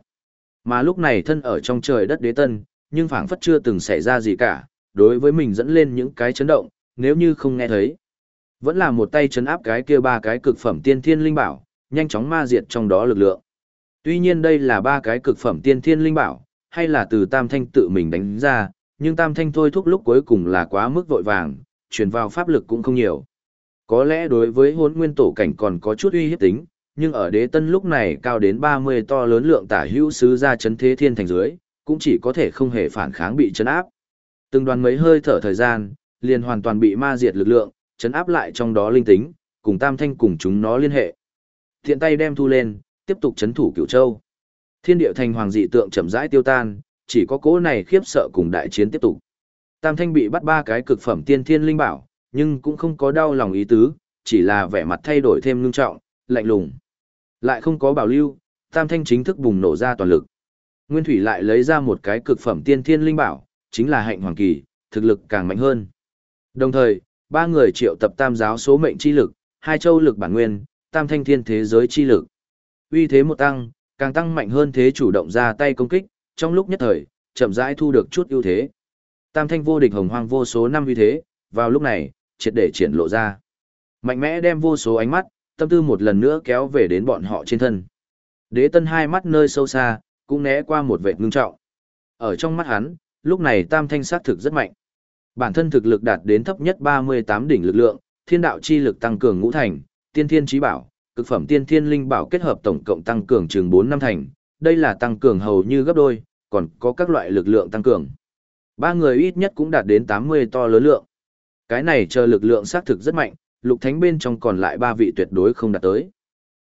Mà lúc này thân ở trong trời đất đế tân, nhưng phảng phất chưa từng xảy ra gì cả, đối với mình dẫn lên những cái chấn động, nếu như không nghe thấy. Vẫn là một tay chấn áp cái kia ba cái cực phẩm tiên thiên linh bảo, nhanh chóng ma diệt trong đó lực lượng. Tuy nhiên đây là ba cái cực phẩm tiên thiên linh bảo, hay là từ tam thanh tự mình đánh ra, nhưng tam thanh thôi thúc lúc cuối cùng là quá mức vội vàng, truyền vào pháp lực cũng không nhiều. Có lẽ đối với hốn nguyên tổ cảnh còn có chút uy hiếp tính, nhưng ở đế tân lúc này cao đến 30 to lớn lượng tả hữu sứ ra chấn thế thiên thành dưới, cũng chỉ có thể không hề phản kháng bị chấn áp. Từng đoàn mấy hơi thở thời gian, liền hoàn toàn bị ma diệt lực lượng, chấn áp lại trong đó linh tính, cùng tam thanh cùng chúng nó liên hệ. Thiện tay đem thu lên, tiếp tục chấn thủ cửu châu. Thiên điệu thành hoàng dị tượng chậm rãi tiêu tan, chỉ có cố này khiếp sợ cùng đại chiến tiếp tục. Tam thanh bị bắt ba cái cực phẩm tiên thiên linh bảo, nhưng cũng không có đau lòng ý tứ, chỉ là vẻ mặt thay đổi thêm ngưng trọng, lạnh lùng. Lại không có bảo lưu, tam thanh chính thức bùng nổ ra toàn lực. Nguyên Thủy lại lấy ra một cái cực phẩm tiên thiên linh bảo, chính là hạnh hoàng kỳ, thực lực càng mạnh hơn. Đồng thời, ba người triệu tập tam giáo số mệnh chi lực, hai châu lực bản nguyên, tam thanh thiên thế giới chi lực. Uy thế một tăng, càng tăng mạnh hơn thế chủ động ra tay công kích, trong lúc nhất thời, chậm rãi thu được chút ưu thế. Tam thanh vô địch hồng hoang vô số năm uy thế, vào lúc này, triệt để triển lộ ra. Mạnh mẽ đem vô số ánh mắt, tâm tư một lần nữa kéo về đến bọn họ trên thân. Đế tân hai mắt nơi sâu xa, cũng né qua một vệt ngưng trọng. Ở trong mắt hắn, lúc này tam thanh sát thực rất mạnh. Bản thân thực lực đạt đến thấp nhất 38 đỉnh lực lượng, thiên đạo chi lực tăng cường ngũ thành, tiên thiên trí bảo, cực phẩm tiên thiên linh bảo kết hợp tổng cộng tăng cường trường 4 năm thành, đây là tăng cường hầu như gấp đôi, còn có các loại lực lượng tăng cường. Ba người ít nhất cũng đạt đến 80 to lớn lượng. Cái này chờ lực lượng xác thực rất mạnh, lục thánh bên trong còn lại ba vị tuyệt đối không đạt tới.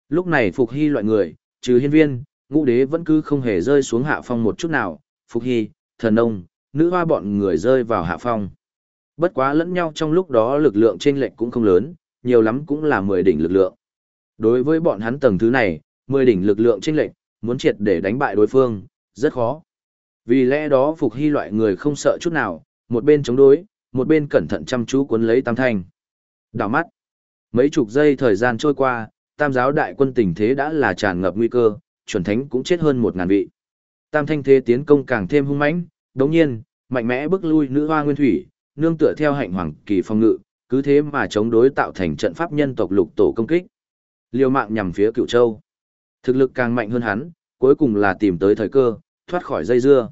Lúc này Phục Hy loại người, trừ hiên viên, ngũ đế vẫn cứ không hề rơi xuống hạ phong một chút nào, Phục Hy, thần ông, nữ hoa bọn người rơi vào hạ phong. Bất quá lẫn nhau trong lúc đó lực lượng chênh lệch cũng không lớn, nhiều lắm cũng là 10 đỉnh lực lượng. Đối với bọn hắn tầng thứ này, 10 đỉnh lực lượng chênh lệch, muốn triệt để đánh bại đối phương, rất khó. Vì lẽ đó Phục Hy loại người không sợ chút nào, một bên chống đối, một bên cẩn thận chăm chú cuốn lấy tam thanh. Đảo mắt. Mấy chục giây thời gian trôi qua, tam giáo đại quân tình thế đã là tràn ngập nguy cơ, chuẩn thánh cũng chết hơn một ngàn vị. Tam thanh thế tiến công càng thêm hung mãnh, đồng nhiên, mạnh mẽ bước lui nữ hoa nguyên thủy, nương tựa theo hạnh hoàng kỳ phong ngự, cứ thế mà chống đối tạo thành trận pháp nhân tộc lục tổ công kích. Liều mạng nhằm phía cựu châu. Thực lực càng mạnh hơn hắn, cuối cùng là tìm tới thời cơ, thoát khỏi dây dưa.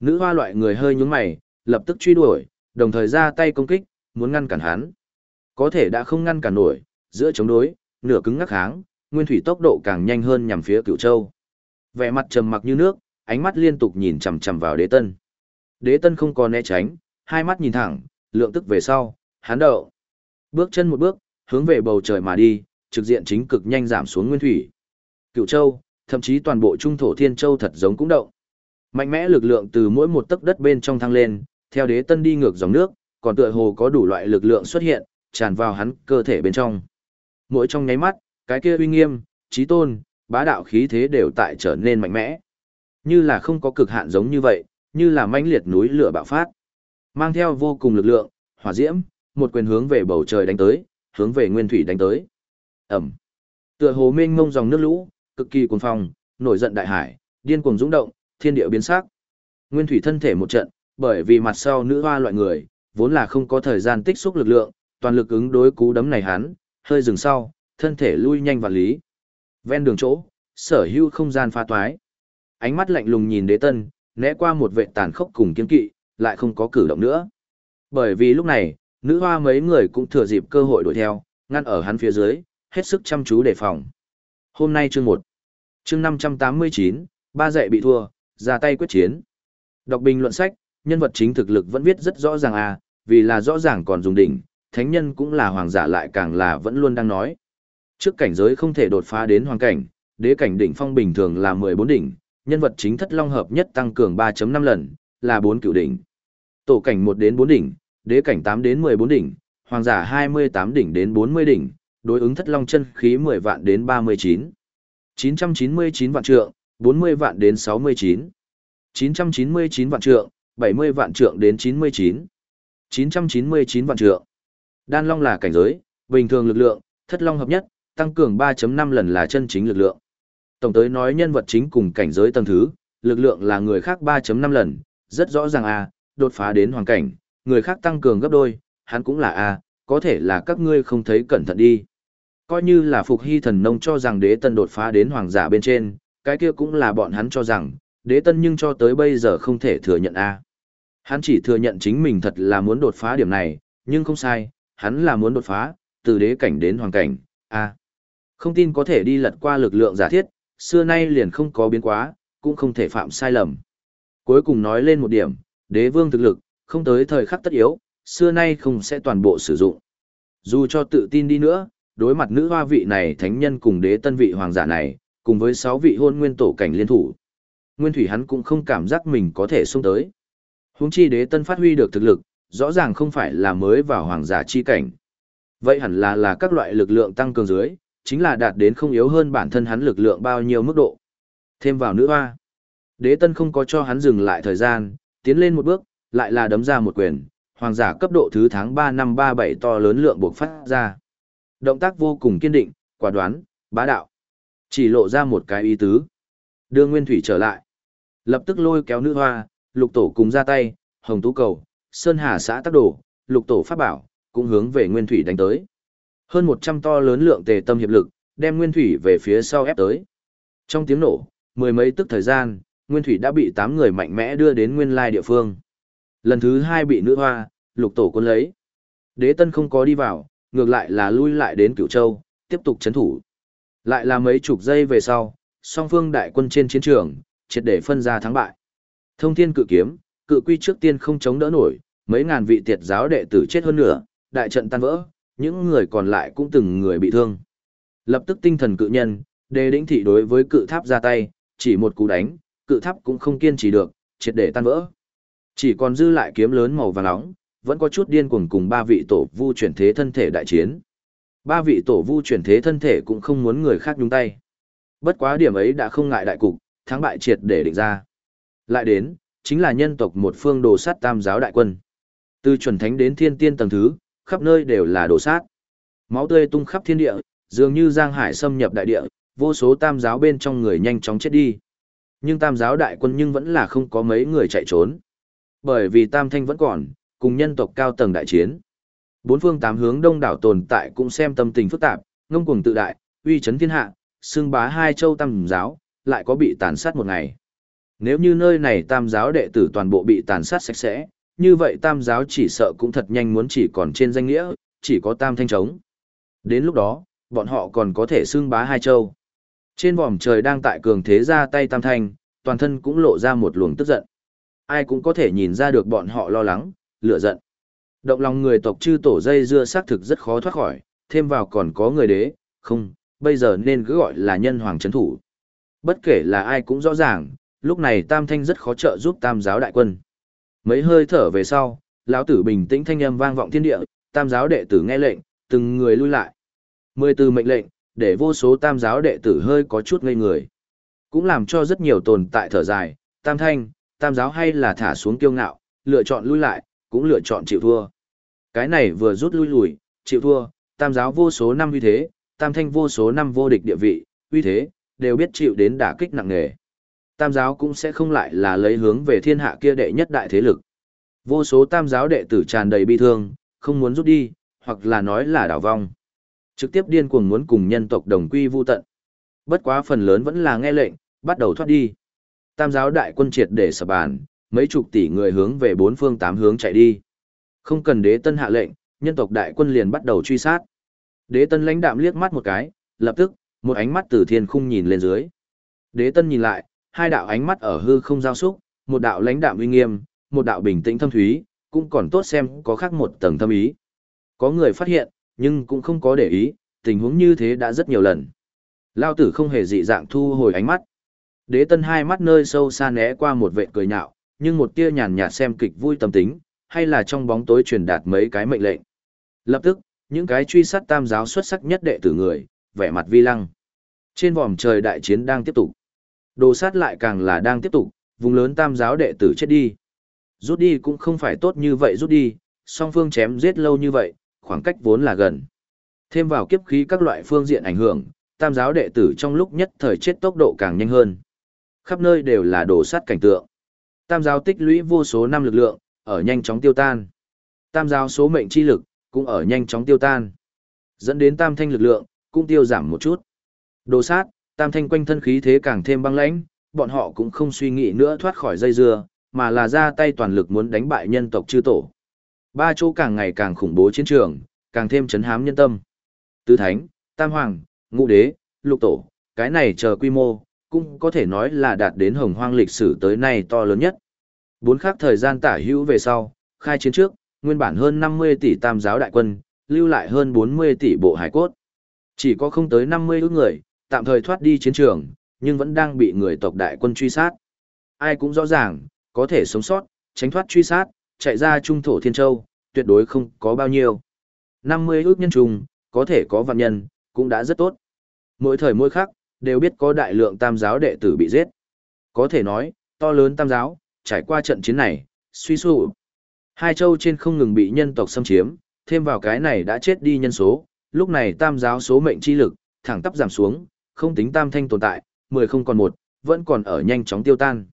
Nữ hoa loại người hơi nhúng mày, lập tức truy đuổi, đồng thời ra tay công kích, muốn ngăn cản hắn. Có thể đã không ngăn cản nổi, giữa chống đối, nửa cứng ngắc kháng, nguyên thủy tốc độ càng nhanh hơn nhằm phía cựu châu. Vẻ mặt trầm mặc như nước, ánh mắt liên tục nhìn chằm chằm vào đế tân. Đế tân không còn né tránh, hai mắt nhìn thẳng, lượng tức về sau, hắn đậu. Bước chân một bước, hướng về bầu trời mà đi, trực diện chính cực nhanh giảm xuống nguyên thủy. Cựu châu, thậm chí toàn bộ trung thổ thiên châu thật giống cũng động. Mạnh mẽ lực lượng từ mỗi một tấc đất bên trong thăng lên, theo đế tân đi ngược dòng nước, còn tựa hồ có đủ loại lực lượng xuất hiện, tràn vào hắn cơ thể bên trong. Mỗi trong nháy mắt, cái kia uy nghiêm, trí tôn, bá đạo khí thế đều tại trở nên mạnh mẽ. Như là không có cực hạn giống như vậy, như là mãnh liệt núi lửa bạo phát. Mang theo vô cùng lực lượng, hỏa diễm, một quyền hướng về bầu trời đánh tới, hướng về nguyên thủy đánh tới. Ẩm. Tựa hồ mênh mông dòng nước lũ, cực kỳ cuồng phong, nổi giận đại hải, điên cuồng dũng động, thiên địa biến sắc. Nguyên thủy thân thể một trận, bởi vì mặt sau nữ hoa loại người, vốn là không có thời gian tích xúc lực lượng, toàn lực ứng đối cú đấm này hắn, hơi dừng sau, thân thể lui nhanh và lý. Ven đường chỗ, sở hữu không gian pha toái. Ánh mắt lạnh lùng nhìn đế tân, né qua một vệ tàn khốc cùng kiên kỵ, lại không có cử động nữa. Bởi vì lúc này, nữ hoa mấy người cũng thừa dịp cơ hội đuổi theo, ngăn ở hắn phía dưới, hết sức chăm chú đề phòng. Hôm nay chương 1, chương 589, ba dạy bị thua, ra tay quyết chiến. Đọc bình luận sách, nhân vật chính thực lực vẫn viết rất rõ ràng à, vì là rõ ràng còn dùng đỉnh, thánh nhân cũng là hoàng giả lại càng là vẫn luôn đang nói. Trước cảnh giới không thể đột phá đến hoàng cảnh, đế cảnh đỉnh phong bình thường là 14 đỉnh, nhân vật chính thất long hợp nhất tăng cường 3.5 lần, là 4 cựu đỉnh. Tổ cảnh 1 đến 4 đỉnh, đế cảnh 8 đến 14 đỉnh, hoàng giả 28 đỉnh đến 40 đỉnh, đối ứng thất long chân khí 10 vạn đến 39. 999 vạn trượng, 40 vạn đến 69. 999 vạn trượng, 70 vạn trượng đến 99. 999 vạn trượng. Đan long là cảnh giới, bình thường lực lượng, thất long hợp nhất, tăng cường 3.5 lần là chân chính lực lượng. Tổng tới nói nhân vật chính cùng cảnh giới tầng thứ, lực lượng là người khác 3.5 lần, rất rõ ràng a, đột phá đến hoàng cảnh, người khác tăng cường gấp đôi, hắn cũng là a, có thể là các ngươi không thấy cẩn thận đi. Coi như là Phục Hy thần nông cho rằng đế tân đột phá đến hoàng giả bên trên, cái kia cũng là bọn hắn cho rằng, đế tân nhưng cho tới bây giờ không thể thừa nhận a. Hắn chỉ thừa nhận chính mình thật là muốn đột phá điểm này, nhưng không sai, hắn là muốn đột phá, từ đế cảnh đến hoàng cảnh, a. Không tin có thể đi lật qua lực lượng giả thiết, xưa nay liền không có biến quá, cũng không thể phạm sai lầm. Cuối cùng nói lên một điểm, đế vương thực lực, không tới thời khắc tất yếu, xưa nay không sẽ toàn bộ sử dụng. Dù cho tự tin đi nữa, đối mặt nữ hoa vị này thánh nhân cùng đế tân vị hoàng giả này, cùng với sáu vị hôn nguyên tổ cảnh liên thủ. Nguyên thủy hắn cũng không cảm giác mình có thể xông tới. Huống chi đế tân phát huy được thực lực, rõ ràng không phải là mới vào hoàng giả chi cảnh. Vậy hẳn là là các loại lực lượng tăng cường dưới, chính là đạt đến không yếu hơn bản thân hắn lực lượng bao nhiêu mức độ. Thêm vào nữ hoa. Đế tân không có cho hắn dừng lại thời gian, tiến lên một bước, lại là đấm ra một quyền, hoàng giả cấp độ thứ tháng 3 năm 37 to lớn lượng buộc phát ra. Động tác vô cùng kiên định, quả đoán, bá đạo. Chỉ lộ ra một cái ý tứ. Đưa Nguyên Thủy trở lại. Lập tức lôi kéo nữ hoa, lục tổ cùng ra tay, hồng tú cầu, sơn hà xã tác đổ, lục tổ pháp bảo, cũng hướng về Nguyên Thủy đánh tới. Hơn 100 to lớn lượng tề tâm hiệp lực, đem Nguyên Thủy về phía sau ép tới. Trong tiếng nổ, mười mấy tức thời gian, Nguyên Thủy đã bị tám người mạnh mẽ đưa đến nguyên lai địa phương. Lần thứ hai bị nữ hoa, lục tổ quân lấy. Đế tân không có đi vào, ngược lại là lui lại đến cửu châu, tiếp tục chấn thủ. Lại là mấy chục giây về sau, song phương đại quân trên chiến trường, triệt để phân ra thắng bại. Thông thiên cự kiếm, cự quy trước tiên không chống đỡ nổi, mấy ngàn vị tiệt giáo đệ tử chết hơn nữa, đại trận tan vỡ, những người còn lại cũng từng người bị thương. Lập tức tinh thần cự nhân, đề đĩnh thị đối với cự tháp ra tay, chỉ một cú đánh, cự tháp cũng không kiên trì được, triệt để tan vỡ. Chỉ còn dư lại kiếm lớn màu vàng nóng, vẫn có chút điên cuồng cùng ba vị tổ vu chuyển thế thân thể đại chiến. Ba vị tổ vu chuyển thế thân thể cũng không muốn người khác nhúng tay. Bất quá điểm ấy đã không ngại đại cục, thắng bại triệt để định ra. Lại đến, chính là nhân tộc một phương đồ sát tam giáo đại quân. Từ chuẩn thánh đến thiên tiên tầng thứ, khắp nơi đều là đồ sát. Máu tươi tung khắp thiên địa, dường như giang hải xâm nhập đại địa, vô số tam giáo bên trong người nhanh chóng chết đi. Nhưng tam giáo đại quân nhưng vẫn là không có mấy người chạy trốn. Bởi vì tam thanh vẫn còn, cùng nhân tộc cao tầng đại chiến. Bốn phương tám hướng đông đảo tồn tại cũng xem tâm tình phức tạp, ngông cuồng tự đại, uy chấn thiên hạ, xưng bá hai châu tam giáo, lại có bị tàn sát một ngày. Nếu như nơi này tam giáo đệ tử toàn bộ bị tàn sát sạch sẽ, như vậy tam giáo chỉ sợ cũng thật nhanh muốn chỉ còn trên danh nghĩa, chỉ có tam thanh trống. Đến lúc đó, bọn họ còn có thể xưng bá hai châu. Trên vòm trời đang tại cường thế ra tay tam thanh, toàn thân cũng lộ ra một luồng tức giận. Ai cũng có thể nhìn ra được bọn họ lo lắng, lửa giận. Động lòng người tộc chư tổ dây dưa xác thực rất khó thoát khỏi, thêm vào còn có người đế, không, bây giờ nên cứ gọi là nhân hoàng chấn thủ. Bất kể là ai cũng rõ ràng, lúc này tam thanh rất khó trợ giúp tam giáo đại quân. Mấy hơi thở về sau, lão tử bình tĩnh thanh âm vang vọng thiên địa, tam giáo đệ tử nghe lệnh, từng người lui lại. Mười từ mệnh lệnh, để vô số tam giáo đệ tử hơi có chút ngây người. Cũng làm cho rất nhiều tồn tại thở dài, tam thanh, tam giáo hay là thả xuống kiêu ngạo, lựa chọn lui lại, cũng lựa chọn chịu thua. Cái này vừa rút lui lùi, chịu thua, tam giáo vô số năm như thế, tam thanh vô số năm vô địch địa vị, uy thế, đều biết chịu đến đả kích nặng nề. Tam giáo cũng sẽ không lại là lấy hướng về thiên hạ kia đệ nhất đại thế lực. Vô số tam giáo đệ tử tràn đầy bi thương, không muốn rút đi, hoặc là nói là đảo vong. Trực tiếp điên cuồng muốn cùng nhân tộc đồng quy vu tận. Bất quá phần lớn vẫn là nghe lệnh, bắt đầu thoát đi. Tam giáo đại quân triệt để sập bàn, mấy chục tỷ người hướng về bốn phương tám hướng chạy đi. Không cần đế tân hạ lệnh, nhân tộc đại quân liền bắt đầu truy sát. Đế tân lãnh đạm liếc mắt một cái, lập tức, một ánh mắt từ thiên khung nhìn lên dưới. Đế tân nhìn lại, hai đạo ánh mắt ở hư không giao xúc, một đạo lãnh đạm uy nghiêm, một đạo bình tĩnh thâm thúy, cũng còn tốt xem có khác một tầng thâm ý. Có người phát hiện, nhưng cũng không có để ý, tình huống như thế đã rất nhiều lần. Lao tử không hề dị dạng thu hồi ánh mắt. Đế tân hai mắt nơi sâu xa né qua một vệ cười nhạo, nhưng một tia nhàn nhạt xem kịch vui tâm tính, hay là trong bóng tối truyền đạt mấy cái mệnh lệnh. Lập tức, những cái truy sát tam giáo xuất sắc nhất đệ tử người, vẻ mặt vi lăng. Trên vòm trời đại chiến đang tiếp tục. Đồ sát lại càng là đang tiếp tục, vùng lớn tam giáo đệ tử chết đi. Rút đi cũng không phải tốt như vậy rút đi, song phương chém giết lâu như vậy, khoảng cách vốn là gần. Thêm vào kiếp khí các loại phương diện ảnh hưởng, tam giáo đệ tử trong lúc nhất thời chết tốc độ càng nhanh hơn. Khắp nơi đều là đồ sát cảnh tượng. Tam giáo tích lũy vô số năm lực lượng, ở nhanh chóng tiêu tan. Tam giáo số mệnh chi lực, cũng ở nhanh chóng tiêu tan. Dẫn đến tam thanh lực lượng, cũng tiêu giảm một chút. Đồ sát, tam thanh quanh thân khí thế càng thêm băng lãnh, bọn họ cũng không suy nghĩ nữa thoát khỏi dây dưa, mà là ra tay toàn lực muốn đánh bại nhân tộc chư tổ. Ba chỗ càng ngày càng khủng bố chiến trường, càng thêm chấn hám nhân tâm. Tứ thánh, tam hoàng, ngũ đế, lục tổ, cái này chờ quy mô, cũng có thể nói là đạt đến hồng hoang lịch sử tới nay to lớn nhất. Bốn khắc thời gian tả hữu về sau, khai chiến trước, nguyên bản hơn 50 tỷ tam giáo đại quân, lưu lại hơn 40 tỷ bộ hải cốt. Chỉ có không tới 50 ước người, tạm thời thoát đi chiến trường, nhưng vẫn đang bị người tộc đại quân truy sát. Ai cũng rõ ràng, có thể sống sót, tránh thoát truy sát, chạy ra trung thổ thiên châu, tuyệt đối không có bao nhiêu. 50 ước nhân trùng, có thể có vạn nhân, cũng đã rất tốt. Mỗi thời mỗi khắc, đều biết có đại lượng tam giáo đệ tử bị giết. Có thể nói, to lớn tam giáo, trải qua trận chiến này, suy sụp. Hai châu trên không ngừng bị nhân tộc xâm chiếm, thêm vào cái này đã chết đi nhân số, lúc này tam giáo số mệnh chi lực, thẳng tắp giảm xuống, không tính tam thanh tồn tại, 10 không còn một, vẫn còn ở nhanh chóng tiêu tan.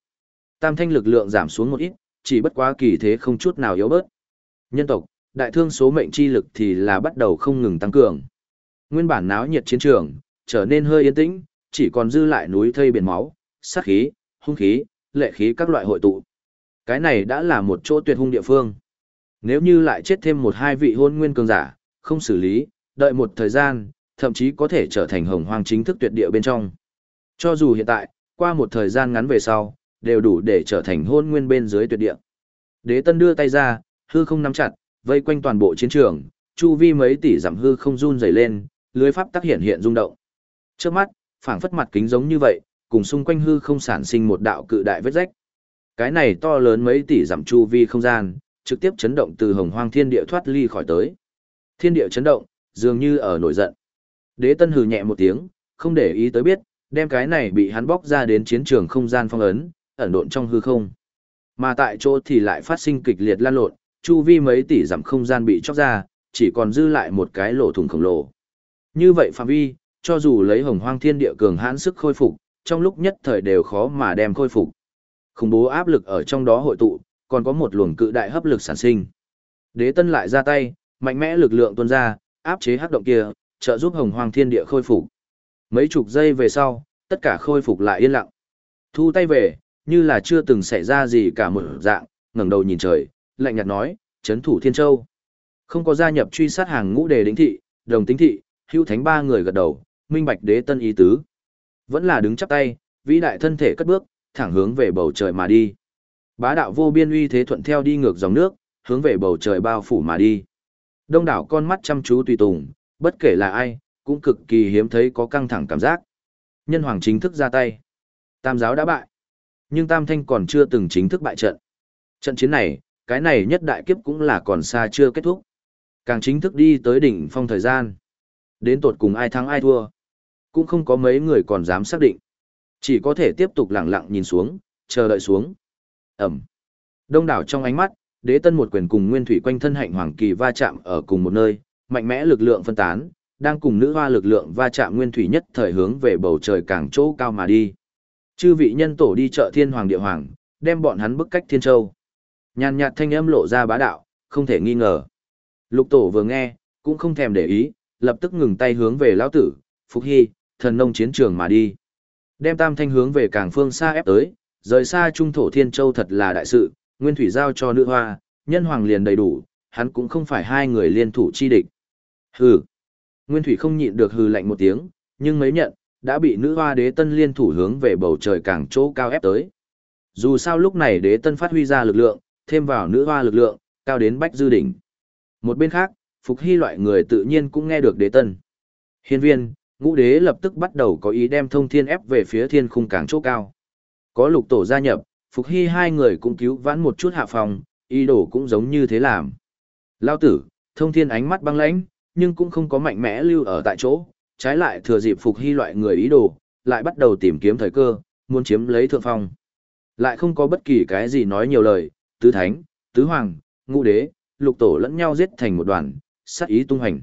Tam thanh lực lượng giảm xuống một ít, chỉ bất quá kỳ thế không chút nào yếu bớt. Nhân tộc, đại thương số mệnh chi lực thì là bắt đầu không ngừng tăng cường. Nguyên bản náo nhiệt chiến trường, trở nên hơi yên tĩnh, chỉ còn dư lại núi thây biển máu, sát khí, hung khí, lệ khí các loại hội tụ. Cái này đã là một chỗ tuyệt hung địa phương. Nếu như lại chết thêm một hai vị hôn nguyên cường giả, không xử lý, đợi một thời gian, thậm chí có thể trở thành hồng hoang chính thức tuyệt địa bên trong. Cho dù hiện tại, qua một thời gian ngắn về sau, đều đủ để trở thành hôn nguyên bên dưới tuyệt địa. Đế tân đưa tay ra, hư không nắm chặt, vây quanh toàn bộ chiến trường, chu vi mấy tỷ giảm hư không run rẩy lên, lưới pháp tác hiện hiện rung động. Trước mắt, phảng phất mặt kính giống như vậy, cùng xung quanh hư không sản sinh một đạo cự đại vết rách. Cái này to lớn mấy tỷ giảm chu vi không gian, trực tiếp chấn động từ hồng hoang thiên địa thoát ly khỏi tới. Thiên địa chấn động, dường như ở nổi giận. Đế tân hừ nhẹ một tiếng, không để ý tới biết, đem cái này bị hắn bóc ra đến chiến trường không gian phong ấn, ẩn độn trong hư không. Mà tại chỗ thì lại phát sinh kịch liệt lan lộn, chu vi mấy tỷ dặm không gian bị chóc ra, chỉ còn dư lại một cái lỗ thủng khổng lồ. Như vậy phạm vi, cho dù lấy hồng hoang thiên địa cường hãn sức khôi phục, trong lúc nhất thời đều khó mà đem khôi phục. Khủng bố áp lực ở trong đó hội tụ, còn có một luồng cự đại hấp lực sản sinh. Đế Tân lại ra tay, mạnh mẽ lực lượng tuôn ra, áp chế hắc động kia, trợ giúp Hồng Hoang Thiên Địa khôi phục. Mấy chục giây về sau, tất cả khôi phục lại yên lặng. Thu tay về, như là chưa từng xảy ra gì cả một dạng, ngẩng đầu nhìn trời, lạnh nhạt nói, chấn thủ Thiên Châu. Không có gia nhập truy sát hàng ngũ đề lĩnh thị, đồng tính thị, hưu thánh ba người gật đầu, minh bạch đế tân ý tứ. Vẫn là đứng chắp tay, vĩ đại thân thể cất bước, thẳng hướng về bầu trời mà đi. Bá đạo vô biên uy thế thuận theo đi ngược dòng nước, hướng về bầu trời bao phủ mà đi. Đông đảo con mắt chăm chú tùy tùng, bất kể là ai, cũng cực kỳ hiếm thấy có căng thẳng cảm giác. Nhân hoàng chính thức ra tay. Tam giáo đã bại. Nhưng Tam Thanh còn chưa từng chính thức bại trận. Trận chiến này, cái này nhất đại kiếp cũng là còn xa chưa kết thúc. Càng chính thức đi tới đỉnh phong thời gian. Đến tột cùng ai thắng ai thua. Cũng không có mấy người còn dám xác định. Chỉ có thể tiếp tục lặng lặng nhìn xuống, chờ đợi xuống. Ẩm. Đông đảo trong ánh mắt, đế tân một quyền cùng nguyên thủy quanh thân hạnh hoàng kỳ va chạm ở cùng một nơi, mạnh mẽ lực lượng phân tán, đang cùng nữ hoa lực lượng va chạm nguyên thủy nhất thời hướng về bầu trời càng chỗ cao mà đi. Chư vị nhân tổ đi chợ thiên hoàng địa hoàng, đem bọn hắn bức cách thiên châu. Nhàn nhạt thanh âm lộ ra bá đạo, không thể nghi ngờ. Lục tổ vừa nghe, cũng không thèm để ý, lập tức ngừng tay hướng về lão tử, Phúc Hy, thần nông chiến trường mà đi. Đem tam thanh hướng về càng phương xa ép tới, rời xa trung thổ thiên châu thật là đại sự, nguyên thủy giao cho nữ hoa, nhân hoàng liền đầy đủ, hắn cũng không phải hai người liên thủ chi địch. Hừ. Nguyên thủy không nhịn được hừ lạnh một tiếng, nhưng mấy nhận, đã bị nữ hoa đế tân liên thủ hướng về bầu trời càng chỗ cao ép tới. Dù sao lúc này đế tân phát huy ra lực lượng, thêm vào nữ hoa lực lượng, cao đến bách dư đỉnh. Một bên khác, Phục Hy loại người tự nhiên cũng nghe được đế tân. Hiên viên, ngũ đế lập tức bắt đầu có ý đem thông thiên ép về phía thiên khung càng chỗ cao. Có lục tổ gia nhập, Phục Hy hai người cũng cứu vãn một chút hạ phòng, ý đồ cũng giống như thế làm. Lao tử, thông thiên ánh mắt băng lãnh, nhưng cũng không có mạnh mẽ lưu ở tại chỗ, trái lại thừa dịp Phục Hy loại người ý đồ, lại bắt đầu tìm kiếm thời cơ, muốn chiếm lấy thượng phong. Lại không có bất kỳ cái gì nói nhiều lời, tứ thánh, tứ hoàng, ngũ đế, lục tổ lẫn nhau giết thành một đoàn, sát ý tung hành.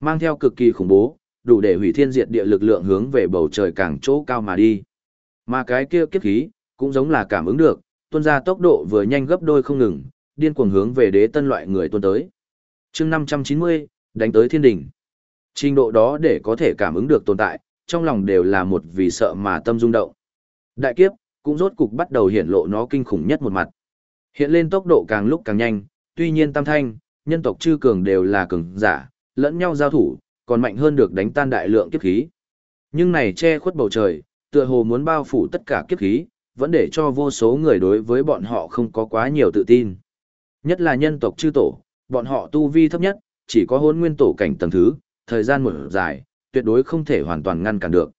Mang theo cực kỳ khủng bố, đủ để hủy thiên diệt địa lực lượng hướng về bầu trời càng chỗ cao mà đi. Mà cái kia kiếp khí, cũng giống là cảm ứng được, tuôn ra tốc độ vừa nhanh gấp đôi không ngừng, điên cuồng hướng về đế tân loại người tuôn tới. chương 590, đánh tới thiên đỉnh. Trình độ đó để có thể cảm ứng được tồn tại, trong lòng đều là một vì sợ mà tâm rung động. Đại kiếp, cũng rốt cục bắt đầu hiển lộ nó kinh khủng nhất một mặt. Hiện lên tốc độ càng lúc càng nhanh, tuy nhiên tam thanh, nhân tộc chư cường đều là cường giả, lẫn nhau giao thủ, còn mạnh hơn được đánh tan đại lượng kiếp khí. Nhưng này che khuất bầu trời, tựa hồ muốn bao phủ tất cả kiếp khí, vẫn để cho vô số người đối với bọn họ không có quá nhiều tự tin. Nhất là nhân tộc chư tổ, bọn họ tu vi thấp nhất, chỉ có hôn nguyên tổ cảnh tầng thứ, thời gian một dài, tuyệt đối không thể hoàn toàn ngăn cản được.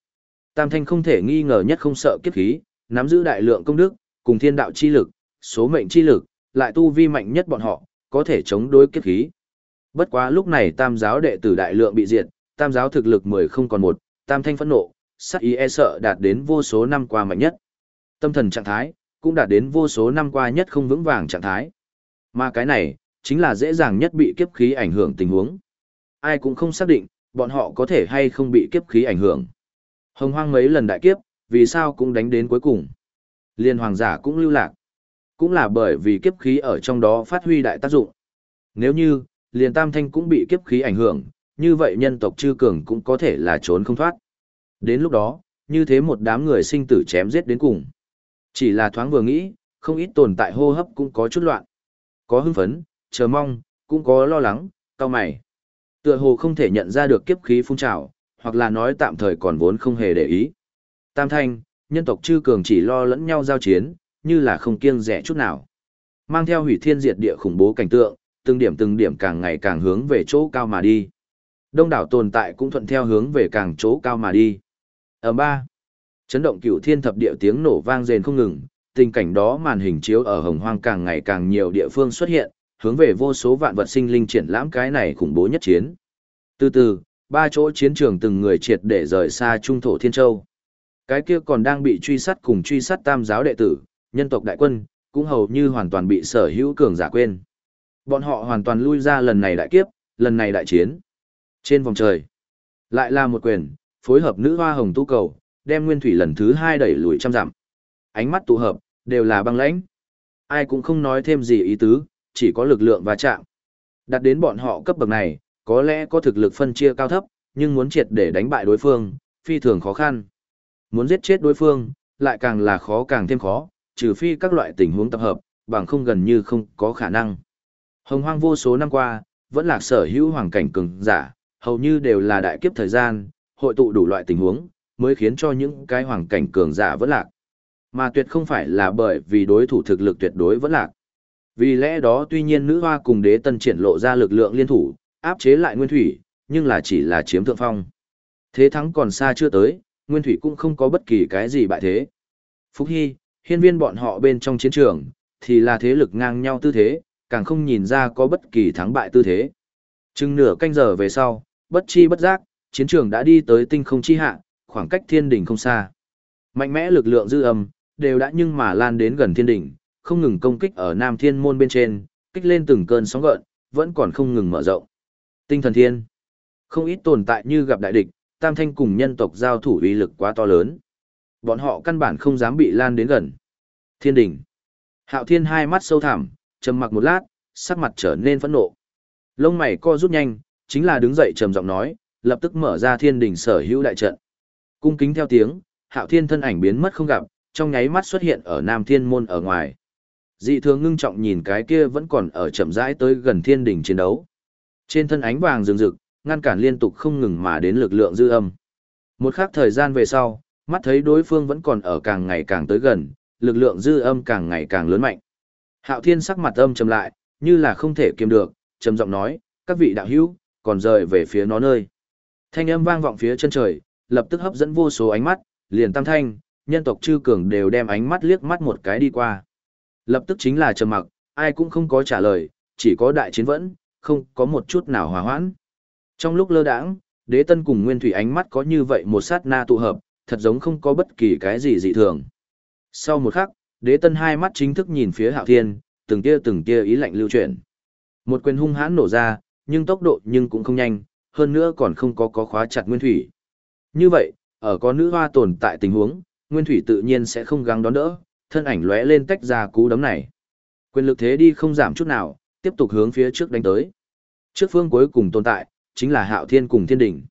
Tam thanh không thể nghi ngờ nhất không sợ kiếp khí, nắm giữ đại lượng công đức, cùng thiên đạo chi lực, số mệnh chi lực, lại tu vi mạnh nhất bọn họ, có thể chống đối kiếp khí. Bất quá lúc này tam giáo đệ tử đại lượng bị diệt, tam giáo thực lực mười không còn một, tam thanh phẫn nộ, sát ý e sợ đạt đến vô số năm qua mạnh nhất. Tâm thần trạng thái, cũng đạt đến vô số năm qua nhất không vững vàng trạng thái. Mà cái này, chính là dễ dàng nhất bị kiếp khí ảnh hưởng tình huống. Ai cũng không xác định, bọn họ có thể hay không bị kiếp khí ảnh hưởng. Hồng hoang mấy lần đại kiếp, vì sao cũng đánh đến cuối cùng. Liên hoàng giả cũng lưu lạc. Cũng là bởi vì kiếp khí ở trong đó phát huy đại tác dụng. Nếu như, liền tam thanh cũng bị kiếp khí ảnh hưởng, như vậy nhân tộc chư cường cũng có thể là trốn không thoát. Đến lúc đó, như thế một đám người sinh tử chém giết đến cùng. Chỉ là thoáng vừa nghĩ, không ít tồn tại hô hấp cũng có chút loạn. Có hưng phấn, chờ mong, cũng có lo lắng, cao mày. Tựa hồ không thể nhận ra được kiếp khí phun trào, hoặc là nói tạm thời còn vốn không hề để ý. Tam thanh, nhân tộc chư cường chỉ lo lẫn nhau giao chiến, như là không kiêng rẻ chút nào. Mang theo hủy thiên diệt địa khủng bố cảnh tượng, từng điểm từng điểm càng ngày càng hướng về chỗ cao mà đi. Đông đảo tồn tại cũng thuận theo hướng về càng chỗ cao mà đi. Ở ba, chấn động cửu thiên thập địa tiếng nổ vang rền không ngừng, tình cảnh đó màn hình chiếu ở hồng hoang càng ngày càng nhiều địa phương xuất hiện, hướng về vô số vạn vật sinh linh triển lãm cái này khủng bố nhất chiến. Từ từ, ba chỗ chiến trường từng người triệt để rời xa trung thổ thiên châu. Cái kia còn đang bị truy sát cùng truy sát tam giáo đệ tử, nhân tộc đại quân, cũng hầu như hoàn toàn bị sở hữu cường giả quên. Bọn họ hoàn toàn lui ra lần này đại kiếp, lần này đại chiến. Trên vòng trời, lại là một quyền, phối hợp nữ hoa hồng tu cầu, đem nguyên thủy lần thứ hai đẩy lùi trăm dặm. Ánh mắt tụ hợp, đều là băng lãnh. Ai cũng không nói thêm gì ý tứ, chỉ có lực lượng và chạm. Đặt đến bọn họ cấp bậc này, có lẽ có thực lực phân chia cao thấp, nhưng muốn triệt để đánh bại đối phương, phi thường khó khăn. Muốn giết chết đối phương, lại càng là khó càng thêm khó, trừ phi các loại tình huống tập hợp, bằng không gần như không có khả năng. Hồng hoang vô số năm qua, vẫn là sở hữu hoàng cảnh cường giả, hầu như đều là đại kiếp thời gian, hội tụ đủ loại tình huống, mới khiến cho những cái hoàng cảnh cường giả vẫn lạc. Mà tuyệt không phải là bởi vì đối thủ thực lực tuyệt đối vẫn lạc. Vì lẽ đó tuy nhiên nữ hoa cùng đế tân triển lộ ra lực lượng liên thủ, áp chế lại nguyên thủy, nhưng là chỉ là chiếm thượng phong. Thế thắng còn xa chưa tới, nguyên thủy cũng không có bất kỳ cái gì bại thế. Phúc Hy, hiên viên bọn họ bên trong chiến trường, thì là thế lực ngang nhau tư thế, càng không nhìn ra có bất kỳ thắng bại tư thế. Chừng nửa canh giờ về sau, bất chi bất giác, chiến trường đã đi tới tinh không chi hạ, khoảng cách thiên đỉnh không xa. Mạnh mẽ lực lượng dư âm, đều đã nhưng mà lan đến gần thiên đỉnh, không ngừng công kích ở nam thiên môn bên trên, kích lên từng cơn sóng gợn, vẫn còn không ngừng mở rộng. Tinh thần thiên, không ít tồn tại như gặp đại địch, tam thanh cùng nhân tộc giao thủ uy lực quá to lớn. Bọn họ căn bản không dám bị lan đến gần. Thiên đỉnh. Hạo thiên hai mắt sâu thẳm, trầm mặc một lát, sắc mặt trở nên phẫn nộ. Lông mày co rút nhanh, chính là đứng dậy trầm giọng nói, lập tức mở ra thiên đỉnh sở hữu đại trận. Cung kính theo tiếng, Hạo Thiên thân ảnh biến mất không gặp, trong nháy mắt xuất hiện ở Nam Thiên môn ở ngoài. Dị thường ngưng trọng nhìn cái kia vẫn còn ở chậm rãi tới gần thiên đỉnh chiến đấu. Trên thân ánh vàng rừng rực, ngăn cản liên tục không ngừng mà đến lực lượng dư âm. Một khắc thời gian về sau, mắt thấy đối phương vẫn còn ở càng ngày càng tới gần, lực lượng dư âm càng ngày càng lớn mạnh. Hạo Thiên sắc mặt âm trầm lại, như là không thể kiềm được, trầm giọng nói, các vị đạo hữu, còn rời về phía nó nơi. Thanh âm vang vọng phía chân trời, lập tức hấp dẫn vô số ánh mắt, liền tam thanh, nhân tộc chư cường đều đem ánh mắt liếc mắt một cái đi qua. Lập tức chính là trầm mặc, ai cũng không có trả lời, chỉ có đại chiến vẫn, không có một chút nào hòa hoãn. Trong lúc lơ đãng, đế tân cùng nguyên thủy ánh mắt có như vậy một sát na tụ hợp, thật giống không có bất kỳ cái gì dị thường. Sau một khắc, đế tân hai mắt chính thức nhìn phía hạo thiên, từng tia từng tia ý lạnh lưu chuyển. Một quyền hung hãn nổ ra, nhưng tốc độ nhưng cũng không nhanh, hơn nữa còn không có có khóa chặt nguyên thủy. Như vậy, ở có nữ hoa tồn tại tình huống, nguyên thủy tự nhiên sẽ không gắng đón đỡ, thân ảnh lóe lên tách ra cú đấm này. Quyền lực thế đi không giảm chút nào, tiếp tục hướng phía trước đánh tới. Trước phương cuối cùng tồn tại, chính là Hạo Thiên cùng Thiên Đỉnh.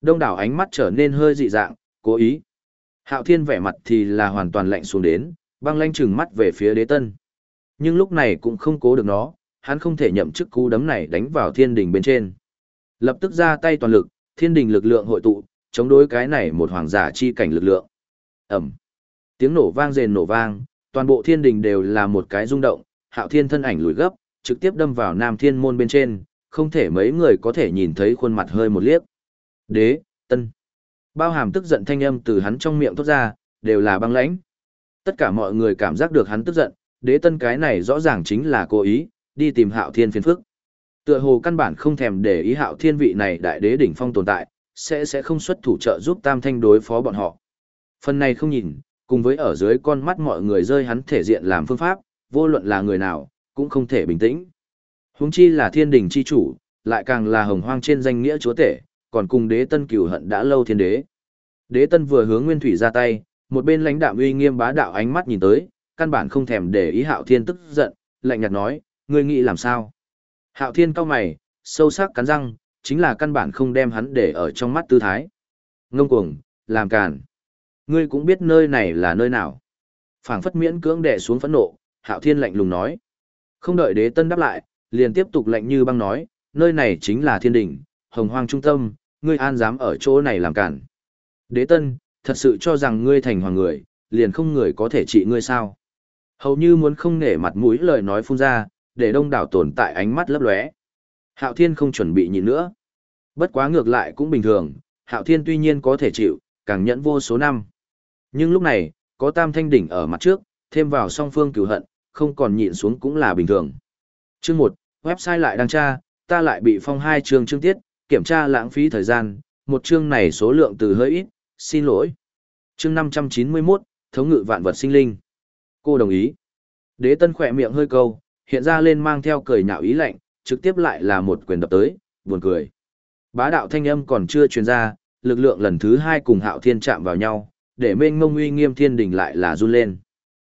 Đông đảo ánh mắt trở nên hơi dị dạng, cố ý. Hạo Thiên vẻ mặt thì là hoàn toàn lạnh xuống đến, băng lanh chừng mắt về phía đế tân. Nhưng lúc này cũng không cố được nó, hắn không thể nhậm chức cú đấm này đánh vào thiên đình bên trên. Lập tức ra tay toàn lực, thiên đình lực lượng hội tụ, chống đối cái này một hoàng giả chi cảnh lực lượng. Ẩm. Tiếng nổ vang rền nổ vang, toàn bộ thiên đình đều là một cái rung động, hạo thiên thân ảnh lùi gấp, trực tiếp đâm vào nam thiên môn bên trên, không thể mấy người có thể nhìn thấy khuôn mặt hơi một liếc. Đế, tân. Bao hàm tức giận thanh âm từ hắn trong miệng thốt ra, đều là băng lãnh. Tất cả mọi người cảm giác được hắn tức giận, đế tân cái này rõ ràng chính là cố ý, đi tìm hạo thiên phiền phức. Tựa hồ căn bản không thèm để ý hạo thiên vị này đại đế đỉnh phong tồn tại, sẽ sẽ không xuất thủ trợ giúp tam thanh đối phó bọn họ. Phần này không nhìn, cùng với ở dưới con mắt mọi người rơi hắn thể diện làm phương pháp, vô luận là người nào, cũng không thể bình tĩnh. Huống chi là thiên đình chi chủ, lại càng là hồng hoang trên danh nghĩa chúa tể, còn cùng đế tân cửu hận đã lâu thiên đế. Đế tân vừa hướng nguyên thủy ra tay, một bên lãnh đạo uy nghiêm bá đạo ánh mắt nhìn tới, căn bản không thèm để ý hạo thiên tức giận, lạnh nhạt nói, ngươi nghĩ làm sao? Hạo thiên cao mày, sâu sắc cắn răng, chính là căn bản không đem hắn để ở trong mắt tư thái. Ngông cuồng, làm càn. Ngươi cũng biết nơi này là nơi nào. phảng phất miễn cưỡng đè xuống phẫn nộ, hạo thiên lạnh lùng nói. Không đợi đế tân đáp lại, liền tiếp tục lạnh như băng nói, nơi này chính là thiên đỉnh, hồng hoang trung tâm, ngươi an dám ở chỗ này làm cản. Đế tân, thật sự cho rằng ngươi thành hoàng người, liền không người có thể trị ngươi sao. Hầu như muốn không nể mặt mũi lời nói phun ra, để đông đảo tồn tại ánh mắt lấp lóe. Hạo Thiên không chuẩn bị nhịn nữa. Bất quá ngược lại cũng bình thường, Hạo Thiên tuy nhiên có thể chịu, càng nhẫn vô số năm. Nhưng lúc này, có tam thanh đỉnh ở mặt trước, thêm vào song phương cửu hận, không còn nhịn xuống cũng là bình thường. Chương 1, website lại đăng tra, ta lại bị phong hai chương chương tiết, kiểm tra lãng phí thời gian, một chương này số lượng từ hơi ít, xin lỗi. Chương 591, thống ngự vạn vật sinh linh. Cô đồng ý. Đế tân khỏe miệng hơi câu, hiện ra lên mang theo cười nhạo ý lạnh, trực tiếp lại là một quyền đập tới, buồn cười. Bá đạo thanh âm còn chưa truyền ra, lực lượng lần thứ hai cùng hạo thiên chạm vào nhau, để mênh mông uy nghiêm thiên đình lại là run lên.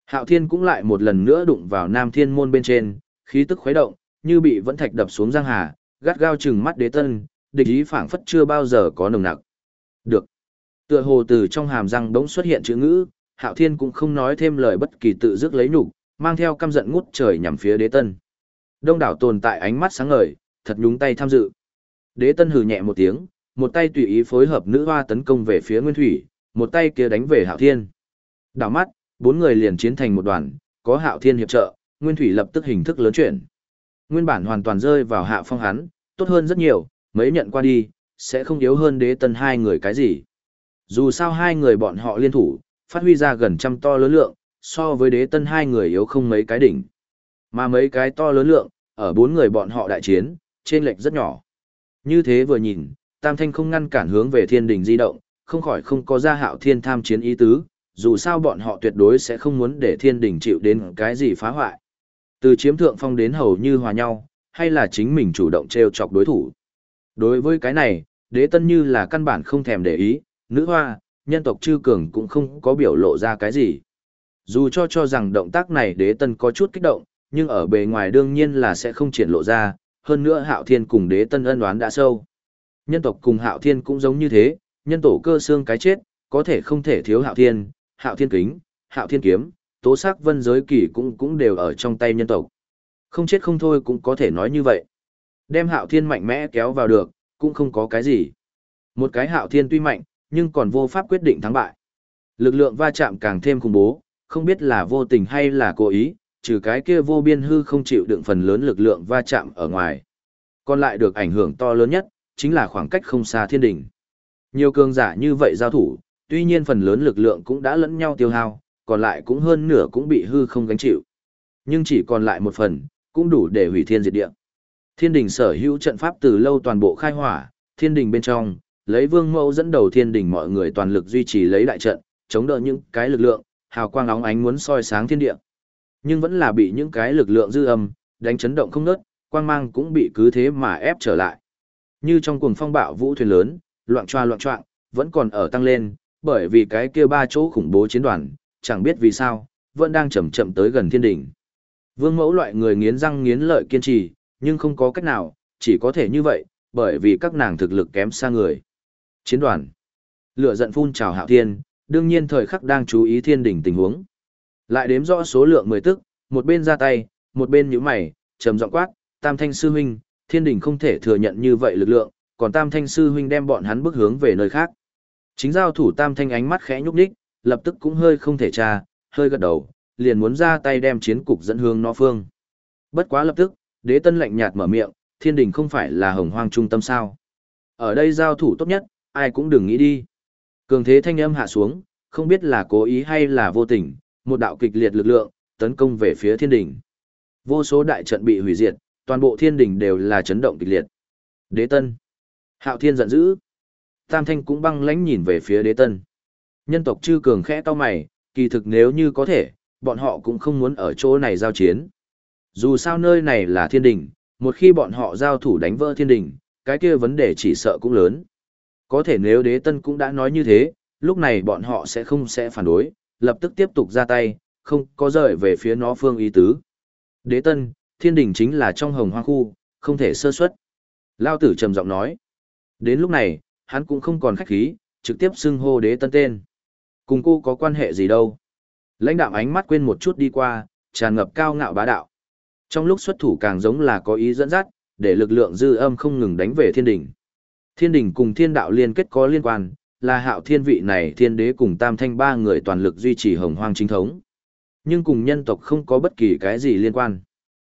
Hạo thiên cũng lại một lần nữa đụng vào nam thiên môn bên trên, khí tức khuấy động, như bị vẫn thạch đập xuống giang hà, gắt gao chừng mắt đế tân, địch ý phảng phất chưa bao giờ có nồng nặc. Được. Tựa hồ từ trong hàm răng đống xuất hiện chữ ngữ, Hạo Thiên cũng không nói thêm lời bất kỳ tự dứt lấy nhục, mang theo căm giận ngút trời nhằm phía Đế Tân. Đông đảo tồn tại ánh mắt sáng ngời, thật nhúng tay tham dự. Đế Tân hừ nhẹ một tiếng, một tay tùy ý phối hợp nữ hoa tấn công về phía Nguyên Thủy, một tay kia đánh về Hạo Thiên. Đảo mắt, bốn người liền chiến thành một đoàn, có Hạo Thiên hiệp trợ, Nguyên Thủy lập tức hình thức lớn chuyển. Nguyên bản hoàn toàn rơi vào hạ phong hắn, tốt hơn rất nhiều, mấy nhận qua đi, sẽ không yếu hơn đế tân hai người cái gì. Dù sao hai người bọn họ liên thủ, phát huy ra gần trăm to lớn lượng, so với đế tân hai người yếu không mấy cái đỉnh. Mà mấy cái to lớn lượng, ở bốn người bọn họ đại chiến, trên lệch rất nhỏ. Như thế vừa nhìn, Tam Thanh không ngăn cản hướng về thiên đình di động, không khỏi không có ra hạo thiên tham chiến ý tứ, dù sao bọn họ tuyệt đối sẽ không muốn để thiên đình chịu đến cái gì phá hoại. Từ chiếm thượng phong đến hầu như hòa nhau, hay là chính mình chủ động treo chọc đối thủ. Đối với cái này, đế tân như là căn bản không thèm để ý, nữ hoa, nhân tộc chư cường cũng không có biểu lộ ra cái gì. Dù cho cho rằng động tác này đế tân có chút kích động, nhưng ở bề ngoài đương nhiên là sẽ không triển lộ ra, hơn nữa hạo thiên cùng đế tân ân đoán đã sâu. Nhân tộc cùng hạo thiên cũng giống như thế, nhân tổ cơ xương cái chết, có thể không thể thiếu hạo thiên, hạo thiên kính, hạo thiên kiếm, tố sắc vân giới kỳ cũng cũng đều ở trong tay nhân tộc. Không chết không thôi cũng có thể nói như vậy. Đem hạo thiên mạnh mẽ kéo vào được, cũng không có cái gì. Một cái hạo thiên tuy mạnh, nhưng còn vô pháp quyết định thắng bại. Lực lượng va chạm càng thêm khủng bố, không biết là vô tình hay là cố ý, trừ cái kia vô biên hư không chịu đựng phần lớn lực lượng va chạm ở ngoài. Còn lại được ảnh hưởng to lớn nhất, chính là khoảng cách không xa thiên đỉnh. Nhiều cường giả như vậy giao thủ, tuy nhiên phần lớn lực lượng cũng đã lẫn nhau tiêu hao, còn lại cũng hơn nửa cũng bị hư không gánh chịu. Nhưng chỉ còn lại một phần, cũng đủ để hủy thiên diệt địa. Thiên đình sở hữu trận pháp từ lâu toàn bộ khai hỏa, thiên đình bên trong, lấy vương mẫu dẫn đầu thiên đình mọi người toàn lực duy trì lấy đại trận, chống đỡ những cái lực lượng, hào quang óng ánh muốn soi sáng thiên địa. Nhưng vẫn là bị những cái lực lượng dư âm, đánh chấn động không ngớt, quang mang cũng bị cứ thế mà ép trở lại. Như trong cuồng phong bạo vũ thuyền lớn, loạn choa loạn choạng, vẫn còn ở tăng lên, bởi vì cái kia ba chỗ khủng bố chiến đoàn, chẳng biết vì sao, vẫn đang chậm chậm tới gần thiên đỉnh. Vương mẫu loại người nghiến răng nghiến lợi kiên trì, nhưng không có cách nào, chỉ có thể như vậy, bởi vì các nàng thực lực kém xa người. Chiến đoàn. Lửa giận phun trào hạo thiên, đương nhiên thời khắc đang chú ý thiên đỉnh tình huống. Lại đếm rõ số lượng mười tức, một bên ra tay, một bên nhíu mày, trầm giọng quát, Tam Thanh sư huynh, thiên đỉnh không thể thừa nhận như vậy lực lượng, còn Tam Thanh sư huynh đem bọn hắn bước hướng về nơi khác. Chính giao thủ Tam Thanh ánh mắt khẽ nhúc nhích, lập tức cũng hơi không thể tra, hơi gật đầu, liền muốn ra tay đem chiến cục dẫn hướng nó phương. Bất quá lập tức, đế tân lạnh nhạt mở miệng, thiên đỉnh không phải là hồng hoang trung tâm sao. Ở đây giao thủ tốt nhất, ai cũng đừng nghĩ đi. Cường thế thanh âm hạ xuống, không biết là cố ý hay là vô tình, một đạo kịch liệt lực lượng, tấn công về phía thiên đỉnh. Vô số đại trận bị hủy diệt, toàn bộ thiên đỉnh đều là chấn động kịch liệt. Đế tân. Hạo thiên giận dữ. Tam thanh cũng băng lãnh nhìn về phía đế tân. Nhân tộc chư cường khẽ to mày, kỳ thực nếu như có thể, bọn họ cũng không muốn ở chỗ này giao chiến. Dù sao nơi này là thiên đỉnh, một khi bọn họ giao thủ đánh vỡ thiên đỉnh, cái kia vấn đề chỉ sợ cũng lớn. Có thể nếu đế tân cũng đã nói như thế, lúc này bọn họ sẽ không sẽ phản đối, lập tức tiếp tục ra tay, không có rời về phía nó phương ý tứ. Đế tân, thiên đình chính là trong hồng hoang khu, không thể sơ suất. Lao tử trầm giọng nói. Đến lúc này, hắn cũng không còn khách khí, trực tiếp xưng hô đế tân tên. Cùng cô có quan hệ gì đâu. Lãnh đạo ánh mắt quên một chút đi qua, tràn ngập cao ngạo bá đạo. Trong lúc xuất thủ càng giống là có ý dẫn dắt, để lực lượng dư âm không ngừng đánh về thiên đỉnh. Thiên đình cùng thiên đạo liên kết có liên quan, là hạo thiên vị này thiên đế cùng tam thanh ba người toàn lực duy trì hồng hoang chính thống. Nhưng cùng nhân tộc không có bất kỳ cái gì liên quan.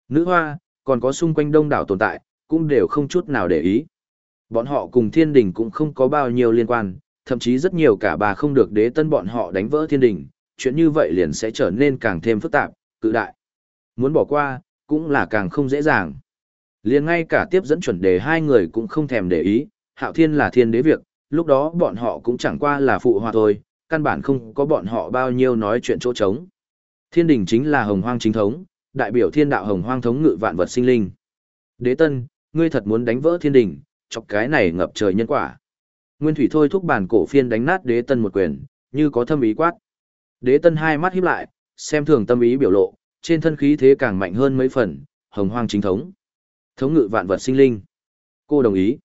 Nữ hoa, còn có xung quanh đông đảo tồn tại, cũng đều không chút nào để ý. Bọn họ cùng thiên đình cũng không có bao nhiêu liên quan, thậm chí rất nhiều cả bà không được đế tân bọn họ đánh vỡ thiên đình, chuyện như vậy liền sẽ trở nên càng thêm phức tạp, cự đại. Muốn bỏ qua, cũng là càng không dễ dàng. Liền ngay cả tiếp dẫn chuẩn đề hai người cũng không thèm để ý, hạo thiên là thiên đế việc, lúc đó bọn họ cũng chẳng qua là phụ hòa. thôi, căn bản không có bọn họ bao nhiêu nói chuyện chỗ trống. Thiên đình chính là hồng hoang chính thống, đại biểu thiên đạo hồng hoang thống ngự vạn vật sinh linh. Đế tân, ngươi thật muốn đánh vỡ thiên đình, chọc cái này ngập trời nhân quả. Nguyên thủy thôi thúc bản cổ phiên đánh nát đế tân một quyền, như có thâm ý quát. Đế tân hai mắt híp lại, xem thường tâm ý biểu lộ, trên thân khí thế càng mạnh hơn mấy phần, hồng hoang chính thống. Thống ngự vạn vật sinh linh. Cô đồng ý.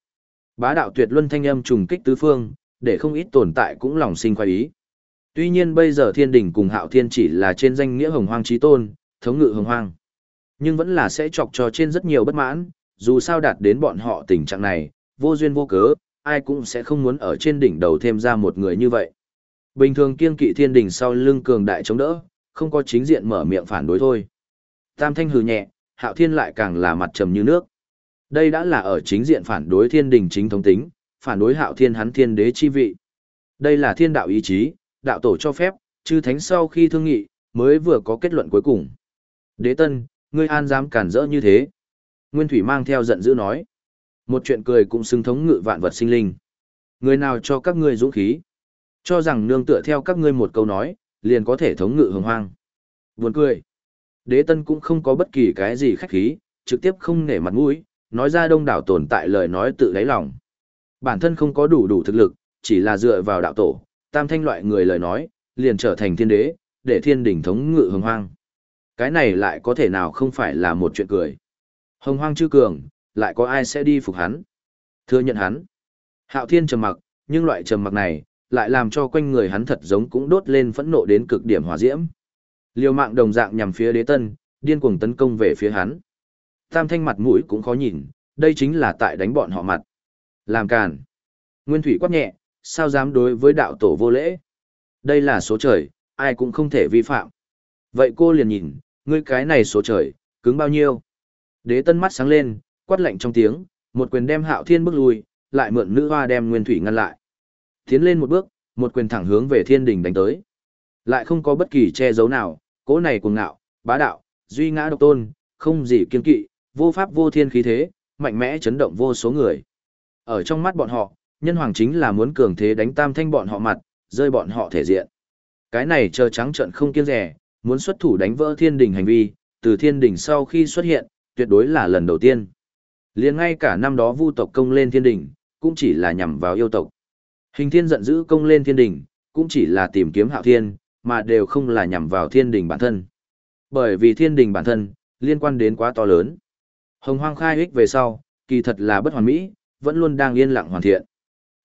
Bá đạo tuyệt luân thanh âm trùng kích tứ phương, để không ít tồn tại cũng lòng sinh khoái ý. Tuy nhiên bây giờ thiên đình cùng hạo thiên chỉ là trên danh nghĩa hồng hoang trí tôn, thống ngự hồng hoang. Nhưng vẫn là sẽ chọc cho trên rất nhiều bất mãn, dù sao đạt đến bọn họ tình trạng này, vô duyên vô cớ, ai cũng sẽ không muốn ở trên đỉnh đầu thêm ra một người như vậy. Bình thường kiên kỵ thiên đình sau lưng cường đại chống đỡ, không có chính diện mở miệng phản đối thôi. Tam thanh hừ nhẹ, hạo thiên lại càng là mặt trầm như nước. Đây đã là ở chính diện phản đối thiên đình chính thống tính, phản đối hạo thiên hắn thiên đế chi vị. Đây là thiên đạo ý chí, đạo tổ cho phép, chư thánh sau khi thương nghị, mới vừa có kết luận cuối cùng. Đế tân, ngươi an dám cản rỡ như thế. Nguyên Thủy mang theo giận dữ nói. Một chuyện cười cũng xứng thống ngự vạn vật sinh linh. Người nào cho các ngươi dũng khí? Cho rằng nương tựa theo các ngươi một câu nói, liền có thể thống ngự hồng hoang. Buồn cười. Đế tân cũng không có bất kỳ cái gì khách khí, trực tiếp không nể mặt mũi, nói ra đông đảo tồn tại lời nói tự đáy lòng. Bản thân không có đủ đủ thực lực, chỉ là dựa vào đạo tổ, tam thanh loại người lời nói, liền trở thành thiên đế, để thiên đỉnh thống ngự hồng hoang. Cái này lại có thể nào không phải là một chuyện cười. Hồng hoang chư cường, lại có ai sẽ đi phục hắn? Thừa nhận hắn. Hạo thiên trầm mặc, nhưng loại trầm mặc này, lại làm cho quanh người hắn thật giống cũng đốt lên phẫn nộ đến cực điểm hỏa diễm. Liều mạng đồng dạng nhằm phía đế tân, điên cuồng tấn công về phía hắn. Tam thanh mặt mũi cũng khó nhìn, đây chính là tại đánh bọn họ mặt. Làm càn. Nguyên thủy quát nhẹ, sao dám đối với đạo tổ vô lễ? Đây là số trời, ai cũng không thể vi phạm. Vậy cô liền nhìn, ngươi cái này số trời, cứng bao nhiêu? Đế tân mắt sáng lên, quát lạnh trong tiếng, một quyền đem hạo thiên bước lui, lại mượn nữ hoa đem nguyên thủy ngăn lại. Tiến lên một bước, một quyền thẳng hướng về thiên đình đánh tới. Lại không có bất kỳ che giấu nào, cỗ này cuồng ngạo, bá đạo, duy ngã độc tôn, không gì kiên kỵ, vô pháp vô thiên khí thế, mạnh mẽ chấn động vô số người. Ở trong mắt bọn họ, nhân hoàng chính là muốn cường thế đánh tam thanh bọn họ mặt, rơi bọn họ thể diện. Cái này chờ trắng trận không kiêng rẻ, muốn xuất thủ đánh vỡ thiên đình hành vi, từ thiên đình sau khi xuất hiện, tuyệt đối là lần đầu tiên. liền ngay cả năm đó vu tộc công lên thiên đình, cũng chỉ là nhằm vào yêu tộc. Hình thiên giận dữ công lên thiên đình, cũng chỉ là tìm kiếm hạo thiên, mà đều không là nhằm vào thiên đình bản thân. Bởi vì thiên đình bản thân, liên quan đến quá to lớn. Hồng hoang khai ích về sau, kỳ thật là bất hoàn mỹ, vẫn luôn đang yên lặng hoàn thiện.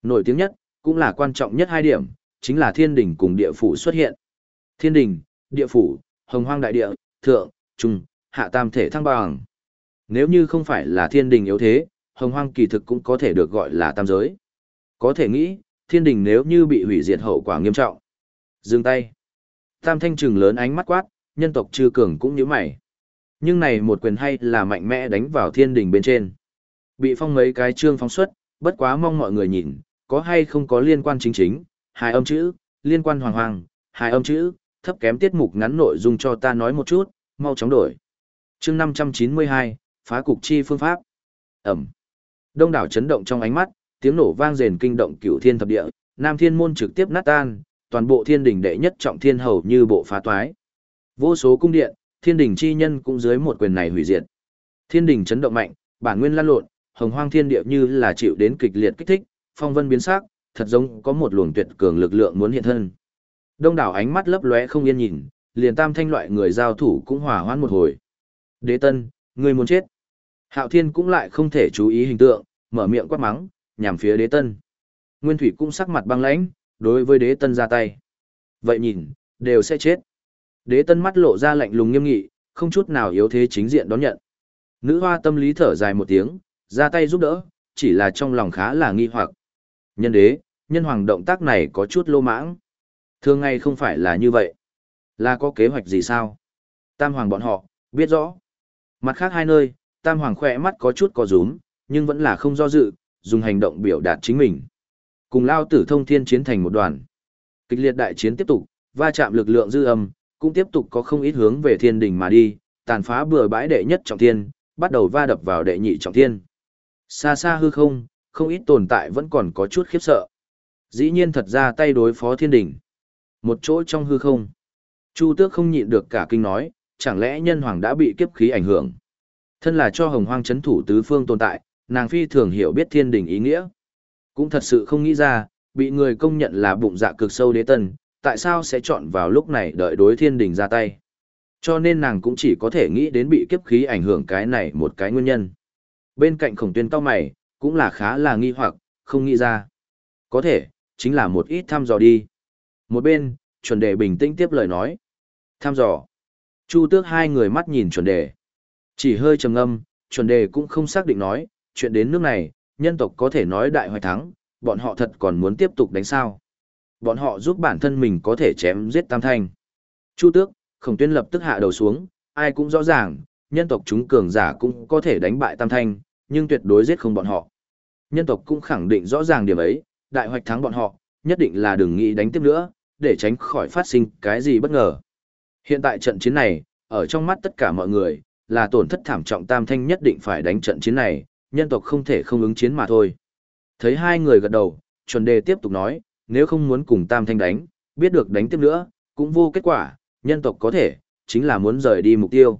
Nổi tiếng nhất, cũng là quan trọng nhất hai điểm, chính là thiên đình cùng địa phủ xuất hiện. Thiên đình, địa phủ, hồng hoang đại địa, thượng, trung, hạ tam thể thăng bằng. Nếu như không phải là thiên đình yếu thế, hồng hoang kỳ thực cũng có thể được gọi là tam giới. Có thể nghĩ, thiên đình nếu như bị hủy diệt hậu quả nghiêm trọng. Dừng tay. Tam thanh trừng lớn ánh mắt quát, nhân tộc chư cường cũng như mày. Nhưng này một quyền hay là mạnh mẽ đánh vào thiên đình bên trên. Bị phong mấy cái chương phóng xuất, bất quá mong mọi người nhìn, có hay không có liên quan chính chính, hai âm chữ, liên quan hoàng hoàng, hai âm chữ, thấp kém tiết mục ngắn nội dung cho ta nói một chút, mau chóng đổi. chương 592, phá cục chi phương pháp. Ẩm. Đông đảo chấn động trong ánh mắt, tiếng nổ vang rền kinh động cửu thiên thập địa, Nam Thiên môn trực tiếp nát tan, toàn bộ thiên đình đệ nhất trọng thiên hầu như bộ phá toái. Vô số cung điện, thiên đình chi nhân cũng dưới một quyền này hủy diệt. Thiên đình chấn động mạnh, bản nguyên lan lộn, hồng hoang thiên địa như là chịu đến kịch liệt kích thích, phong vân biến sắc, thật giống có một luồng tuyệt cường lực lượng muốn hiện thân. Đông đảo ánh mắt lấp lóe không yên nhìn, liền tam thanh loại người giao thủ cũng hỏa hoãn một hồi. Đế tân, người muốn chết. Hạo thiên cũng lại không thể chú ý hình tượng, mở miệng quát mắng, nhằm phía đế tân. Nguyên thủy cũng sắc mặt băng lãnh, đối với đế tân ra tay. Vậy nhìn, đều sẽ chết. Đế tân mắt lộ ra lạnh lùng nghiêm nghị, không chút nào yếu thế chính diện đón nhận. Nữ hoa tâm lý thở dài một tiếng, ra tay giúp đỡ, chỉ là trong lòng khá là nghi hoặc. Nhân đế, nhân hoàng động tác này có chút lô mãng. Thường ngày không phải là như vậy. Là có kế hoạch gì sao? Tam hoàng bọn họ, biết rõ. Mặt khác hai nơi, tam hoàng khỏe mắt có chút có rúm, nhưng vẫn là không do dự, dùng hành động biểu đạt chính mình. Cùng lao tử thông thiên chiến thành một đoàn. Kịch liệt đại chiến tiếp tục, va chạm lực lượng dư âm, cũng tiếp tục có không ít hướng về thiên đình mà đi, tàn phá bừa bãi đệ nhất trọng thiên, bắt đầu va đập vào đệ nhị trọng thiên. Xa xa hư không, không ít tồn tại vẫn còn có chút khiếp sợ. Dĩ nhiên thật ra tay đối phó thiên đình. Một chỗ trong hư không. Chu tước không nhịn được cả kinh nói, chẳng lẽ nhân hoàng đã bị kiếp khí ảnh hưởng. Thân là cho hồng hoang chấn thủ tứ phương tồn tại, nàng phi thường hiểu biết thiên đình ý nghĩa. Cũng thật sự không nghĩ ra, bị người công nhận là bụng dạ cực sâu đế tần tại sao sẽ chọn vào lúc này đợi đối thiên đình ra tay. Cho nên nàng cũng chỉ có thể nghĩ đến bị kiếp khí ảnh hưởng cái này một cái nguyên nhân. Bên cạnh khổng tuyên cao mày, cũng là khá là nghi hoặc, không nghĩ ra. Có thể, chính là một ít thăm dò đi. Một bên, chuẩn đề bình tĩnh tiếp lời nói. Thăm dò. Chu tước hai người mắt nhìn chuẩn đề. Chỉ hơi trầm ngâm, chuẩn đề cũng không xác định nói, chuyện đến nước này, nhân tộc có thể nói đại hoài thắng, bọn họ thật còn muốn tiếp tục đánh sao. Bọn họ giúp bản thân mình có thể chém giết tam thanh. Chu tước, khổng tuyên lập tức hạ đầu xuống, ai cũng rõ ràng, nhân tộc chúng cường giả cũng có thể đánh bại tam thanh, nhưng tuyệt đối giết không bọn họ. Nhân tộc cũng khẳng định rõ ràng điểm ấy, đại hoạch thắng bọn họ, nhất định là đừng nghĩ đánh tiếp nữa, để tránh khỏi phát sinh cái gì bất ngờ. Hiện tại trận chiến này, ở trong mắt tất cả mọi người, là tổn thất thảm trọng tam thanh nhất định phải đánh trận chiến này, nhân tộc không thể không ứng chiến mà thôi. Thấy hai người gật đầu, chuẩn đề tiếp tục nói, nếu không muốn cùng tam thanh đánh, biết được đánh tiếp nữa, cũng vô kết quả, nhân tộc có thể, chính là muốn rời đi mục tiêu.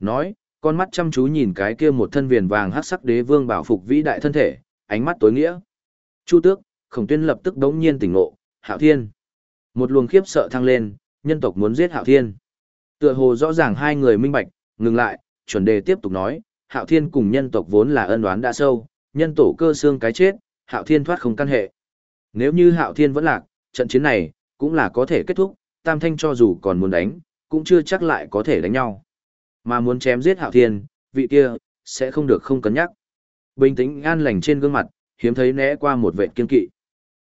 Nói, con mắt chăm chú nhìn cái kia một thân viền vàng hắc sắc đế vương bảo phục vĩ đại thân thể, ánh mắt tối nghĩa. Chu tước, khổng tuyên lập tức đống nhiên tỉnh ngộ, hạo thiên. Một luồng khiếp sợ thăng lên, nhân tộc muốn giết hạo thiên. Tựa hồ rõ ràng hai người minh bạch, ngừng lại, chuẩn đề tiếp tục nói, hạo thiên cùng nhân tộc vốn là ân oán đã sâu, nhân tổ cơ xương cái chết, hạo thiên thoát không căn hệ. Nếu như hạo thiên vẫn lạc, trận chiến này, cũng là có thể kết thúc, tam thanh cho dù còn muốn đánh, cũng chưa chắc lại có thể đánh nhau. Mà muốn chém giết hạo thiên, vị kia, sẽ không được không cân nhắc. Bình tĩnh an lành trên gương mặt, hiếm thấy né qua một vệ kiên kỵ.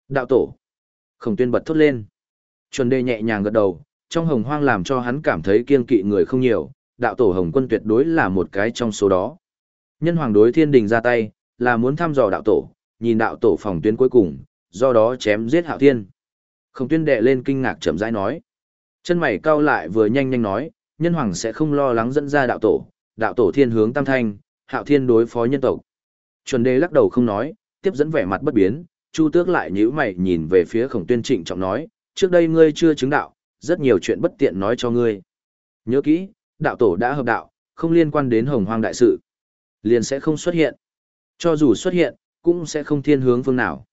Đạo tổ. Khổng tuyên bật thốt lên. Chuẩn đề nhẹ nhàng gật đầu, trong hồng hoang làm cho hắn cảm thấy kiên kỵ người không nhiều, đạo tổ hồng quân tuyệt đối là một cái trong số đó. Nhân hoàng đối thiên đình ra tay, là muốn thăm dò đạo tổ, nhìn đạo tổ phòng tuyến cuối cùng, do đó chém giết hạo thiên. Khổng tuyên đệ lên kinh ngạc chậm rãi nói. Chân mày cao lại vừa nhanh nhanh nói, nhân hoàng sẽ không lo lắng dẫn ra đạo tổ, đạo tổ thiên hướng tam thanh, hạo thiên đối phó nhân tộc. Chuẩn Đê lắc đầu không nói, tiếp dẫn vẻ mặt bất biến, Chu Tước lại nhíu mày nhìn về phía Khổng Tuyên trịnh trọng nói, trước đây ngươi chưa chứng đạo, rất nhiều chuyện bất tiện nói cho ngươi. Nhớ kỹ, đạo tổ đã hợp đạo, không liên quan đến hồng hoang đại sự. Liền sẽ không xuất hiện. Cho dù xuất hiện, cũng sẽ không thiên hướng phương nào.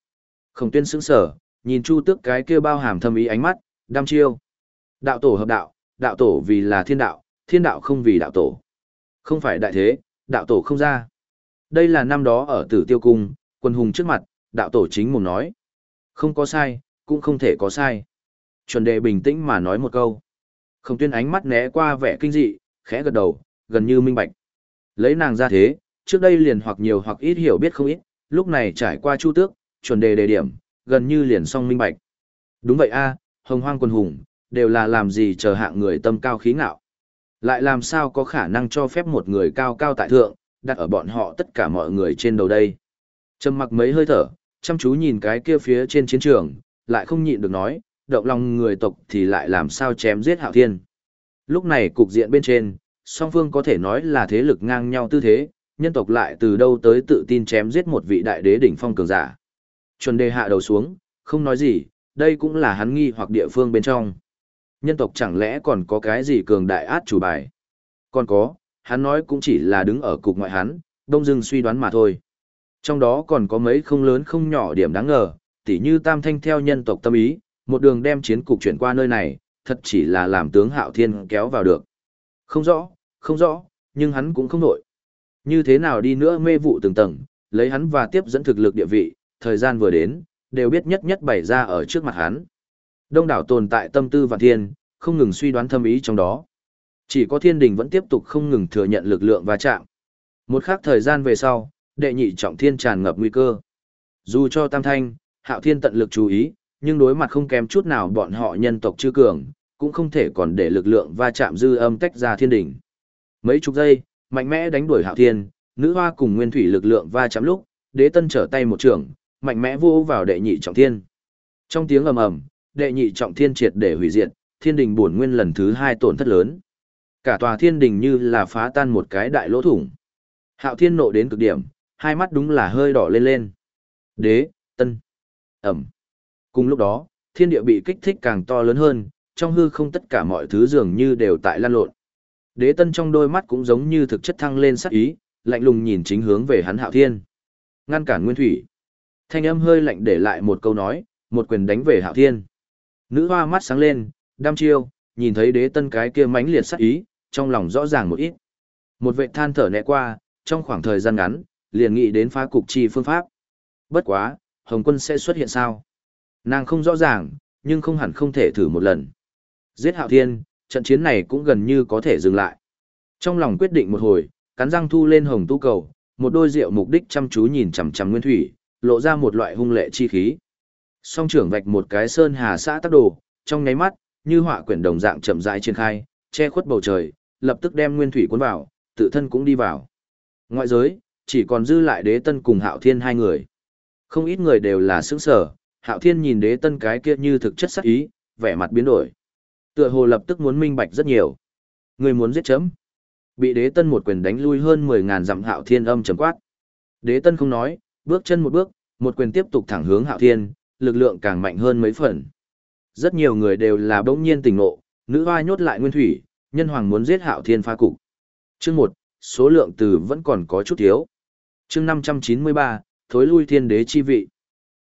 Khổng Tuyên sững sờ, nhìn Chu Tước cái kia bao hàm thâm ý ánh mắt, đăm chiêu. Đạo tổ hợp đạo, đạo tổ vì là thiên đạo, thiên đạo không vì đạo tổ. Không phải đại thế, đạo tổ không ra. Đây là năm đó ở tử tiêu cung, quân hùng trước mặt, đạo tổ chính mồm nói. Không có sai, cũng không thể có sai. Chuẩn đề bình tĩnh mà nói một câu. Không tuyên ánh mắt né qua vẻ kinh dị, khẽ gật đầu, gần như minh bạch. Lấy nàng ra thế, trước đây liền hoặc nhiều hoặc ít hiểu biết không ít, lúc này trải qua chu tước, chuẩn đề đề điểm, gần như liền song minh bạch. Đúng vậy a, hồng hoang quân hùng, đều là làm gì chờ hạng người tâm cao khí ngạo. Lại làm sao có khả năng cho phép một người cao cao tại thượng, đặt ở bọn họ tất cả mọi người trên đầu đây. Trầm mặc mấy hơi thở, chăm chú nhìn cái kia phía trên chiến trường, lại không nhịn được nói, động lòng người tộc thì lại làm sao chém giết hạo thiên. Lúc này cục diện bên trên, song phương có thể nói là thế lực ngang nhau tư thế, nhân tộc lại từ đâu tới tự tin chém giết một vị đại đế đỉnh phong cường giả. Chuẩn đề hạ đầu xuống, không nói gì, đây cũng là hắn nghi hoặc địa phương bên trong. Nhân tộc chẳng lẽ còn có cái gì cường đại át chủ bài? Còn có, hắn nói cũng chỉ là đứng ở cục ngoại hắn, đông dưng suy đoán mà thôi. Trong đó còn có mấy không lớn không nhỏ điểm đáng ngờ, tỉ như tam thanh theo nhân tộc tâm ý, một đường đem chiến cục chuyển qua nơi này, thật chỉ là làm tướng hạo thiên kéo vào được. Không rõ, không rõ, nhưng hắn cũng không nổi. Như thế nào đi nữa mê vụ từng tầng, lấy hắn và tiếp dẫn thực lực địa vị, thời gian vừa đến, đều biết nhất nhất bày ra ở trước mặt hắn. Đông đảo tồn tại tâm tư và thiên, không ngừng suy đoán thâm ý trong đó. Chỉ có thiên đình vẫn tiếp tục không ngừng thừa nhận lực lượng va chạm. Một khắc thời gian về sau, đệ nhị trọng thiên tràn ngập nguy cơ. Dù cho tam thanh, hạo thiên tận lực chú ý, nhưng đối mặt không kém chút nào bọn họ nhân tộc chư cường, cũng không thể còn để lực lượng va chạm dư âm tách ra thiên đỉnh. Mấy chục giây, mạnh mẽ đánh đuổi hạo thiên, nữ hoa cùng nguyên thủy lực lượng va chạm lúc, đế tân trở tay một trường, mạnh mẽ vô vào đệ nhị trọng thiên. Trong tiếng ầm ầm, đệ nhị trọng thiên triệt để hủy diệt, thiên đình bổn nguyên lần thứ hai tổn thất lớn. Cả tòa thiên đình như là phá tan một cái đại lỗ thủng. Hạo thiên nộ đến cực điểm, hai mắt đúng là hơi đỏ lên lên. Đế, tân, ẩm. Cùng lúc đó, thiên địa bị kích thích càng to lớn hơn, trong hư không tất cả mọi thứ dường như đều tại lan lộn. Đế tân trong đôi mắt cũng giống như thực chất thăng lên sắc ý, lạnh lùng nhìn chính hướng về hắn hạo thiên. Ngăn cản nguyên thủy. Thanh âm hơi lạnh để lại một câu nói, một quyền đánh về hạo thiên. Nữ hoa mắt sáng lên, đăm chiêu, nhìn thấy đế tân cái kia mãnh liệt sắc ý, trong lòng rõ ràng một ít. Một vệ than thở nẹ qua, trong khoảng thời gian ngắn, liền nghĩ đến phá cục chi phương pháp. Bất quá, Hồng quân sẽ xuất hiện sao? Nàng không rõ ràng, nhưng không hẳn không thể thử một lần. Giết hạo thiên, trận chiến này cũng gần như có thể dừng lại. Trong lòng quyết định một hồi, cắn răng thu lên hồng tu cầu, một đôi rượu mục đích chăm chú nhìn chằm chằm nguyên thủy, lộ ra một loại hung lệ chi khí. Song trưởng vạch một cái sơn hà xã tác đồ, trong nháy mắt, như họa quyển đồng dạng chậm rãi triển khai, che khuất bầu trời, lập tức đem nguyên thủy cuốn vào, tự thân cũng đi vào. Ngoại giới, chỉ còn dư lại đế tân cùng hạo thiên hai người. Không ít người đều là sững sở, hạo thiên nhìn đế tân cái kia như thực chất sắc ý, vẻ mặt biến đổi. Tựa hồ lập tức muốn minh bạch rất nhiều. Người muốn giết chấm. Bị đế tân một quyền đánh lui hơn 10.000 dặm hạo thiên âm chấm quát. Đế tân không nói, bước chân một bước, một quyền tiếp tục thẳng hướng hạo thiên, lực lượng càng mạnh hơn mấy phần. Rất nhiều người đều là bỗng nhiên tỉnh ngộ, nữ hoa nhốt lại nguyên thủy, nhân hoàng muốn giết hạo thiên pha cục. Chương một, số lượng từ vẫn còn có chút thiếu. Chương 593, thối lui thiên đế chi vị.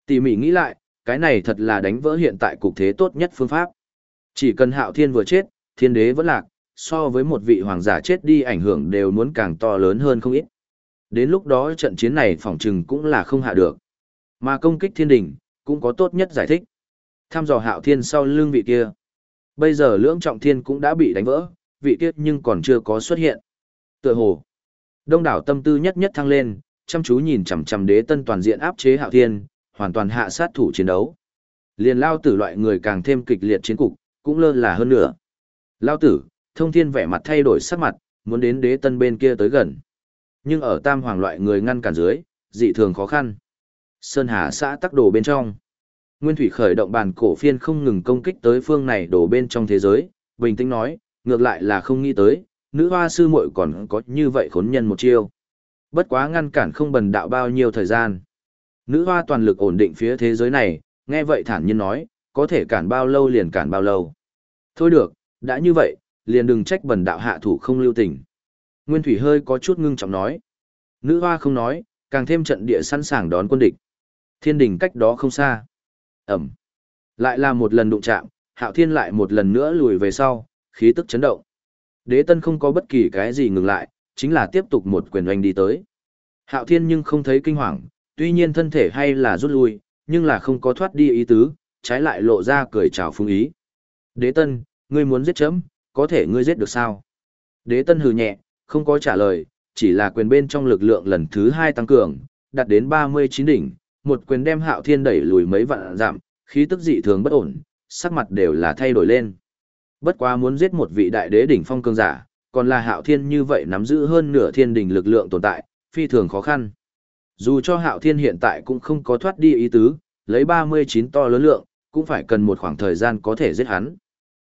Tỉ mỉ nghĩ lại, cái này thật là đánh vỡ hiện tại cục thế tốt nhất phương pháp. Chỉ cần hạo thiên vừa chết, thiên đế vẫn lạc, so với một vị hoàng giả chết đi ảnh hưởng đều muốn càng to lớn hơn không ít. Đến lúc đó trận chiến này phỏng chừng cũng là không hạ được. Mà công kích thiên đình cũng có tốt nhất giải thích. Tham dò hạo thiên sau lưng vị kia. Bây giờ lưỡng trọng thiên cũng đã bị đánh vỡ, vị kia nhưng còn chưa có xuất hiện. Tựa hồ. Đông đảo tâm tư nhất nhất thăng lên, chăm chú nhìn chằm chằm đế tân toàn diện áp chế hạo thiên, hoàn toàn hạ sát thủ chiến đấu. Liền lao tử loại người càng thêm kịch liệt chiến cục, cũng lơ là hơn nữa. Lao tử, thông thiên vẻ mặt thay đổi sắc mặt, muốn đến đế tân bên kia tới gần. Nhưng ở tam hoàng loại người ngăn cản dưới, dị thường khó khăn. Sơn Hà xã tắc đồ bên trong. Nguyên Thủy khởi động bàn cổ phiên không ngừng công kích tới phương này đổ bên trong thế giới, bình tĩnh nói, ngược lại là không nghĩ tới, nữ hoa sư muội còn có như vậy khốn nhân một chiêu. Bất quá ngăn cản không bần đạo bao nhiêu thời gian. Nữ hoa toàn lực ổn định phía thế giới này, nghe vậy thản nhiên nói, có thể cản bao lâu liền cản bao lâu. Thôi được, đã như vậy, liền đừng trách bần đạo hạ thủ không lưu tình. Nguyên Thủy hơi có chút ngưng trọng nói. Nữ hoa không nói, càng thêm trận địa sẵn sàng đón quân địch. Thiên đình cách đó không xa. Ẩm. Lại là một lần đụng chạm, hạo thiên lại một lần nữa lùi về sau, khí tức chấn động. Đế tân không có bất kỳ cái gì ngừng lại, chính là tiếp tục một quyền oanh đi tới. Hạo thiên nhưng không thấy kinh hoàng, tuy nhiên thân thể hay là rút lui, nhưng là không có thoát đi ý tứ, trái lại lộ ra cười chào phương ý. Đế tân, ngươi muốn giết chấm, có thể ngươi giết được sao? Đế tân hừ nhẹ, không có trả lời, chỉ là quyền bên trong lực lượng lần thứ hai tăng cường, đạt đến 39 đỉnh, một quyền đem hạo thiên đẩy lùi mấy vạn giảm, khí tức dị thường bất ổn, sắc mặt đều là thay đổi lên. Bất quá muốn giết một vị đại đế đỉnh phong cường giả, còn là hạo thiên như vậy nắm giữ hơn nửa thiên đỉnh lực lượng tồn tại, phi thường khó khăn. Dù cho hạo thiên hiện tại cũng không có thoát đi ý tứ, lấy 39 to lớn lượng, cũng phải cần một khoảng thời gian có thể giết hắn.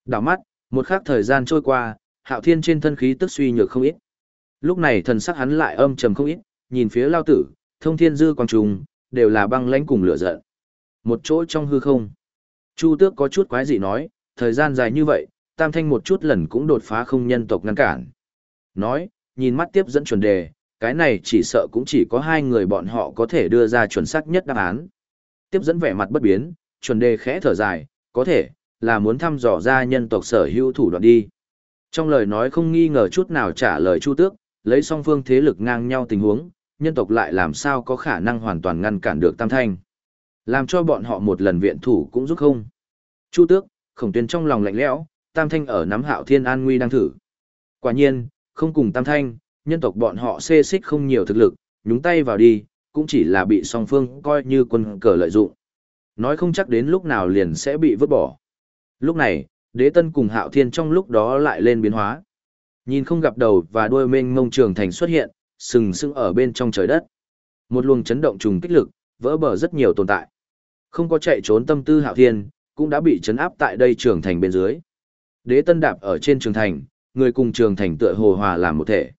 Đảo mắt, một khắc thời gian trôi qua, hạo thiên trên thân khí tức suy nhược không ít. Lúc này thần sắc hắn lại âm trầm không ít, nhìn phía lao tử, thông thiên dư quang trùng, đều là băng lãnh cùng lửa giận. Một chỗ trong hư không. Chu tước có chút quái dị nói, thời gian dài như vậy, tam thanh một chút lần cũng đột phá không nhân tộc ngăn cản. Nói, nhìn mắt tiếp dẫn chuẩn đề, cái này chỉ sợ cũng chỉ có hai người bọn họ có thể đưa ra chuẩn xác nhất đáp án. Tiếp dẫn vẻ mặt bất biến, chuẩn đề khẽ thở dài, có thể, là muốn thăm dò ra nhân tộc sở hữu thủ đoạn đi. Trong lời nói không nghi ngờ chút nào trả lời Chu Tước, lấy song phương thế lực ngang nhau tình huống, nhân tộc lại làm sao có khả năng hoàn toàn ngăn cản được Tam Thanh. Làm cho bọn họ một lần viện thủ cũng giúp không. Chu Tước, khổng tuyên trong lòng lạnh lẽo, Tam Thanh ở nắm hạo thiên an nguy đang thử. Quả nhiên, không cùng Tam Thanh, nhân tộc bọn họ xê xích không nhiều thực lực, nhúng tay vào đi, cũng chỉ là bị song phương coi như quân cờ lợi dụng. Nói không chắc đến lúc nào liền sẽ bị vứt bỏ. Lúc này, đế tân cùng hạo thiên trong lúc đó lại lên biến hóa. Nhìn không gặp đầu và đuôi mênh mông trường thành xuất hiện, sừng sững ở bên trong trời đất. Một luồng chấn động trùng kích lực, vỡ bờ rất nhiều tồn tại. Không có chạy trốn tâm tư hạo thiên, cũng đã bị chấn áp tại đây trường thành bên dưới. Đế tân đạp ở trên trường thành, người cùng trường thành tựa hồ hòa làm một thể.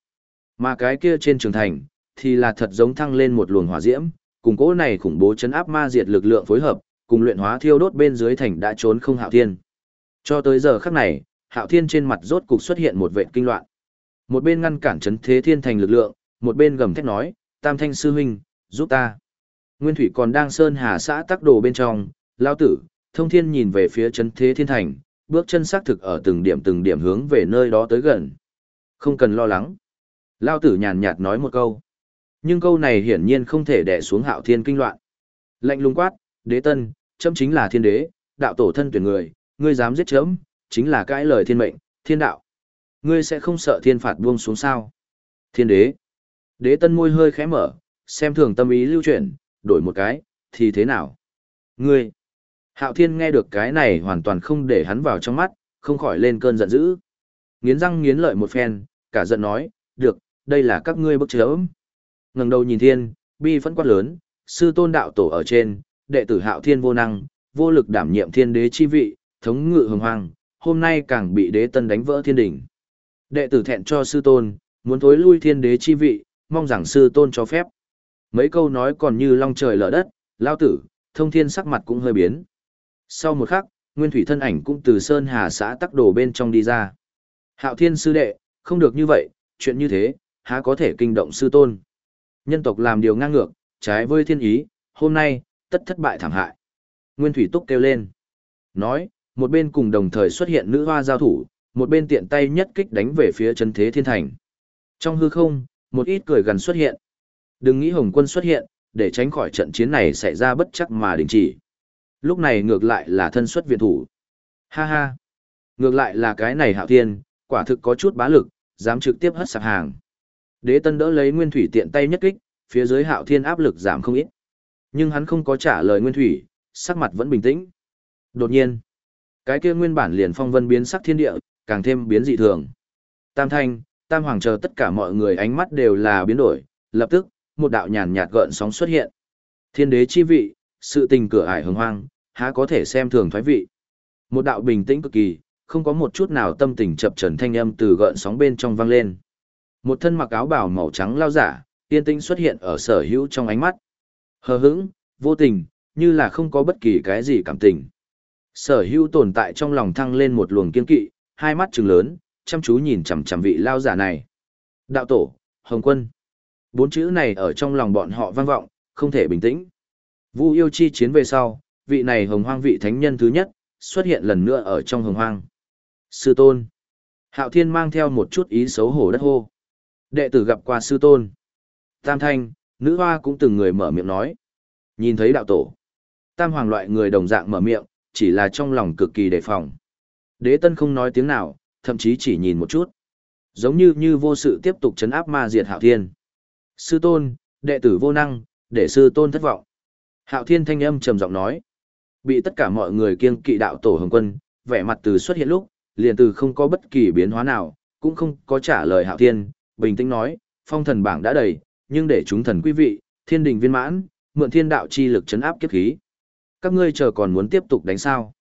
Mà cái kia trên trường thành, thì là thật giống thăng lên một luồng hỏa diễm, cùng cỗ này khủng bố chấn áp ma diệt lực lượng phối hợp, cùng luyện hóa thiêu đốt bên dưới thành đã trốn không hạo thiên. Cho tới giờ khắc này, hạo thiên trên mặt rốt cục xuất hiện một vệ kinh loạn. Một bên ngăn cản chấn thế thiên thành lực lượng, một bên gầm thét nói, tam thanh sư huynh, giúp ta. Nguyên thủy còn đang sơn hà xã tắc đồ bên trong, lao tử, thông thiên nhìn về phía chấn thế thiên thành, bước chân xác thực ở từng điểm từng điểm hướng về nơi đó tới gần. Không cần lo lắng. Lao tử nhàn nhạt nói một câu. Nhưng câu này hiển nhiên không thể đè xuống hạo thiên kinh loạn. Lạnh lùng quát, đế tân, châm chính là thiên đế, đạo tổ thân tuyển người, ngươi dám giết chớm, chính là cãi lời thiên mệnh, thiên đạo. Ngươi sẽ không sợ thiên phạt buông xuống sao? Thiên đế. Đế tân môi hơi khẽ mở, xem thường tâm ý lưu chuyển, đổi một cái, thì thế nào? Ngươi. Hạo thiên nghe được cái này hoàn toàn không để hắn vào trong mắt, không khỏi lên cơn giận dữ. Nghiến răng nghiến lợi một phen, cả giận nói, được, đây là các ngươi bức chớm. ngẩng đầu nhìn thiên, bi phẫn quát lớn, sư tôn đạo tổ ở trên, đệ tử hạo thiên vô năng, vô lực đảm nhiệm thiên đế chi vị, thống ngự hồng hoang, hôm nay càng bị đế tân đánh vỡ thiên đỉnh. Đệ tử thẹn cho sư tôn, muốn thối lui thiên đế chi vị, mong rằng sư tôn cho phép. Mấy câu nói còn như long trời lở đất, lao tử, thông thiên sắc mặt cũng hơi biến. Sau một khắc, nguyên thủy thân ảnh cũng từ sơn hà xã tắc đổ bên trong đi ra. Hạo thiên sư đệ, không được như vậy, chuyện như thế, há có thể kinh động sư tôn. Nhân tộc làm điều ngang ngược, trái với thiên ý, hôm nay, tất thất bại thảm hại. Nguyên thủy túc kêu lên. Nói, một bên cùng đồng thời xuất hiện nữ hoa giao thủ, một bên tiện tay nhất kích đánh về phía chân thế thiên thành. Trong hư không, một ít cười gần xuất hiện. Đừng nghĩ Hồng quân xuất hiện, để tránh khỏi trận chiến này xảy ra bất chắc mà đình chỉ. Lúc này ngược lại là thân xuất viện thủ. Ha ha. Ngược lại là cái này hạo thiên, quả thực có chút bá lực, dám trực tiếp hất sạp hàng. Đế tân đỡ lấy nguyên thủy tiện tay nhất kích, phía dưới hạo thiên áp lực giảm không ít. Nhưng hắn không có trả lời nguyên thủy, sắc mặt vẫn bình tĩnh. Đột nhiên, cái kia nguyên bản liền phong vân biến sắc thiên địa, càng thêm biến dị thường. Tam thanh, tam hoàng chờ tất cả mọi người ánh mắt đều là biến đổi, lập tức, một đạo nhàn nhạt gợn sóng xuất hiện. Thiên đế chi vị, sự tình cửa ải hưng hoang, há có thể xem thường thoái vị. Một đạo bình tĩnh cực kỳ, không có một chút nào tâm tình chập trần thanh âm từ gợn sóng bên trong vang lên. Một thân mặc áo bào màu trắng lao giả, tiên tinh xuất hiện ở sở hữu trong ánh mắt. Hờ hững, vô tình, như là không có bất kỳ cái gì cảm tình. Sở hữu tồn tại trong lòng thăng lên một luồng kiên kỵ, hai mắt trừng lớn, chăm chú nhìn chằm chằm vị lao giả này. Đạo tổ, Hồng Quân. Bốn chữ này ở trong lòng bọn họ vang vọng, không thể bình tĩnh. Vu yêu chi chiến về sau, vị này hồng hoang vị thánh nhân thứ nhất, xuất hiện lần nữa ở trong hồng hoang. Sư tôn. Hạo thiên mang theo một chút ý xấu hổ đất hô. Đệ tử gặp qua sư tôn. Tam thanh, nữ hoa cũng từng người mở miệng nói. Nhìn thấy đạo tổ. Tam hoàng loại người đồng dạng mở miệng, chỉ là trong lòng cực kỳ đề phòng. Đế tân không nói tiếng nào, thậm chí chỉ nhìn một chút. Giống như như vô sự tiếp tục chấn áp ma diệt hạo thiên. Sư tôn, đệ tử vô năng, để sư tôn thất vọng. Hạo thiên thanh âm trầm giọng nói. Bị tất cả mọi người kiêng kỵ đạo tổ hồng quân, vẻ mặt từ xuất hiện lúc, liền từ không có bất kỳ biến hóa nào, cũng không có trả lời hạo thiên, bình tĩnh nói, phong thần bảng đã đầy, nhưng để chúng thần quý vị, thiên đình viên mãn, mượn thiên đạo chi lực chấn áp kiếp khí. Các ngươi chờ còn muốn tiếp tục đánh sao?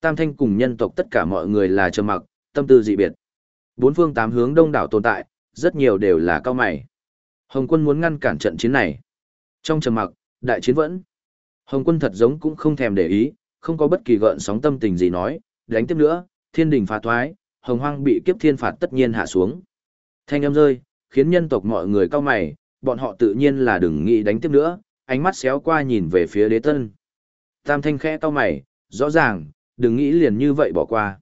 Tam thanh cùng nhân tộc tất cả mọi người là trầm mặc, tâm tư dị biệt. Bốn phương tám hướng đông đảo tồn tại, rất nhiều đều là cao mày. Hồng quân muốn ngăn cản trận chiến này. Trong trầm mặc, đại chiến vẫn. Hồng quân thật giống cũng không thèm để ý, không có bất kỳ gợn sóng tâm tình gì nói, đánh tiếp nữa, thiên đình phá thoái, hồng hoang bị kiếp thiên phạt tất nhiên hạ xuống. Thanh âm rơi, khiến nhân tộc mọi người cao mày, bọn họ tự nhiên là đừng nghĩ đánh tiếp nữa, ánh mắt xéo qua nhìn về phía đế tân. Tam thanh khẽ to mày, rõ ràng, đừng nghĩ liền như vậy bỏ qua.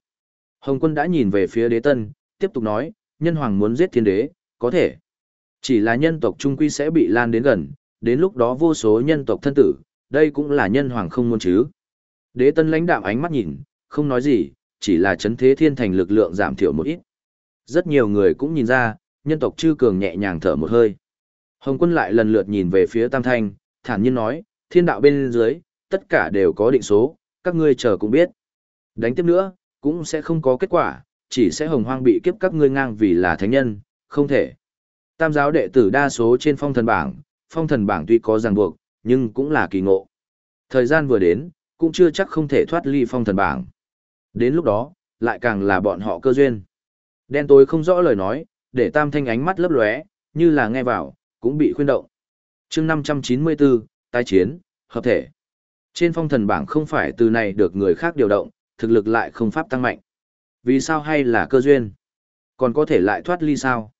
Hồng quân đã nhìn về phía đế tân, tiếp tục nói, nhân hoàng muốn giết thiên đế, có thể. Chỉ là nhân tộc trung quy sẽ bị lan đến gần, đến lúc đó vô số nhân tộc thân tử, đây cũng là nhân hoàng không muốn chứ. Đế tân lãnh đạm ánh mắt nhìn, không nói gì, chỉ là chấn thế thiên thành lực lượng giảm thiểu một ít. Rất nhiều người cũng nhìn ra, nhân tộc chư cường nhẹ nhàng thở một hơi. Hồng quân lại lần lượt nhìn về phía Tam Thanh, thản nhiên nói, thiên đạo bên dưới, tất cả đều có định số, các ngươi chờ cũng biết. Đánh tiếp nữa, cũng sẽ không có kết quả, chỉ sẽ hồng hoang bị kiếp các ngươi ngang vì là thánh nhân, không thể. Tam giáo đệ tử đa số trên phong thần bảng, phong thần bảng tuy có ràng buộc, nhưng cũng là kỳ ngộ. Thời gian vừa đến, cũng chưa chắc không thể thoát ly phong thần bảng. Đến lúc đó, lại càng là bọn họ cơ duyên. Đen tối không rõ lời nói, để tam thanh ánh mắt lấp lóe, như là nghe vào, cũng bị khuyên động. chương 594, tái chiến, hợp thể. Trên phong thần bảng không phải từ này được người khác điều động, thực lực lại không pháp tăng mạnh. Vì sao hay là cơ duyên? Còn có thể lại thoát ly sao?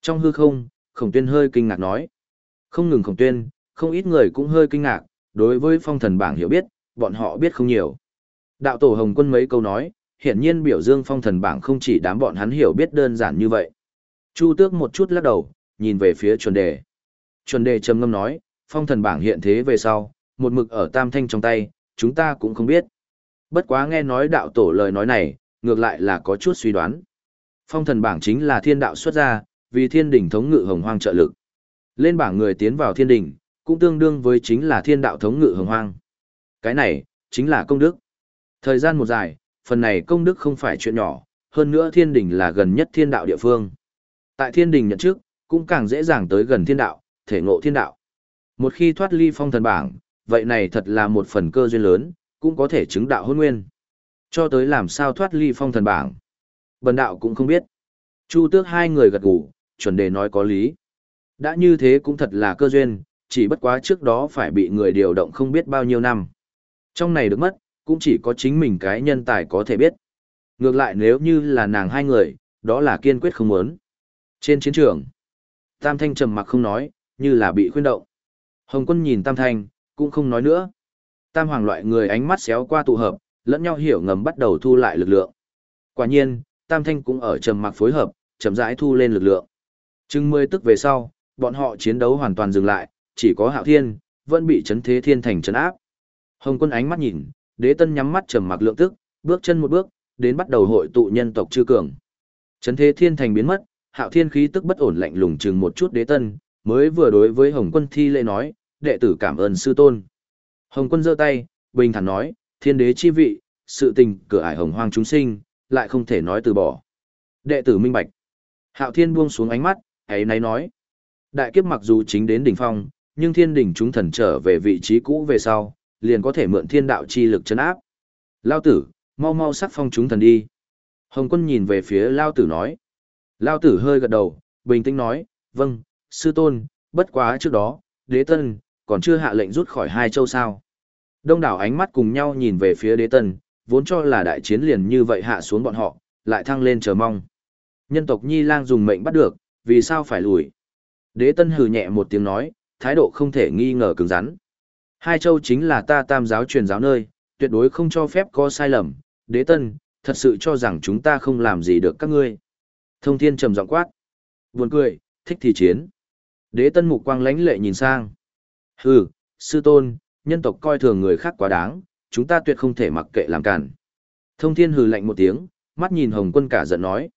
Trong hư không, khổng tuyên hơi kinh ngạc nói. Không ngừng khổng tuyên, không ít người cũng hơi kinh ngạc, đối với phong thần bảng hiểu biết, bọn họ biết không nhiều. Đạo tổ Hồng Quân mấy câu nói, hiển nhiên biểu dương phong thần bảng không chỉ đám bọn hắn hiểu biết đơn giản như vậy. Chu tước một chút lắc đầu, nhìn về phía chuẩn đề. Chuẩn đề trầm ngâm nói, phong thần bảng hiện thế về sau, một mực ở tam thanh trong tay, chúng ta cũng không biết. Bất quá nghe nói đạo tổ lời nói này, ngược lại là có chút suy đoán. Phong thần bảng chính là thiên đạo xuất ra, vì thiên đỉnh thống ngự hồng hoang trợ lực. Lên bảng người tiến vào thiên đỉnh, cũng tương đương với chính là thiên đạo thống ngự hồng hoang. Cái này, chính là công đức. Thời gian một dài, phần này công đức không phải chuyện nhỏ, hơn nữa thiên đỉnh là gần nhất thiên đạo địa phương. Tại thiên đỉnh nhận trước, cũng càng dễ dàng tới gần thiên đạo, thể ngộ thiên đạo. Một khi thoát ly phong thần bảng, vậy này thật là một phần cơ duyên lớn, cũng có thể chứng đạo hôn nguyên. Cho tới làm sao thoát ly phong thần bảng. Bần đạo cũng không biết. Chu tước hai người gật gù, chuẩn đề nói có lý. Đã như thế cũng thật là cơ duyên, chỉ bất quá trước đó phải bị người điều động không biết bao nhiêu năm. Trong này được mất, cũng chỉ có chính mình cái nhân tài có thể biết. Ngược lại nếu như là nàng hai người, đó là kiên quyết không muốn. Trên chiến trường, Tam Thanh trầm mặc không nói, như là bị khuyên động. Hồng quân nhìn Tam Thanh, cũng không nói nữa. Tam Hoàng loại người ánh mắt xéo qua tụ hợp, lẫn nhau hiểu ngầm bắt đầu thu lại lực lượng. Quả nhiên, Tam Thanh cũng ở trầm mặc phối hợp, chậm rãi thu lên lực lượng. Chừng mười tức về sau, bọn họ chiến đấu hoàn toàn dừng lại, chỉ có Hạo Thiên vẫn bị chấn thế thiên thành chấn áp. Hồng Quân ánh mắt nhìn, Đế Tân nhắm mắt trầm mặc lượng tức, bước chân một bước, đến bắt đầu hội tụ nhân tộc chư cường. Chấn thế thiên thành biến mất, Hạo Thiên khí tức bất ổn lạnh lùng chừng một chút Đế Tân, mới vừa đối với Hồng Quân thi lễ nói, đệ tử cảm ơn sư tôn. Hồng Quân giơ tay, bình thản nói, thiên đế chi vị, sự tình cửa ải hồng hoang chúng sinh, lại không thể nói từ bỏ. Đệ tử minh bạch. Hạo Thiên buông xuống ánh mắt, ấy nay nói. Đại kiếp mặc dù chính đến đỉnh phong, nhưng thiên đỉnh chúng thần trở về vị trí cũ về sau, liền có thể mượn thiên đạo chi lực chấn áp. Lao tử, mau mau sắc phong chúng thần đi. Hồng quân nhìn về phía Lao tử nói. Lao tử hơi gật đầu, bình tĩnh nói, vâng, sư tôn, bất quá trước đó, đế tân, còn chưa hạ lệnh rút khỏi hai châu sao. Đông đảo ánh mắt cùng nhau nhìn về phía đế tân, vốn cho là đại chiến liền như vậy hạ xuống bọn họ, lại thăng lên chờ mong. Nhân tộc Nhi Lang dùng mệnh bắt được, vì sao phải lùi? Đế Tân hừ nhẹ một tiếng nói, thái độ không thể nghi ngờ cứng rắn. Hai châu chính là ta tam giáo truyền giáo nơi, tuyệt đối không cho phép có sai lầm. Đế Tân, thật sự cho rằng chúng ta không làm gì được các ngươi. Thông thiên trầm giọng quát. Buồn cười, thích thì chiến. Đế Tân mục quang lánh lệ nhìn sang. Hừ, sư tôn, nhân tộc coi thường người khác quá đáng, chúng ta tuyệt không thể mặc kệ làm cản. Thông thiên hừ lạnh một tiếng, mắt nhìn Hồng quân cả giận nói.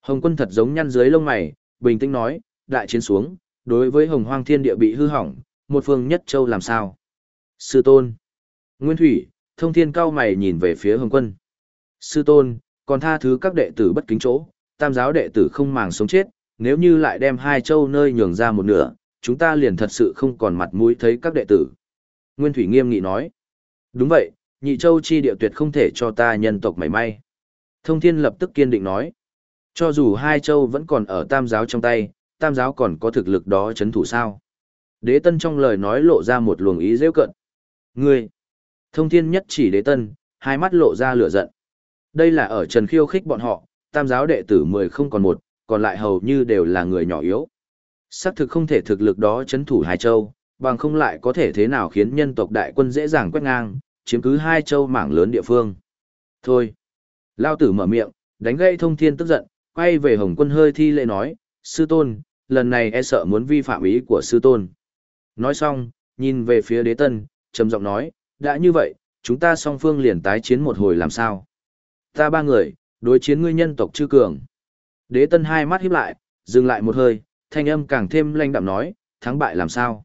Hồng quân thật giống nhăn dưới lông mày, bình tĩnh nói, đại chiến xuống, đối với hồng hoang thiên địa bị hư hỏng, một phương nhất châu làm sao? Sư tôn. Nguyên thủy, thông thiên cao mày nhìn về phía hồng quân. Sư tôn, còn tha thứ các đệ tử bất kính chỗ, tam giáo đệ tử không màng sống chết, nếu như lại đem hai châu nơi nhường ra một nửa, chúng ta liền thật sự không còn mặt mũi thấy các đệ tử. Nguyên thủy nghiêm nghị nói. Đúng vậy, nhị châu chi địa tuyệt không thể cho ta nhân tộc mảy may. Thông thiên lập tức kiên định nói. Cho dù hai châu vẫn còn ở tam giáo trong tay, tam giáo còn có thực lực đó chấn thủ sao. Đế tân trong lời nói lộ ra một luồng ý rêu cận. Ngươi! Thông thiên nhất chỉ đế tân, hai mắt lộ ra lửa giận. Đây là ở trần khiêu khích bọn họ, tam giáo đệ tử mười không còn một, còn lại hầu như đều là người nhỏ yếu. Sắc thực không thể thực lực đó chấn thủ hai châu, bằng không lại có thể thế nào khiến nhân tộc đại quân dễ dàng quét ngang, chiếm cứ hai châu mảng lớn địa phương. Thôi! Lao tử mở miệng, đánh gây thông thiên tức giận, quay về Hồng quân hơi thi lễ nói, sư tôn, lần này e sợ muốn vi phạm ý của sư tôn. Nói xong, nhìn về phía đế tân, trầm giọng nói, đã như vậy, chúng ta song phương liền tái chiến một hồi làm sao? Ta ba người, đối chiến ngươi nhân tộc chư cường. Đế tân hai mắt híp lại, dừng lại một hơi, thanh âm càng thêm lanh đạm nói, thắng bại làm sao?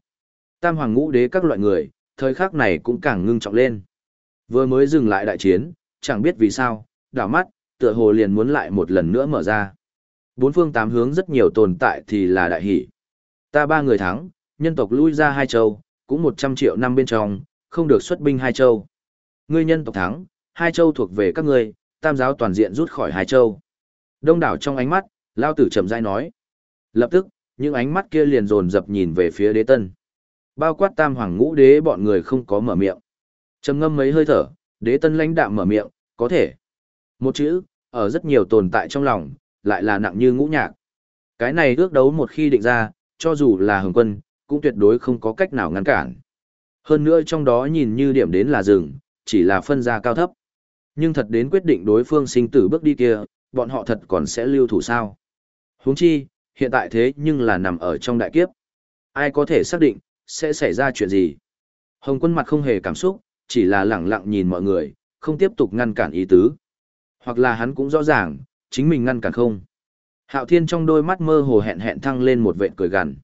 Tam hoàng ngũ đế các loại người, thời khắc này cũng càng ngưng trọng lên. Vừa mới dừng lại đại chiến, chẳng biết vì sao, đảo mắt, tựa hồ liền muốn lại một lần nữa mở ra. Bốn phương tám hướng rất nhiều tồn tại thì là đại hỷ. Ta ba người thắng, nhân tộc lui ra hai châu, cũng 100 triệu năm bên trong, không được xuất binh hai châu. Ngươi nhân tộc thắng, hai châu thuộc về các ngươi, tam giáo toàn diện rút khỏi hai châu. Đông đảo trong ánh mắt, lao tử chậm rãi nói. Lập tức, những ánh mắt kia liền dồn dập nhìn về phía đế tân. Bao quát tam hoàng ngũ đế bọn người không có mở miệng. Trầm ngâm mấy hơi thở, đế tân lãnh đạm mở miệng, có thể. Một chữ, ở rất nhiều tồn tại trong lòng, lại là nặng như ngũ nhạc. Cái này ước đấu một khi định ra, cho dù là hồng quân, cũng tuyệt đối không có cách nào ngăn cản. Hơn nữa trong đó nhìn như điểm đến là rừng, chỉ là phân ra cao thấp. Nhưng thật đến quyết định đối phương sinh tử bước đi kia, bọn họ thật còn sẽ lưu thủ sao? Huống chi, hiện tại thế nhưng là nằm ở trong đại kiếp. Ai có thể xác định, sẽ xảy ra chuyện gì? Hồng quân mặt không hề cảm xúc, chỉ là lẳng lặng nhìn mọi người, không tiếp tục ngăn cản ý tứ. Hoặc là hắn cũng rõ ràng, chính mình ngăn cản không. Hạo Thiên trong đôi mắt mơ hồ hẹn hẹn thăng lên một vệt cười gằn.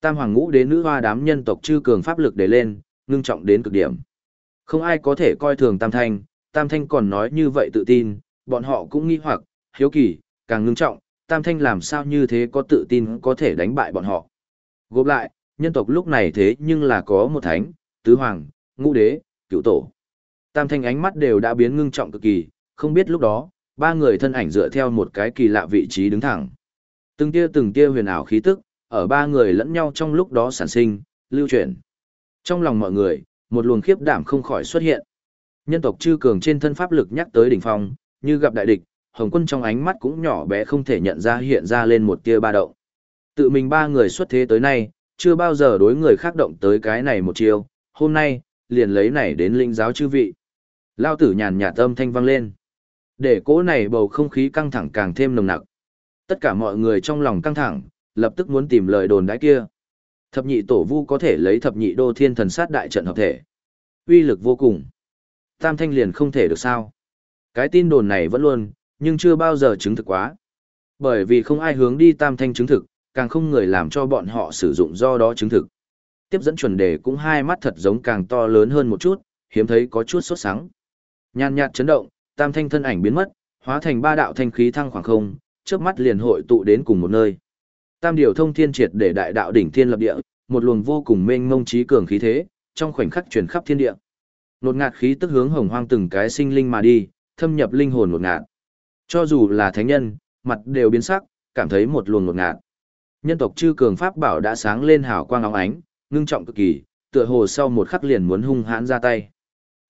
Tam hoàng ngũ đế nữ hoa đám nhân tộc chư cường pháp lực để lên, ngưng trọng đến cực điểm. Không ai có thể coi thường Tam Thanh, Tam Thanh còn nói như vậy tự tin, bọn họ cũng nghi hoặc, hiếu kỳ, càng ngưng trọng, Tam Thanh làm sao như thế có tự tin có thể đánh bại bọn họ. Gộp lại, nhân tộc lúc này thế nhưng là có một thánh, tứ hoàng, ngũ đế, cựu tổ. Tam Thanh ánh mắt đều đã biến ngưng trọng cực kỳ, không biết lúc đó, ba người thân ảnh dựa theo một cái kỳ lạ vị trí đứng thẳng. Từng tia từng tia huyền ảo khí tức, ở ba người lẫn nhau trong lúc đó sản sinh, lưu chuyển. Trong lòng mọi người, một luồng khiếp đảm không khỏi xuất hiện. Nhân tộc chư cường trên thân pháp lực nhắc tới đỉnh phong, như gặp đại địch, Hồng Quân trong ánh mắt cũng nhỏ bé không thể nhận ra hiện ra lên một tia ba động. Tự mình ba người xuất thế tới nay, chưa bao giờ đối người khác động tới cái này một chiêu, hôm nay, liền lấy này đến linh giáo chư vị. Lao tử nhàn nhạt âm thanh vang lên. Để cỗ này bầu không khí căng thẳng càng thêm nồng nặc. Tất cả mọi người trong lòng căng thẳng, lập tức muốn tìm lời đồn đãi kia. Thập nhị tổ vu có thể lấy thập nhị đô thiên thần sát đại trận hợp thể. uy lực vô cùng. Tam thanh liền không thể được sao. Cái tin đồn này vẫn luôn, nhưng chưa bao giờ chứng thực quá. Bởi vì không ai hướng đi tam thanh chứng thực, càng không người làm cho bọn họ sử dụng do đó chứng thực. Tiếp dẫn chuẩn đề cũng hai mắt thật giống càng to lớn hơn một chút, hiếm thấy có chút sốt sáng. Nhàn nhạt chấn động, tam thanh thân ảnh biến mất, hóa thành ba đạo thanh khí thăng khoảng không, trước mắt liền hội tụ đến cùng một nơi. Tam điều thông thiên triệt để đại đạo đỉnh thiên lập địa, một luồng vô cùng mênh mông trí cường khí thế, trong khoảnh khắc truyền khắp thiên địa. Nột ngạt khí tức hướng hồng hoang từng cái sinh linh mà đi, thâm nhập linh hồn nột ngạt. Cho dù là thánh nhân, mặt đều biến sắc, cảm thấy một luồng ngột ngạt. Nhân tộc chư cường pháp bảo đã sáng lên hào quang óng ánh, ngưng trọng cực kỳ, tựa hồ sau một khắc liền muốn hung hãn ra tay.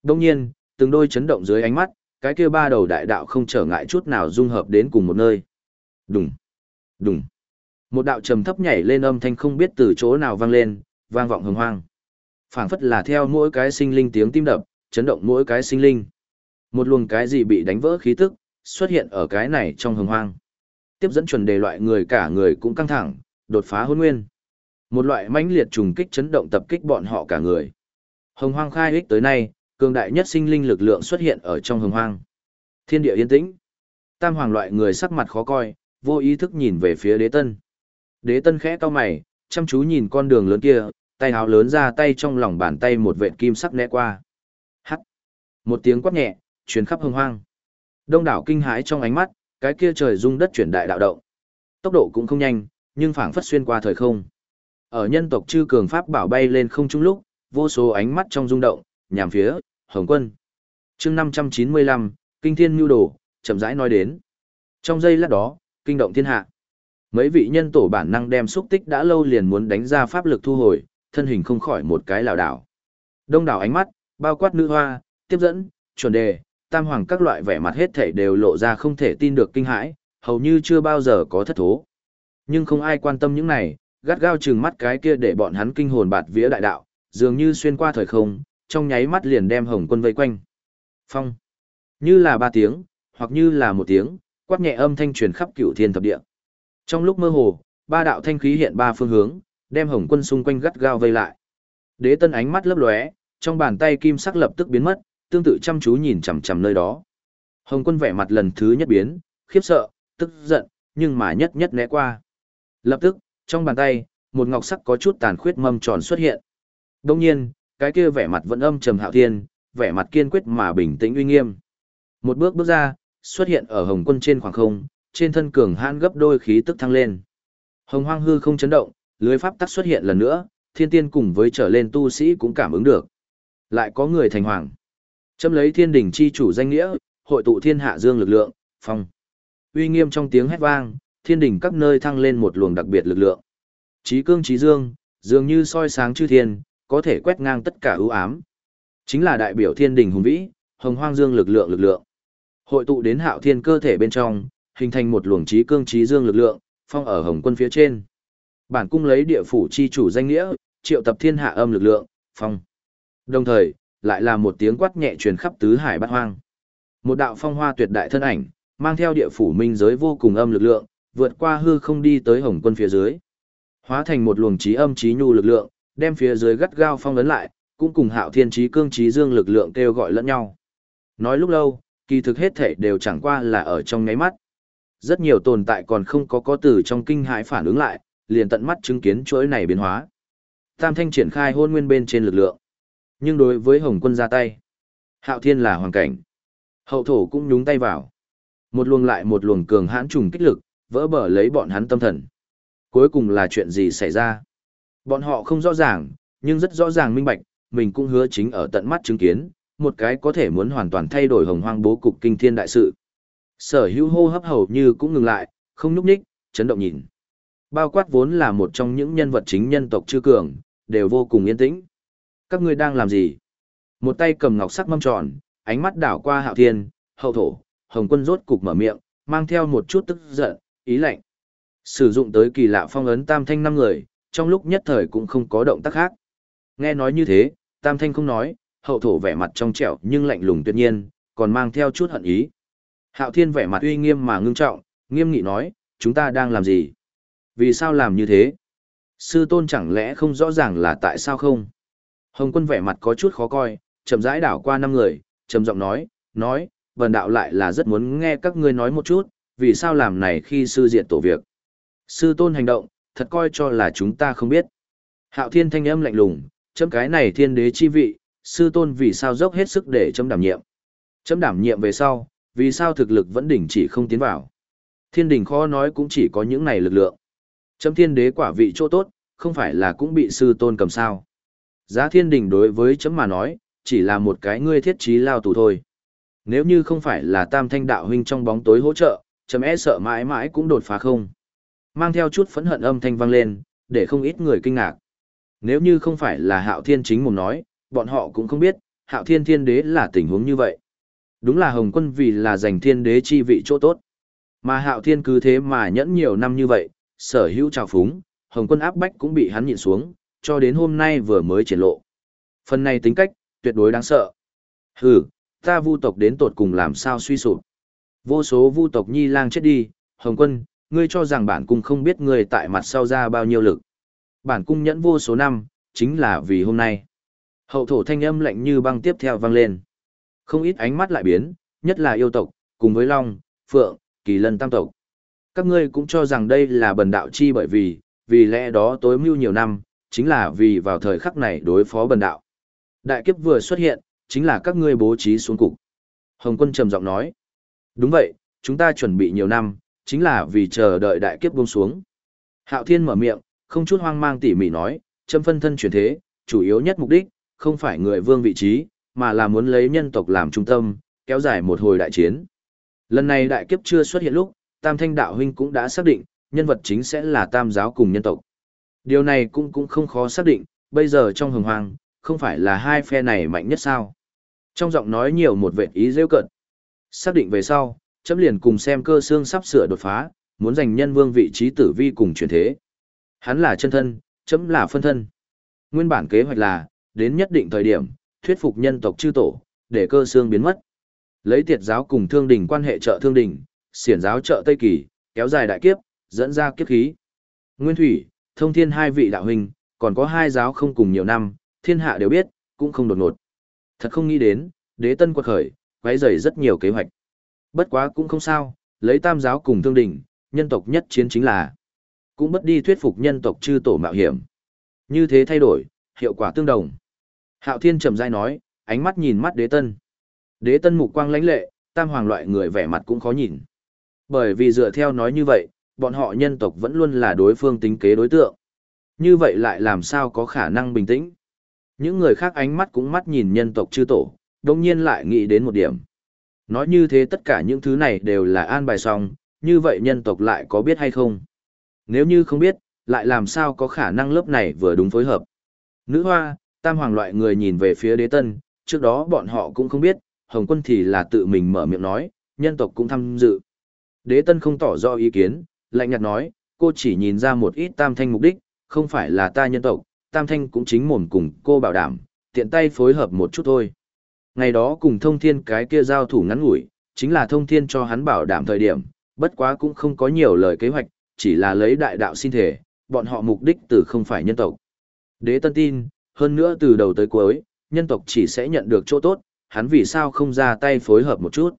Đông nhiên, từng đôi chấn động dưới ánh mắt, cái kia ba đầu đại đạo không trở ngại chút nào dung hợp đến cùng một nơi. Đùng, đùng. Một đạo trầm thấp nhảy lên âm thanh không biết từ chỗ nào vang lên, vang vọng hồng hoang. Phảng phất là theo mỗi cái sinh linh tiếng tim đập, chấn động mỗi cái sinh linh. Một luồng cái gì bị đánh vỡ khí tức, xuất hiện ở cái này trong hồng hoang. Tiếp dẫn chuẩn đề loại người cả người cũng căng thẳng, đột phá hôn nguyên. Một loại mãnh liệt trùng kích chấn động tập kích bọn họ cả người. Hồng hoang khai ích tới nay, cường đại nhất sinh linh lực lượng xuất hiện ở trong hồng hoang. Thiên địa yên tĩnh. Tam hoàng loại người sắc mặt khó coi, vô ý thức nhìn về phía đế tân. Đế tân khẽ cau mày, chăm chú nhìn con đường lớn kia, tay háo lớn ra tay trong lòng bàn tay một vệt kim sắc né qua. Hắt. Một tiếng quát nhẹ, truyền khắp hồng hoang. Đông đảo kinh hãi trong ánh mắt, cái kia trời rung đất chuyển đại đạo động. Tốc độ cũng không nhanh, nhưng phảng phất xuyên qua thời không. Ở nhân tộc chư cường pháp bảo bay lên không trung lúc, vô số ánh mắt trong rung động, nhằm phía Hồng Quân. Chương 595, Kinh Thiên Nhu Đồ, chậm rãi nói đến. Trong giây lát đó, kinh động thiên hạ. Mấy vị nhân tổ bản năng đem xúc tích đã lâu liền muốn đánh ra pháp lực thu hồi, thân hình không khỏi một cái lảo đảo. Đông đảo ánh mắt, bao quát nữ hoa, tiếp dẫn, chuẩn đề, tam hoàng các loại vẻ mặt hết thảy đều lộ ra không thể tin được kinh hãi, hầu như chưa bao giờ có thất thố. Nhưng không ai quan tâm những này, gắt gao chừng mắt cái kia để bọn hắn kinh hồn bạt vía đại đạo, dường như xuyên qua thời không, trong nháy mắt liền đem hồng quân vây quanh. Phong. Như là ba tiếng, hoặc như là một tiếng, quát nhẹ âm thanh truyền khắp cửu thiên thập địa. Trong lúc mơ hồ, ba đạo thanh khí hiện ba phương hướng, đem hồng quân xung quanh gắt gao vây lại. Đế tân ánh mắt lấp lóe, trong bàn tay kim sắc lập tức biến mất, tương tự chăm chú nhìn chằm chằm nơi đó. Hồng quân vẻ mặt lần thứ nhất biến, khiếp sợ, tức giận, nhưng mà nhất nhất né qua. Lập tức, trong bàn tay, một ngọc sắc có chút tàn khuyết mâm tròn xuất hiện. Đồng nhiên, cái kia vẻ mặt vẫn âm trầm hạo thiên, vẻ mặt kiên quyết mà bình tĩnh uy nghiêm. Một bước bước ra, xuất hiện ở hồng quân trên khoảng không, trên thân cường hãn gấp đôi khí tức thăng lên. Hồng hoang hư không chấn động, lưới pháp tắc xuất hiện lần nữa, thiên tiên cùng với trở lên tu sĩ cũng cảm ứng được. Lại có người thành hoàng. Châm lấy thiên đỉnh chi chủ danh nghĩa, hội tụ thiên hạ dương lực lượng, phong. Uy nghiêm trong tiếng hét vang, thiên đỉnh các nơi thăng lên một luồng đặc biệt lực lượng. Chí cương chí dương, dường như soi sáng chư thiên, có thể quét ngang tất cả ưu ám. Chính là đại biểu thiên đình hùng vĩ, hồng hoang dương lực lượng lực lượng. Hội tụ đến hạo thiên cơ thể bên trong, hình thành một luồng trí cương trí dương lực lượng, phong ở hồng quân phía trên. Bản cung lấy địa phủ chi chủ danh nghĩa, triệu tập thiên hạ âm lực lượng, phong. Đồng thời, lại là một tiếng quát nhẹ truyền khắp tứ hải bát hoang. Một đạo phong hoa tuyệt đại thân ảnh, mang theo địa phủ minh giới vô cùng âm lực lượng, vượt qua hư không đi tới Hồng Quân phía dưới. Hóa thành một luồng trí âm trí nhu lực lượng, đem phía dưới gắt gao phong ấn lại, cũng cùng Hạo Thiên trí cương trí dương lực lượng kêu gọi lẫn nhau. Nói lúc lâu, kỳ thực hết thể đều chẳng qua là ở trong ngáy mắt. Rất nhiều tồn tại còn không có có từ trong kinh hãi phản ứng lại, liền tận mắt chứng kiến chuỗi này biến hóa. Tam Thanh triển khai hôn nguyên bên trên lực lượng. Nhưng đối với Hồng Quân ra tay, Hạo Thiên là hoàn cảnh. Hậu thổ cũng nhúng tay vào. Một luồng lại một luồng cường hãn trùng kích lực, vỡ bờ lấy bọn hắn tâm thần. Cuối cùng là chuyện gì xảy ra? Bọn họ không rõ ràng, nhưng rất rõ ràng minh bạch, mình cũng hứa chính ở tận mắt chứng kiến, một cái có thể muốn hoàn toàn thay đổi hồng hoang bố cục kinh thiên đại sự. Sở hữu hô hấp hầu như cũng ngừng lại, không nhúc nhích, chấn động nhìn. Bao quát vốn là một trong những nhân vật chính nhân tộc chư cường, đều vô cùng yên tĩnh. Các ngươi đang làm gì? Một tay cầm ngọc sắc mâm tròn, ánh mắt đảo qua hạo thiên, hậu thổ, hồng quân rốt cục mở miệng, mang theo một chút tức giận, ý lạnh. Sử dụng tới kỳ lạ phong ấn tam thanh năm người, trong lúc nhất thời cũng không có động tác khác. Nghe nói như thế, tam thanh không nói, hậu thổ vẻ mặt trong trẻo nhưng lạnh lùng tuyệt nhiên, còn mang theo chút hận ý. Hạo thiên vẻ mặt uy nghiêm mà ngưng trọng, nghiêm nghị nói, chúng ta đang làm gì? Vì sao làm như thế? Sư tôn chẳng lẽ không rõ ràng là tại sao không? Hồng quân vẻ mặt có chút khó coi, chậm rãi đảo qua năm người, trầm giọng nói, nói, vần đạo lại là rất muốn nghe các ngươi nói một chút, vì sao làm này khi sư diệt tổ việc. Sư tôn hành động, thật coi cho là chúng ta không biết. Hạo thiên thanh âm lạnh lùng, chấm cái này thiên đế chi vị, sư tôn vì sao dốc hết sức để chấm đảm nhiệm. Chấm đảm nhiệm về sau, vì sao thực lực vẫn đỉnh chỉ không tiến vào. Thiên đình khó nói cũng chỉ có những này lực lượng. Chấm thiên đế quả vị chỗ tốt, không phải là cũng bị sư tôn cầm sao. Giá thiên đình đối với chấm mà nói, chỉ là một cái ngươi thiết trí lao tù thôi. Nếu như không phải là tam thanh đạo huynh trong bóng tối hỗ trợ, chấm e sợ mãi mãi cũng đột phá không. Mang theo chút phẫn hận âm thanh vang lên, để không ít người kinh ngạc. Nếu như không phải là hạo thiên chính mồm nói, bọn họ cũng không biết, hạo thiên thiên đế là tình huống như vậy. Đúng là hồng quân vì là giành thiên đế chi vị chỗ tốt. Mà hạo thiên cứ thế mà nhẫn nhiều năm như vậy, sở hữu trào phúng, hồng quân áp bách cũng bị hắn nhịn xuống, cho đến hôm nay vừa mới triển lộ. Phần này tính cách, tuyệt đối đáng sợ. Hừ, ta vu tộc đến tột cùng làm sao suy sụp. Vô số vu tộc nhi lang chết đi, hồng quân, ngươi cho rằng bản cung không biết ngươi tại mặt sau ra bao nhiêu lực. Bản cung nhẫn vô số năm, chính là vì hôm nay. Hậu thổ thanh âm lạnh như băng tiếp theo vang lên. Không ít ánh mắt lại biến, nhất là yêu tộc, cùng với Long, Phượng, Kỳ Lân tam tộc. Các ngươi cũng cho rằng đây là bần đạo chi bởi vì, vì lẽ đó tối mưu nhiều năm, chính là vì vào thời khắc này đối phó bần đạo. Đại kiếp vừa xuất hiện, chính là các ngươi bố trí xuống cục. Hồng quân trầm giọng nói. Đúng vậy, chúng ta chuẩn bị nhiều năm, chính là vì chờ đợi đại kiếp buông xuống. Hạo Thiên mở miệng, không chút hoang mang tỉ mỉ nói, châm phân thân chuyển thế, chủ yếu nhất mục đích, không phải người vương vị trí, mà là muốn lấy nhân tộc làm trung tâm, kéo dài một hồi đại chiến. Lần này đại kiếp chưa xuất hiện lúc, Tam Thanh Đạo Huynh cũng đã xác định, nhân vật chính sẽ là Tam giáo cùng nhân tộc. Điều này cũng cũng không khó xác định, bây giờ trong hồng hoang, không phải là hai phe này mạnh nhất sao. Trong giọng nói nhiều một vệ ý rêu cận. Xác định về sau, chấm liền cùng xem cơ xương sắp sửa đột phá, muốn giành nhân vương vị trí tử vi cùng chuyển thế. Hắn là chân thân, chấm là phân thân. Nguyên bản kế hoạch là, đến nhất định thời điểm, thuyết phục nhân tộc chư tổ, để cơ xương biến mất. Lấy tiệt giáo cùng thương đình quan hệ trợ thương đình, xiển giáo trợ Tây Kỳ, kéo dài đại kiếp, dẫn ra kiếp khí. Nguyên thủy, thông thiên hai vị đạo huynh, còn có hai giáo không cùng nhiều năm, thiên hạ đều biết, cũng không đột ngột. Thật không nghĩ đến, đế tân quật khởi, quấy rầy rất nhiều kế hoạch. Bất quá cũng không sao, lấy tam giáo cùng thương đỉnh, nhân tộc nhất chiến chính là cũng bất đi thuyết phục nhân tộc chư tổ mạo hiểm. Như thế thay đổi, hiệu quả tương đồng. Hạo Thiên trầm dai nói, ánh mắt nhìn mắt Đế Tân. Đế Tân mục quang lãnh lệ, tam hoàng loại người vẻ mặt cũng khó nhìn. Bởi vì dựa theo nói như vậy, bọn họ nhân tộc vẫn luôn là đối phương tính kế đối tượng. Như vậy lại làm sao có khả năng bình tĩnh? Những người khác ánh mắt cũng mắt nhìn nhân tộc chư tổ, đồng nhiên lại nghĩ đến một điểm. Nói như thế tất cả những thứ này đều là an bài xong, như vậy nhân tộc lại có biết hay không? Nếu như không biết, lại làm sao có khả năng lớp này vừa đúng phối hợp? Nữ hoa, tam hoàng loại người nhìn về phía đế tân, trước đó bọn họ cũng không biết, Hồng quân thì là tự mình mở miệng nói, nhân tộc cũng tham dự. Đế tân không tỏ rõ ý kiến, lạnh nhạt nói, cô chỉ nhìn ra một ít tam thanh mục đích, không phải là ta nhân tộc, tam thanh cũng chính mồm cùng cô bảo đảm, tiện tay phối hợp một chút thôi. Ngày đó cùng thông thiên cái kia giao thủ ngắn ngủi, chính là thông thiên cho hắn bảo đảm thời điểm, bất quá cũng không có nhiều lời kế hoạch, chỉ là lấy đại đạo xin thể, bọn họ mục đích từ không phải nhân tộc. Đế tân tin, hơn nữa từ đầu tới cuối, nhân tộc chỉ sẽ nhận được chỗ tốt, hắn vì sao không ra tay phối hợp một chút.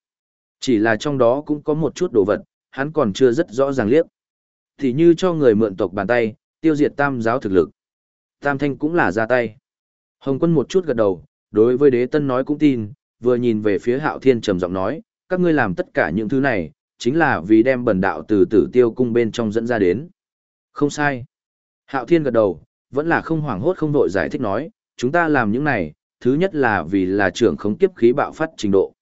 Chỉ là trong đó cũng có một chút đồ vật, hắn còn chưa rất rõ ràng liếc. Thì như cho người mượn tộc bàn tay, tiêu diệt tam giáo thực lực. Tam thanh cũng là ra tay. Hồng quân một chút gật đầu, đối với đế tân nói cũng tin, vừa nhìn về phía hạo thiên trầm giọng nói, các ngươi làm tất cả những thứ này, chính là vì đem bần đạo từ tử tiêu cung bên trong dẫn ra đến. Không sai. Hạo thiên gật đầu, vẫn là không hoảng hốt không đội giải thích nói, chúng ta làm những này, thứ nhất là vì là trưởng không kiếp khí bạo phát trình độ.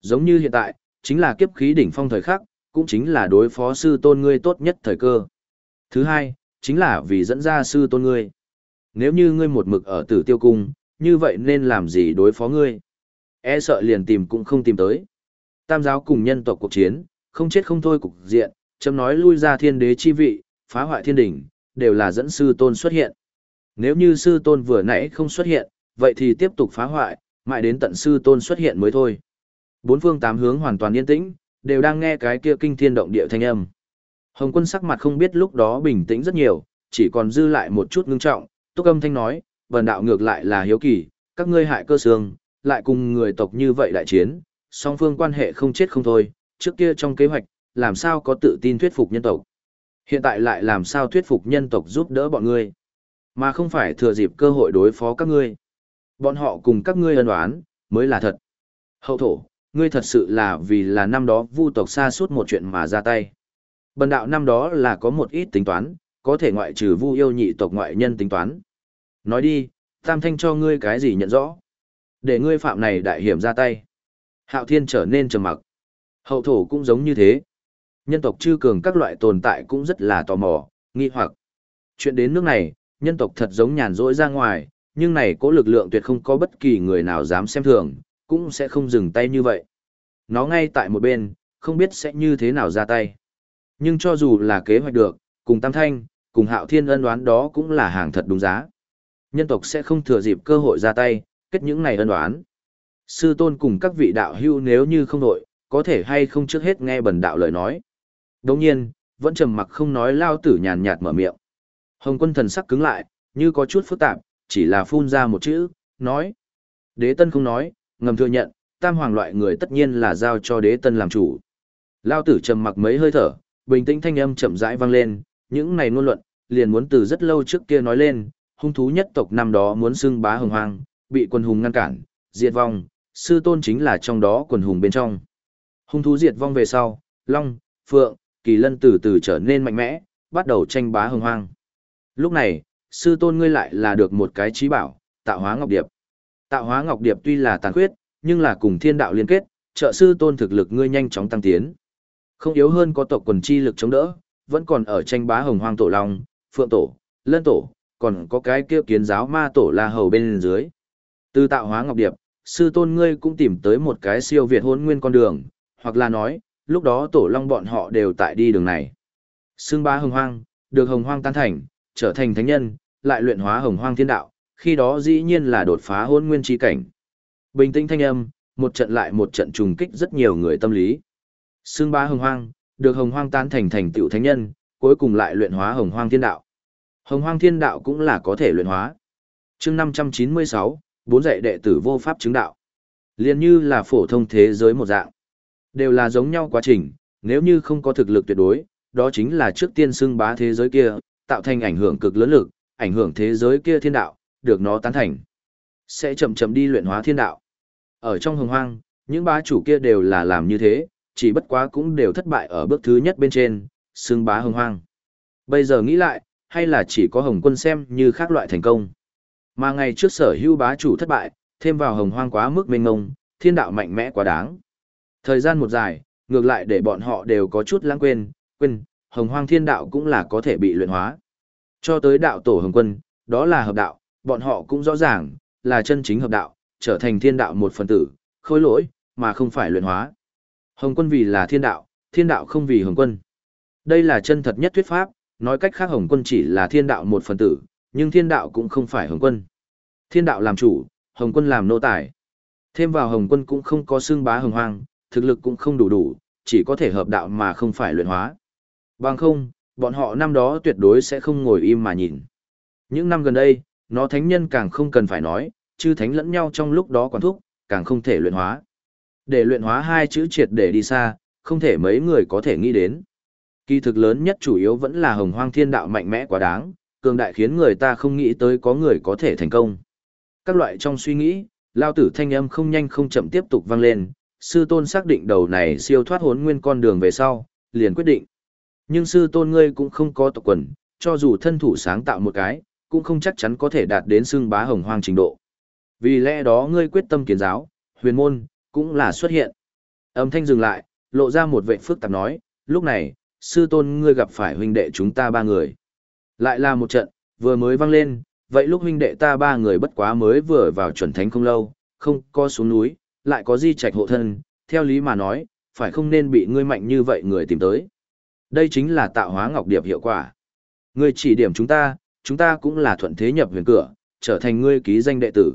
Giống như hiện tại, chính là kiếp khí đỉnh phong thời khắc, cũng chính là đối phó sư tôn ngươi tốt nhất thời cơ. Thứ hai, chính là vì dẫn ra sư tôn ngươi. Nếu như ngươi một mực ở tử tiêu cung, như vậy nên làm gì đối phó ngươi? E sợ liền tìm cũng không tìm tới. Tam giáo cùng nhân tộc cuộc chiến, không chết không thôi cục diện, chấm nói lui ra thiên đế chi vị, phá hoại thiên đỉnh, đều là dẫn sư tôn xuất hiện. Nếu như sư tôn vừa nãy không xuất hiện, vậy thì tiếp tục phá hoại, mãi đến tận sư tôn xuất hiện mới thôi. Bốn phương tám hướng hoàn toàn yên tĩnh, đều đang nghe cái kia kinh thiên động địa thanh âm. Hồng quân sắc mặt không biết lúc đó bình tĩnh rất nhiều, chỉ còn dư lại một chút ngưng trọng, túc âm thanh nói, vần đạo ngược lại là hiếu kỳ, các ngươi hại cơ xương, lại cùng người tộc như vậy đại chiến, song phương quan hệ không chết không thôi, trước kia trong kế hoạch, làm sao có tự tin thuyết phục nhân tộc. Hiện tại lại làm sao thuyết phục nhân tộc giúp đỡ bọn ngươi, mà không phải thừa dịp cơ hội đối phó các ngươi. Bọn họ cùng các ngươi ân oán, mới là thật. Hậu thổ, ngươi thật sự là vì là năm đó vu tộc xa suốt một chuyện mà ra tay. Bần đạo năm đó là có một ít tính toán, có thể ngoại trừ vu yêu nhị tộc ngoại nhân tính toán. Nói đi, tam thanh cho ngươi cái gì nhận rõ. Để ngươi phạm này đại hiểm ra tay. Hạo thiên trở nên trầm mặc. Hậu thổ cũng giống như thế. Nhân tộc chư cường các loại tồn tại cũng rất là tò mò, nghi hoặc. Chuyện đến nước này, nhân tộc thật giống nhàn rỗi ra ngoài, nhưng này có lực lượng tuyệt không có bất kỳ người nào dám xem thường, cũng sẽ không dừng tay như vậy. Nó ngay tại một bên, không biết sẽ như thế nào ra tay. Nhưng cho dù là kế hoạch được, cùng Tam Thanh, cùng Hạo Thiên ân đoán đó cũng là hàng thật đúng giá. Nhân tộc sẽ không thừa dịp cơ hội ra tay, kết những này ân đoán. Sư tôn cùng các vị đạo hưu nếu như không đội, có thể hay không trước hết nghe bần đạo lời nói. Đồng nhiên, vẫn trầm mặc không nói lao tử nhàn nhạt mở miệng. Hồng quân thần sắc cứng lại, như có chút phức tạp, chỉ là phun ra một chữ, nói. Đế tân không nói, ngầm thừa nhận, tam hoàng loại người tất nhiên là giao cho đế tân làm chủ. Lao tử trầm mặc mấy hơi thở, bình tĩnh thanh âm chậm rãi vang lên, những này ngôn luận, liền muốn từ rất lâu trước kia nói lên, hung thú nhất tộc năm đó muốn xưng bá hồng hoang, bị quần hùng ngăn cản, diệt vong, sư tôn chính là trong đó quần hùng bên trong. Hung thú diệt vong về sau, Long, Phượng, Kỳ Lân từ từ trở nên mạnh mẽ, bắt đầu tranh bá hồng hoang. Lúc này, sư tôn ngươi lại là được một cái trí bảo, tạo hóa ngọc điệp. Tạo hóa ngọc điệp tuy là tàn khuyết, nhưng là cùng thiên đạo liên kết, trợ sư tôn thực lực ngươi nhanh chóng tăng tiến. Không yếu hơn có tộc quần chi lực chống đỡ, vẫn còn ở tranh bá hồng hoang tổ long, phượng tổ, lân tổ, còn có cái kia kiến giáo ma tổ la hầu bên dưới. Từ tạo hóa ngọc điệp, sư tôn ngươi cũng tìm tới một cái siêu việt hôn nguyên con đường, hoặc là nói, lúc đó tổ long bọn họ đều tại đi đường này. Xương bá hồng hoang, được hồng hoang tan thành, trở thành thánh nhân, lại luyện hóa hồng hoang thiên đạo, khi đó dĩ nhiên là đột phá hôn nguyên chi cảnh. Bình tĩnh thanh âm, một trận lại một trận trùng kích rất nhiều người tâm lý. sương bá hồng hoang, được hồng hoang tan thành thành tựu thánh nhân, cuối cùng lại luyện hóa hồng hoang thiên đạo. Hồng hoang thiên đạo cũng là có thể luyện hóa. chương 596, bốn dạy đệ tử vô pháp chứng đạo. Liên như là phổ thông thế giới một dạng. Đều là giống nhau quá trình, nếu như không có thực lực tuyệt đối, đó chính là trước tiên xưng bá thế giới kia, tạo thành ảnh hưởng cực lớn lực, ảnh hưởng thế giới kia thiên đạo, được nó tán thành. Sẽ chậm chậm đi luyện hóa thiên đạo. Ở trong hồng hoang, những bá chủ kia đều là làm như thế, chỉ bất quá cũng đều thất bại ở bước thứ nhất bên trên, xương bá hồng hoang. Bây giờ nghĩ lại, hay là chỉ có hồng quân xem như khác loại thành công. Mà ngày trước sở hưu bá chủ thất bại, thêm vào hồng hoang quá mức mênh ngông, thiên đạo mạnh mẽ quá đáng. Thời gian một dài, ngược lại để bọn họ đều có chút lãng quên, quên, hồng hoang thiên đạo cũng là có thể bị luyện hóa. Cho tới đạo tổ hồng quân, đó là hợp đạo, bọn họ cũng rõ ràng, là chân chính hợp đạo, trở thành thiên đạo một phần tử, khôi lỗi, mà không phải luyện hóa. Hồng quân vì là thiên đạo, thiên đạo không vì hồng quân. Đây là chân thật nhất thuyết pháp, nói cách khác hồng quân chỉ là thiên đạo một phần tử, nhưng thiên đạo cũng không phải hồng quân. Thiên đạo làm chủ, hồng quân làm nô tài. Thêm vào hồng quân cũng không có xương bá hồng hoang, thực lực cũng không đủ đủ, chỉ có thể hợp đạo mà không phải luyện hóa. Bằng không, bọn họ năm đó tuyệt đối sẽ không ngồi im mà nhìn. Những năm gần đây, nó thánh nhân càng không cần phải nói, chư thánh lẫn nhau trong lúc đó quản thúc, càng không thể luyện hóa. Để luyện hóa hai chữ triệt để đi xa, không thể mấy người có thể nghĩ đến. Kỳ thực lớn nhất chủ yếu vẫn là hồng hoang thiên đạo mạnh mẽ quá đáng, cường đại khiến người ta không nghĩ tới có người có thể thành công. Các loại trong suy nghĩ, lao tử thanh âm không nhanh không chậm tiếp tục vang lên, sư tôn xác định đầu này siêu thoát hốn nguyên con đường về sau, liền quyết định. Nhưng sư tôn ngươi cũng không có tộc quần, cho dù thân thủ sáng tạo một cái, cũng không chắc chắn có thể đạt đến xưng bá hồng hoang trình độ. Vì lẽ đó ngươi quyết tâm kiến giáo, huyền môn, cũng là xuất hiện. Âm thanh dừng lại, lộ ra một vệ phức tạp nói, lúc này, sư tôn ngươi gặp phải huynh đệ chúng ta ba người. Lại là một trận, vừa mới vang lên, vậy lúc huynh đệ ta ba người bất quá mới vừa vào chuẩn thánh không lâu, không có xuống núi, lại có di trạch hộ thân, theo lý mà nói, phải không nên bị ngươi mạnh như vậy người tìm tới. Đây chính là tạo hóa ngọc điệp hiệu quả. Ngươi chỉ điểm chúng ta, chúng ta cũng là thuận thế nhập huyền cửa, trở thành ngươi ký danh đệ tử.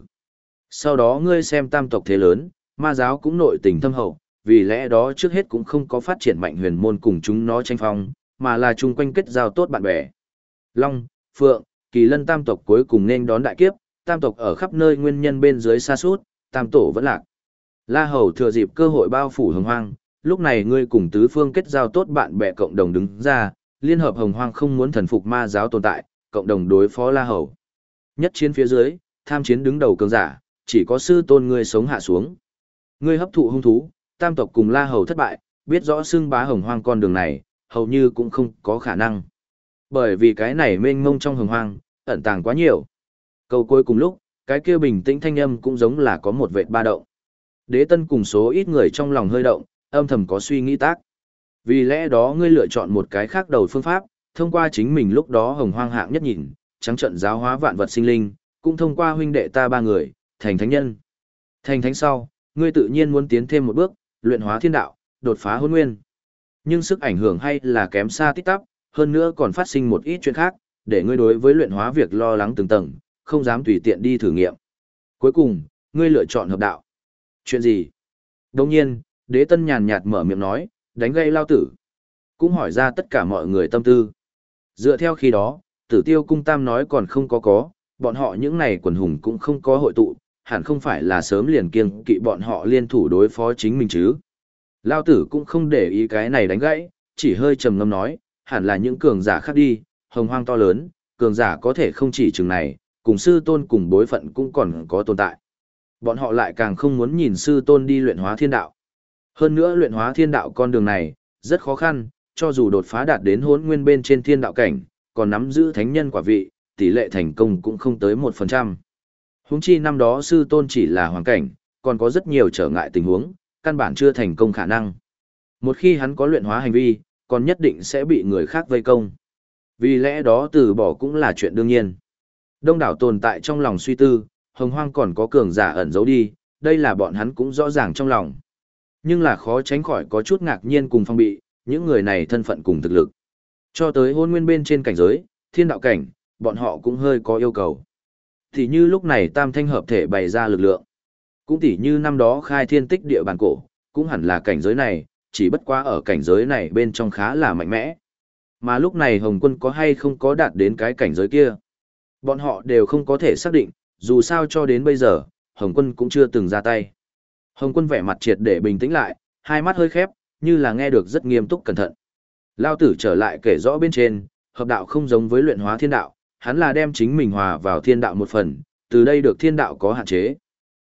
Sau đó ngươi xem tam tộc thế lớn, ma giáo cũng nội tình thâm hậu, vì lẽ đó trước hết cũng không có phát triển mạnh huyền môn cùng chúng nó tranh phong, mà là chung quanh kết giao tốt bạn bè. Long, Phượng, Kỳ Lân tam tộc cuối cùng nên đón đại kiếp, tam tộc ở khắp nơi nguyên nhân bên dưới xa suốt, tam tổ vẫn lạc. La Hầu thừa dịp cơ hội bao phủ hồng hoang, lúc này ngươi cùng tứ phương kết giao tốt bạn bè cộng đồng đứng ra, liên hợp hồng hoang không muốn thần phục ma giáo tồn tại, cộng đồng đối phó La Hầu. Nhất chiến phía dưới, tham chiến đứng đầu cường giả, chỉ có sư tôn ngươi sống hạ xuống. Ngươi hấp thụ hung thú, tam tộc cùng La Hầu thất bại, biết rõ xương bá hồng hoang con đường này, hầu như cũng không có khả năng. Bởi vì cái này mênh mông trong hồng hoang, ẩn tàng quá nhiều. Câu cuối cùng lúc, cái kia bình tĩnh thanh âm cũng giống là có một vệt ba động. Đế tân cùng số ít người trong lòng hơi động, âm thầm có suy nghĩ tác. Vì lẽ đó ngươi lựa chọn một cái khác đầu phương pháp, thông qua chính mình lúc đó hồng hoang hạng nhất nhìn, trắng trận giáo hóa vạn vật sinh linh, cũng thông qua huynh đệ ta ba người, thành thánh nhân. Thành thánh sau, ngươi tự nhiên muốn tiến thêm một bước, luyện hóa thiên đạo, đột phá hôn nguyên. Nhưng sức ảnh hưởng hay là kém xa tích tắp, hơn nữa còn phát sinh một ít chuyện khác, để ngươi đối với luyện hóa việc lo lắng từng tầng, không dám tùy tiện đi thử nghiệm. Cuối cùng, ngươi lựa chọn hợp đạo. Chuyện gì? Đồng nhiên, đế tân nhàn nhạt mở miệng nói, đánh gây lao tử. Cũng hỏi ra tất cả mọi người tâm tư. Dựa theo khi đó, tử tiêu cung tam nói còn không có có, bọn họ những này quần hùng cũng không có hội tụ, hẳn không phải là sớm liền kiêng kỵ bọn họ liên thủ đối phó chính mình chứ. Lao tử cũng không để ý cái này đánh gãy, chỉ hơi trầm ngâm nói, hẳn là những cường giả khác đi, hồng hoang to lớn, cường giả có thể không chỉ chừng này, cùng sư tôn cùng bối phận cũng còn có tồn tại. Bọn họ lại càng không muốn nhìn sư tôn đi luyện hóa thiên đạo. Hơn nữa luyện hóa thiên đạo con đường này, rất khó khăn, cho dù đột phá đạt đến hốn nguyên bên trên thiên đạo cảnh, còn nắm giữ thánh nhân quả vị, tỷ lệ thành công cũng không tới 1%. Huống chi năm đó sư tôn chỉ là hoàn cảnh, còn có rất nhiều trở ngại tình huống, căn bản chưa thành công khả năng. Một khi hắn có luyện hóa hành vi, còn nhất định sẽ bị người khác vây công. Vì lẽ đó từ bỏ cũng là chuyện đương nhiên. Đông đảo tồn tại trong lòng suy tư, hồng hoang còn có cường giả ẩn giấu đi, đây là bọn hắn cũng rõ ràng trong lòng. Nhưng là khó tránh khỏi có chút ngạc nhiên cùng phong bị, những người này thân phận cùng thực lực. Cho tới hôn nguyên bên trên cảnh giới, thiên đạo cảnh, bọn họ cũng hơi có yêu cầu. Thì như lúc này tam thanh hợp thể bày ra lực lượng. Cũng tỉ như năm đó khai thiên tích địa bàn cổ, cũng hẳn là cảnh giới này, chỉ bất quá ở cảnh giới này bên trong khá là mạnh mẽ. Mà lúc này Hồng quân có hay không có đạt đến cái cảnh giới kia. Bọn họ đều không có thể xác định, dù sao cho đến bây giờ, Hồng quân cũng chưa từng ra tay. Hồng quân vẻ mặt triệt để bình tĩnh lại, hai mắt hơi khép, như là nghe được rất nghiêm túc cẩn thận. Lao tử trở lại kể rõ bên trên, hợp đạo không giống với luyện hóa thiên đạo, hắn là đem chính mình hòa vào thiên đạo một phần, từ đây được thiên đạo có hạn chế.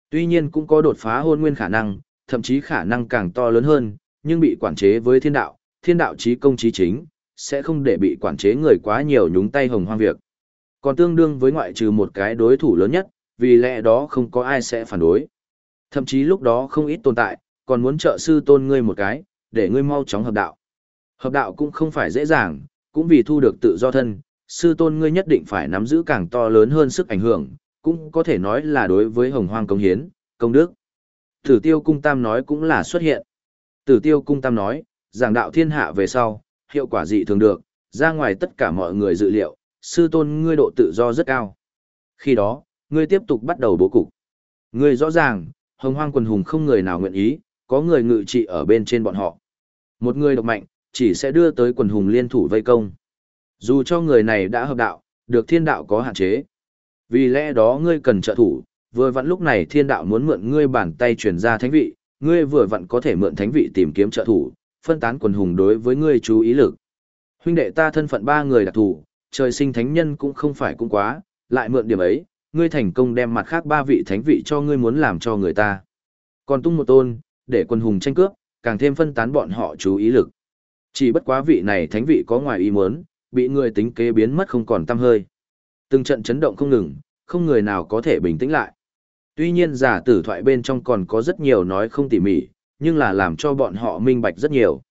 Tuy nhiên cũng có đột phá hôn nguyên khả năng, thậm chí khả năng càng to lớn hơn, nhưng bị quản chế với thiên đạo, thiên đạo trí công trí chính, sẽ không để bị quản chế người quá nhiều nhúng tay hồng hoang việc. Còn tương đương với ngoại trừ một cái đối thủ lớn nhất, vì lẽ đó không có ai sẽ phản đối. Thậm chí lúc đó không ít tồn tại, còn muốn trợ sư tôn ngươi một cái, để ngươi mau chóng hợp đạo. Hợp đạo cũng không phải dễ dàng, cũng vì thu được tự do thân, sư tôn ngươi nhất định phải nắm giữ càng to lớn hơn sức ảnh hưởng, cũng có thể nói là đối với hồng hoang công hiến, công đức. Tử tiêu cung tam nói cũng là xuất hiện. Tử tiêu cung tam nói, giảng đạo thiên hạ về sau, hiệu quả dị thường được, ra ngoài tất cả mọi người dự liệu, sư tôn ngươi độ tự do rất cao. Khi đó, ngươi tiếp tục bắt đầu bố cục. Ngươi rõ ràng, hồng hoang quần hùng không người nào nguyện ý, có người ngự trị ở bên trên bọn họ. Một người độc mạnh, chỉ sẽ đưa tới quần hùng liên thủ vây công. Dù cho người này đã hợp đạo, được thiên đạo có hạn chế. Vì lẽ đó ngươi cần trợ thủ, vừa vặn lúc này thiên đạo muốn mượn ngươi bàn tay truyền ra thánh vị, ngươi vừa vặn có thể mượn thánh vị tìm kiếm trợ thủ, phân tán quần hùng đối với ngươi chú ý lực. Huynh đệ ta thân phận ba người đặc thủ, trời sinh thánh nhân cũng không phải cũng quá, lại mượn điểm ấy, ngươi thành công đem mặt khác ba vị thánh vị cho ngươi muốn làm cho người ta. Còn tung một tôn, để quần hùng tranh cướp, càng thêm phân tán bọn họ chú ý lực. Chỉ bất quá vị này thánh vị có ngoài ý muốn, bị người tính kế biến mất không còn tăm hơi. Từng trận chấn động không ngừng, không người nào có thể bình tĩnh lại. Tuy nhiên giả tử thoại bên trong còn có rất nhiều nói không tỉ mỉ, nhưng là làm cho bọn họ minh bạch rất nhiều.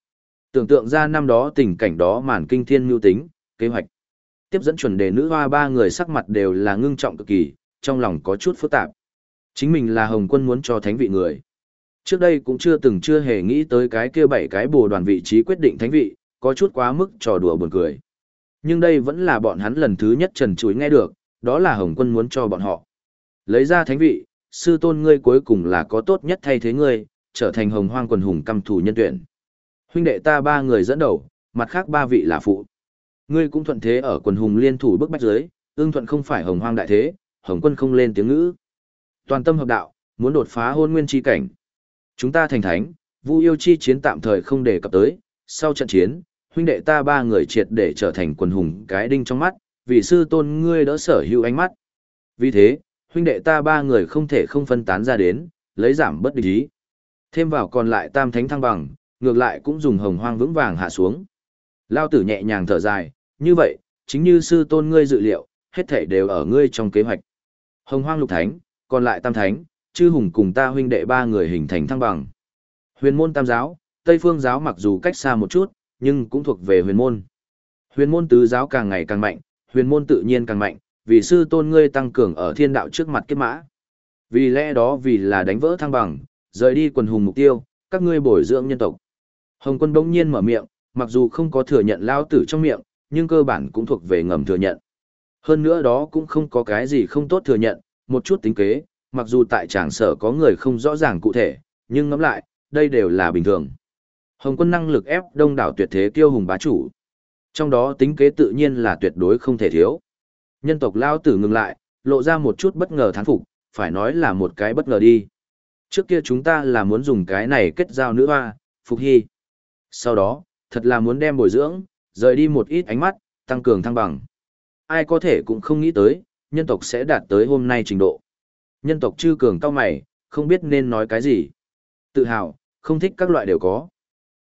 Tưởng tượng ra năm đó tình cảnh đó màn kinh thiên mưu tính, kế hoạch. Tiếp dẫn chuẩn đề nữ hoa ba người sắc mặt đều là ngưng trọng cực kỳ, trong lòng có chút phức tạp. Chính mình là hồng quân muốn cho thánh vị người. Trước đây cũng chưa từng chưa hề nghĩ tới cái kia bảy cái bồ đoàn vị trí quyết định thánh vị, có chút quá mức trò đùa buồn cười. Nhưng đây vẫn là bọn hắn lần thứ nhất trần chuối nghe được, đó là Hồng quân muốn cho bọn họ. Lấy ra thánh vị, sư tôn ngươi cuối cùng là có tốt nhất thay thế ngươi, trở thành hồng hoang quần hùng căm thủ nhân tuyển. Huynh đệ ta ba người dẫn đầu, mặt khác ba vị là phụ. Ngươi cũng thuận thế ở quần hùng liên thủ bức bách dưới ương thuận không phải hồng hoang đại thế, hồng quân không lên tiếng ngữ. Toàn tâm hợp đạo, muốn đột phá hôn nguyên chi cảnh. Chúng ta thành thánh, vu yêu chi chiến tạm thời không đề cập tới, sau trận chiến, huynh đệ ta ba người triệt để trở thành quần hùng cái đinh trong mắt, vì sư tôn ngươi đỡ sở hữu ánh mắt. Vì thế, huynh đệ ta ba người không thể không phân tán ra đến, lấy giảm bất địch ý. Thêm vào còn lại tam thánh thăng bằng, ngược lại cũng dùng hồng hoang vững vàng hạ xuống. Lao tử nhẹ nhàng thở dài, như vậy, chính như sư tôn ngươi dự liệu, hết thảy đều ở ngươi trong kế hoạch. Hồng hoang lục thánh, còn lại tam thánh, chư hùng cùng ta huynh đệ ba người hình thành thăng bằng. Huyền môn tam giáo, Tây phương giáo mặc dù cách xa một chút, nhưng cũng thuộc về huyền môn. Huyền môn tứ giáo càng ngày càng mạnh, huyền môn tự nhiên càng mạnh, vì sư tôn ngươi tăng cường ở thiên đạo trước mặt kết mã. Vì lẽ đó vì là đánh vỡ thăng bằng, rời đi quần hùng mục tiêu, các ngươi bồi dưỡng nhân tộc. Hồng quân bỗng nhiên mở miệng, mặc dù không có thừa nhận lao tử trong miệng, nhưng cơ bản cũng thuộc về ngầm thừa nhận. Hơn nữa đó cũng không có cái gì không tốt thừa nhận, một chút tính kế, mặc dù tại tràng sở có người không rõ ràng cụ thể, nhưng ngẫm lại, đây đều là bình thường. Hồng quân năng lực ép đông đảo tuyệt thế tiêu hùng bá chủ. Trong đó tính kế tự nhiên là tuyệt đối không thể thiếu. Nhân tộc lao tử ngừng lại, lộ ra một chút bất ngờ thán phục, phải nói là một cái bất ngờ đi. Trước kia chúng ta là muốn dùng cái này kết giao nữ hoa, phục hy. Sau đó, thật là muốn đem bồi dưỡng, rời đi một ít ánh mắt, tăng cường thăng bằng. Ai có thể cũng không nghĩ tới, nhân tộc sẽ đạt tới hôm nay trình độ. Nhân tộc chư cường cao mày, không biết nên nói cái gì. Tự hào, không thích các loại đều có.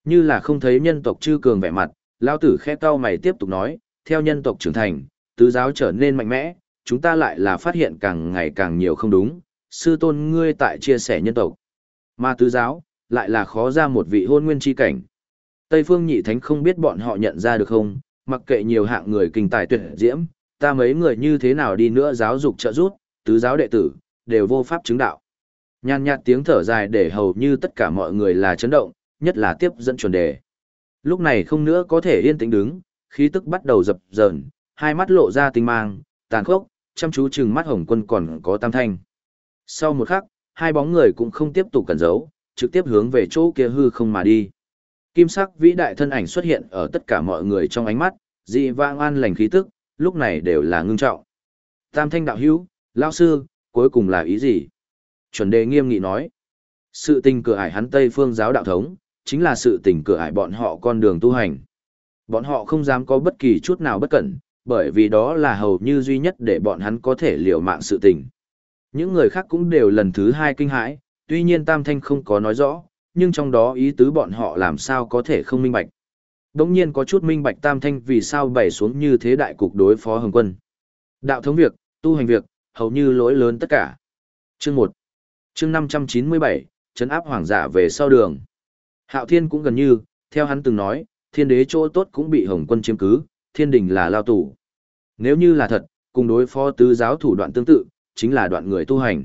Như là không thấy nhân tộc chư cường vẻ mặt, lao tử khẽ cao mày tiếp tục nói, theo nhân tộc trưởng thành, tứ giáo trở nên mạnh mẽ, chúng ta lại là phát hiện càng ngày càng nhiều không đúng, sư tôn ngươi tại chia sẻ nhân tộc. Mà tứ giáo, lại là khó ra một vị hôn nguyên chi cảnh. Tây phương nhị thánh không biết bọn họ nhận ra được không, mặc kệ nhiều hạng người kinh tài tuyệt diễm, ta mấy người như thế nào đi nữa giáo dục trợ giúp, tứ giáo đệ tử, đều vô pháp chứng đạo. Nhàn nhạt tiếng thở dài để hầu như tất cả mọi người là chấn động, nhất là tiếp dẫn chuẩn đề. Lúc này không nữa có thể yên tĩnh đứng, khí tức bắt đầu dập dờn, hai mắt lộ ra tinh mang, tàn khốc, chăm chú chừng mắt hồng quân còn có tam thanh. Sau một khắc, hai bóng người cũng không tiếp tục cẩn giấu, trực tiếp hướng về chỗ kia hư không mà đi. Kim sắc vĩ đại thân ảnh xuất hiện ở tất cả mọi người trong ánh mắt, dị vang an lành khí tức, lúc này đều là ngưng trọng. Tam thanh đạo hữu, lao sư, cuối cùng là ý gì? Chuẩn đề nghiêm nghị nói. Sự tình cửa ải hắn Tây phương giáo đạo thống, chính là sự tình cửa ải bọn họ con đường tu hành. Bọn họ không dám có bất kỳ chút nào bất cẩn, bởi vì đó là hầu như duy nhất để bọn hắn có thể liều mạng sự tình. Những người khác cũng đều lần thứ hai kinh hãi, tuy nhiên Tam Thanh không có nói rõ, nhưng trong đó ý tứ bọn họ làm sao có thể không minh bạch. Đống nhiên có chút minh bạch Tam Thanh vì sao bày xuống như thế đại cục đối phó Hồng Quân. Đạo thống việc, tu hành việc, hầu như lỗi lớn tất cả. Chương 1 Chương 597, chấn áp hoàng giả về sau đường. Hạo Thiên cũng gần như, theo hắn từng nói, thiên đế chỗ tốt cũng bị Hồng Quân chiếm cứ, thiên đình là lao tù. Nếu như là thật, cùng đối phó tứ giáo thủ đoạn tương tự, chính là đoạn người tu hành.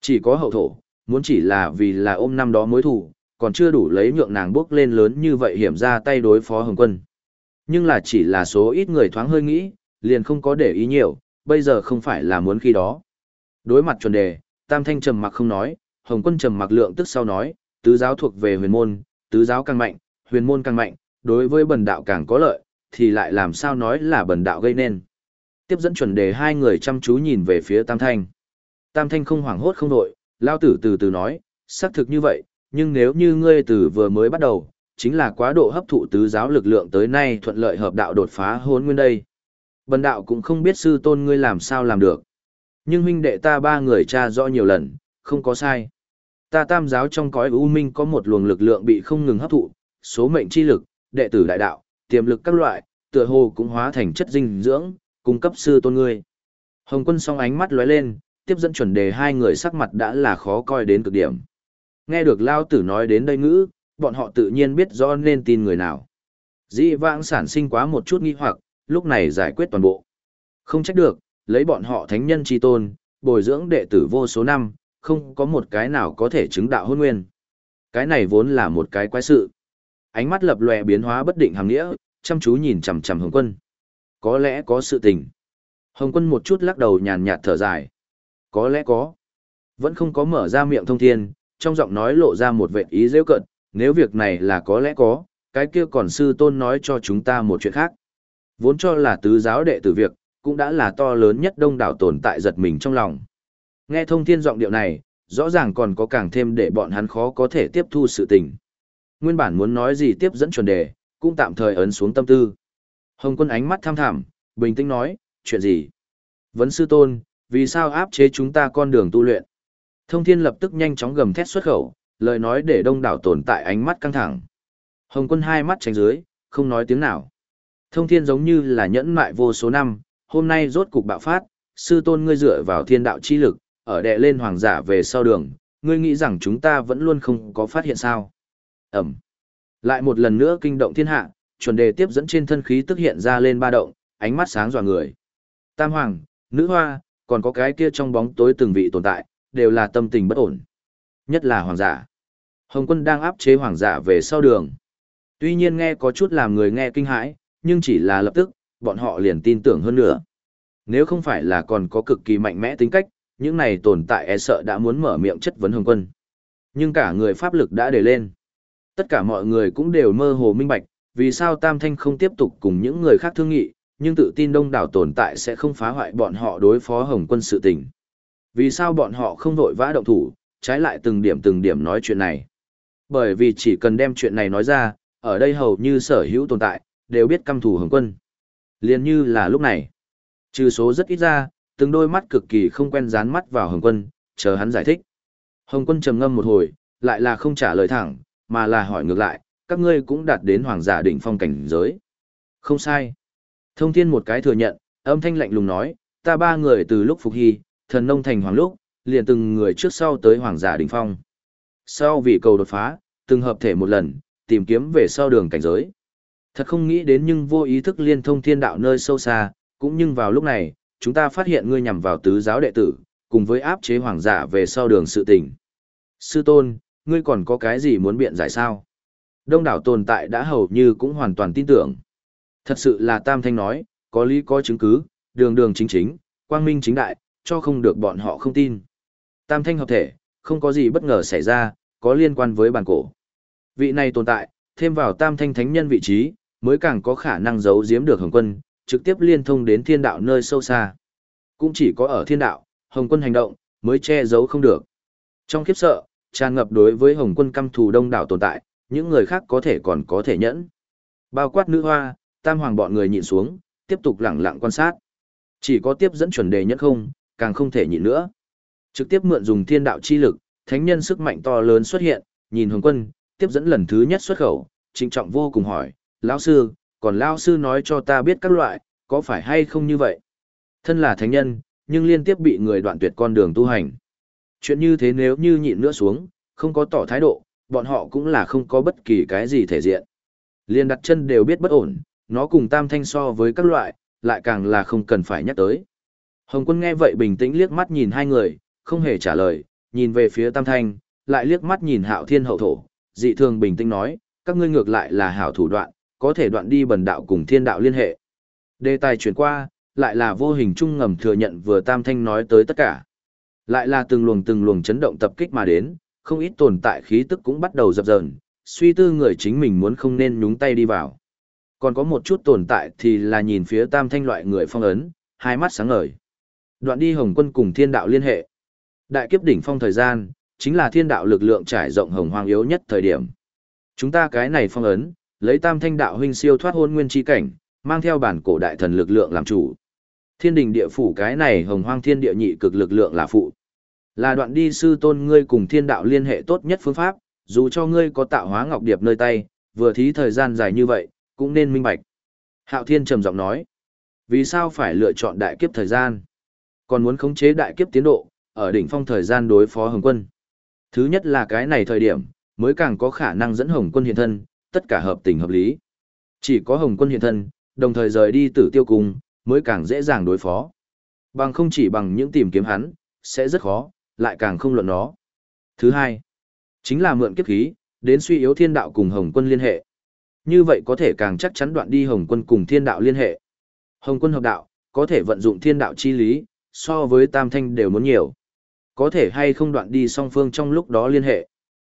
Chỉ có hậu thổ, muốn chỉ là vì là ôm năm đó mối thủ, còn chưa đủ lấy nhượng nàng bước lên lớn như vậy hiểm ra tay đối phó Hồng Quân. Nhưng là chỉ là số ít người thoáng hơi nghĩ, liền không có để ý nhiều, bây giờ không phải là muốn khi đó. Đối mặt chuẩn đề, Tam Thanh trầm mặc không nói, Hồng Quân trầm mặc lượng tức sau nói, tứ giáo thuộc về huyền môn, tứ giáo càng mạnh, huyền môn càng mạnh, đối với bần đạo càng có lợi, thì lại làm sao nói là bần đạo gây nên. Tiếp dẫn chuẩn đề hai người chăm chú nhìn về phía Tam Thanh. Tam Thanh không hoảng hốt không đội, lao tử từ từ nói, xác thực như vậy, nhưng nếu như ngươi từ vừa mới bắt đầu, chính là quá độ hấp thụ tứ giáo lực lượng tới nay thuận lợi hợp đạo đột phá hôn nguyên đây. Bần đạo cũng không biết sư tôn ngươi làm sao làm được. Nhưng huynh đệ ta ba người tra rõ nhiều lần, không có sai. Ta tam giáo trong cõi u minh có một luồng lực lượng bị không ngừng hấp thụ, số mệnh chi lực, đệ tử đại đạo, tiềm lực các loại, tựa hồ cũng hóa thành chất dinh dưỡng, cung cấp sư tôn ngươi. Hồng quân song ánh mắt lóe lên, tiếp dẫn chuẩn đề hai người sắc mặt đã là khó coi đến cực điểm. Nghe được Lao tử nói đến đây ngữ, bọn họ tự nhiên biết rõ nên tin người nào. Dĩ vãng sản sinh quá một chút nghi hoặc, lúc này giải quyết toàn bộ. Không trách được, lấy bọn họ thánh nhân chi tôn, bồi dưỡng đệ tử vô số năm, không có một cái nào có thể chứng đạo hôn nguyên. Cái này vốn là một cái quái sự. Ánh mắt lập lòe biến hóa bất định hàng nghĩa, chăm chú nhìn chằm chằm Hồng Quân. Có lẽ có sự tình. Hồng Quân một chút lắc đầu nhàn nhạt thở dài. Có lẽ có. Vẫn không có mở ra miệng thông thiên, trong giọng nói lộ ra một vệ ý rêu cận, nếu việc này là có lẽ có, cái kia còn sư tôn nói cho chúng ta một chuyện khác. Vốn cho là tứ giáo đệ tử việc, cũng đã là to lớn nhất đông đảo tồn tại giật mình trong lòng. Nghe thông thiên giọng điệu này, rõ ràng còn có càng thêm để bọn hắn khó có thể tiếp thu sự tình. Nguyên bản muốn nói gì tiếp dẫn chuẩn đề, cũng tạm thời ấn xuống tâm tư. Hồng quân ánh mắt tham thảm, bình tĩnh nói, chuyện gì? Vấn sư tôn, vì sao áp chế chúng ta con đường tu luyện? Thông thiên lập tức nhanh chóng gầm thét xuất khẩu, lời nói để đông đảo tồn tại ánh mắt căng thẳng. Hồng quân hai mắt tránh dưới, không nói tiếng nào. Thông thiên giống như là nhẫn mại vô số năm, hôm nay rốt cục bạo phát, sư tôn ngươi dựa vào thiên đạo chi lực, ở đệ lên hoàng giả về sau đường, ngươi nghĩ rằng chúng ta vẫn luôn không có phát hiện sao. Ẩm. Lại một lần nữa kinh động thiên hạ, chuẩn đề tiếp dẫn trên thân khí tức hiện ra lên ba động, ánh mắt sáng dọa người. Tam hoàng, nữ hoa, còn có cái kia trong bóng tối từng vị tồn tại, đều là tâm tình bất ổn. Nhất là hoàng giả. Hồng quân đang áp chế hoàng giả về sau đường. Tuy nhiên nghe có chút làm người nghe kinh hãi, nhưng chỉ là lập tức, bọn họ liền tin tưởng hơn nữa. Nếu không phải là còn có cực kỳ mạnh mẽ tính cách, những này tồn tại e sợ đã muốn mở miệng chất vấn Hồng quân. Nhưng cả người pháp lực đã để lên. Tất cả mọi người cũng đều mơ hồ minh bạch, vì sao Tam Thanh không tiếp tục cùng những người khác thương nghị, nhưng tự tin đông đảo tồn tại sẽ không phá hoại bọn họ đối phó Hồng quân sự tình. Vì sao bọn họ không vội vã động thủ, trái lại từng điểm từng điểm nói chuyện này. Bởi vì chỉ cần đem chuyện này nói ra, ở đây hầu như sở hữu tồn tại, đều biết căm thù Hồng quân. Liên như là lúc này. Trừ số rất ít ra, từng đôi mắt cực kỳ không quen dán mắt vào Hồng quân, chờ hắn giải thích. Hồng quân trầm ngâm một hồi, lại là không trả lời thẳng, mà là hỏi ngược lại, các ngươi cũng đạt đến hoàng giả đỉnh phong cảnh giới. Không sai. Thông thiên một cái thừa nhận, âm thanh lạnh lùng nói, ta ba người từ lúc phục hy, thần nông thành hoàng lúc, liền từng người trước sau tới hoàng giả đỉnh phong. Sau vì cầu đột phá, từng hợp thể một lần, tìm kiếm về sau đường cảnh giới. Thật không nghĩ đến nhưng vô ý thức liên thông thiên đạo nơi sâu xa, cũng nhưng vào lúc này, chúng ta phát hiện ngươi nhằm vào tứ giáo đệ tử, cùng với áp chế hoàng giả về sau đường sự tình. Sư tôn, ngươi còn có cái gì muốn biện giải sao? Đông đảo tồn tại đã hầu như cũng hoàn toàn tin tưởng. Thật sự là Tam Thanh nói, có lý có chứng cứ, đường đường chính chính, quang minh chính đại, cho không được bọn họ không tin. Tam Thanh hợp thể, không có gì bất ngờ xảy ra, có liên quan với bản cổ. Vị này tồn tại, thêm vào Tam Thanh Thánh Nhân vị trí, mới càng có khả năng giấu giếm được Hồng Quân, trực tiếp liên thông đến thiên đạo nơi sâu xa. Cũng chỉ có ở thiên đạo, Hồng Quân hành động, mới che giấu không được. Trong khiếp sợ, tràn ngập đối với Hồng Quân căm thù đông đảo tồn tại, những người khác có thể còn có thể nhẫn. Bao quát nữ hoa, tam hoàng bọn người nhịn xuống, tiếp tục lặng lặng quan sát. Chỉ có tiếp dẫn chuẩn đề nhất không, càng không thể nhịn nữa. Trực tiếp mượn dùng thiên đạo chi lực, thánh nhân sức mạnh to lớn xuất hiện, nhìn Hồng Quân, tiếp dẫn lần thứ nhất xuất khẩu, trịnh trọng vô cùng hỏi, lão sư, còn lão sư nói cho ta biết các loại, có phải hay không như vậy? Thân là thánh nhân, nhưng liên tiếp bị người đoạn tuyệt con đường tu hành. Chuyện như thế nếu như nhịn nữa xuống, không có tỏ thái độ, bọn họ cũng là không có bất kỳ cái gì thể diện. Liên đặt chân đều biết bất ổn, nó cùng tam thanh so với các loại, lại càng là không cần phải nhắc tới. Hồng quân nghe vậy bình tĩnh liếc mắt nhìn hai người, không hề trả lời, nhìn về phía tam thanh, lại liếc mắt nhìn hạo thiên hậu thổ, dị thường bình tĩnh nói, các ngươi ngược lại là hảo thủ đoạn, có thể đoạn đi bần đạo cùng thiên đạo liên hệ. Đề tài chuyển qua, lại là vô hình trung ngầm thừa nhận vừa tam thanh nói tới tất cả. Lại là từng luồng từng luồng chấn động tập kích mà đến, không ít tồn tại khí tức cũng bắt đầu dập dờn, suy tư người chính mình muốn không nên nhúng tay đi vào. Còn có một chút tồn tại thì là nhìn phía tam thanh loại người phong ấn, hai mắt sáng ngời. Đoạn đi hồng quân cùng thiên đạo liên hệ. Đại kiếp đỉnh phong thời gian, chính là thiên đạo lực lượng trải rộng hồng hoang yếu nhất thời điểm. Chúng ta cái này phong ấn, lấy tam thanh đạo huynh siêu thoát hôn nguyên chi cảnh, mang theo bản cổ đại thần lực lượng làm chủ. Thiên đình địa phủ cái này hồng hoang thiên địa nhị cực lực lượng là phụ. Là đoạn đi sư tôn ngươi cùng thiên đạo liên hệ tốt nhất phương pháp, dù cho ngươi có tạo hóa ngọc điệp nơi tay, vừa thí thời gian dài như vậy, cũng nên minh bạch. Hạo thiên trầm giọng nói, vì sao phải lựa chọn đại kiếp thời gian? Còn muốn khống chế đại kiếp tiến độ, ở đỉnh phong thời gian đối phó hồng quân. Thứ nhất là cái này thời điểm, mới càng có khả năng dẫn hồng quân hiện thân, tất cả hợp tình hợp lý. Chỉ có hồng quân hiện thân, đồng thời rời đi tử tiêu cung, mới càng dễ dàng đối phó. Bằng không chỉ bằng những tìm kiếm hắn, sẽ rất khó, lại càng không luận nó. Thứ hai, chính là mượn kiếp khí, đến suy yếu thiên đạo cùng Hồng quân liên hệ. Như vậy có thể càng chắc chắn đoạn đi Hồng quân cùng thiên đạo liên hệ. Hồng quân hợp đạo, có thể vận dụng thiên đạo chi lý, so với tam thanh đều muốn nhiều. Có thể hay không đoạn đi song phương trong lúc đó liên hệ.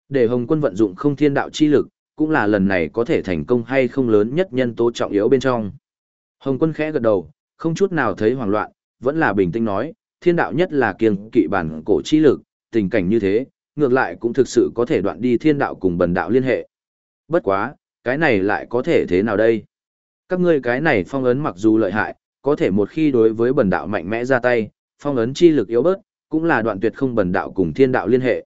Để Hồng quân vận dụng không thiên đạo chi lực, cũng là lần này có thể thành công hay không lớn nhất nhân tố trọng yếu bên trong. Hồng quân khẽ gật đầu, không chút nào thấy hoảng loạn, vẫn là bình tĩnh nói, thiên đạo nhất là kiêng kỵ bản cổ chi lực, tình cảnh như thế, ngược lại cũng thực sự có thể đoạn đi thiên đạo cùng bần đạo liên hệ. Bất quá, cái này lại có thể thế nào đây? Các ngươi cái này phong ấn mặc dù lợi hại, có thể một khi đối với bần đạo mạnh mẽ ra tay, phong ấn chi lực yếu bớt, cũng là đoạn tuyệt không bần đạo cùng thiên đạo liên hệ.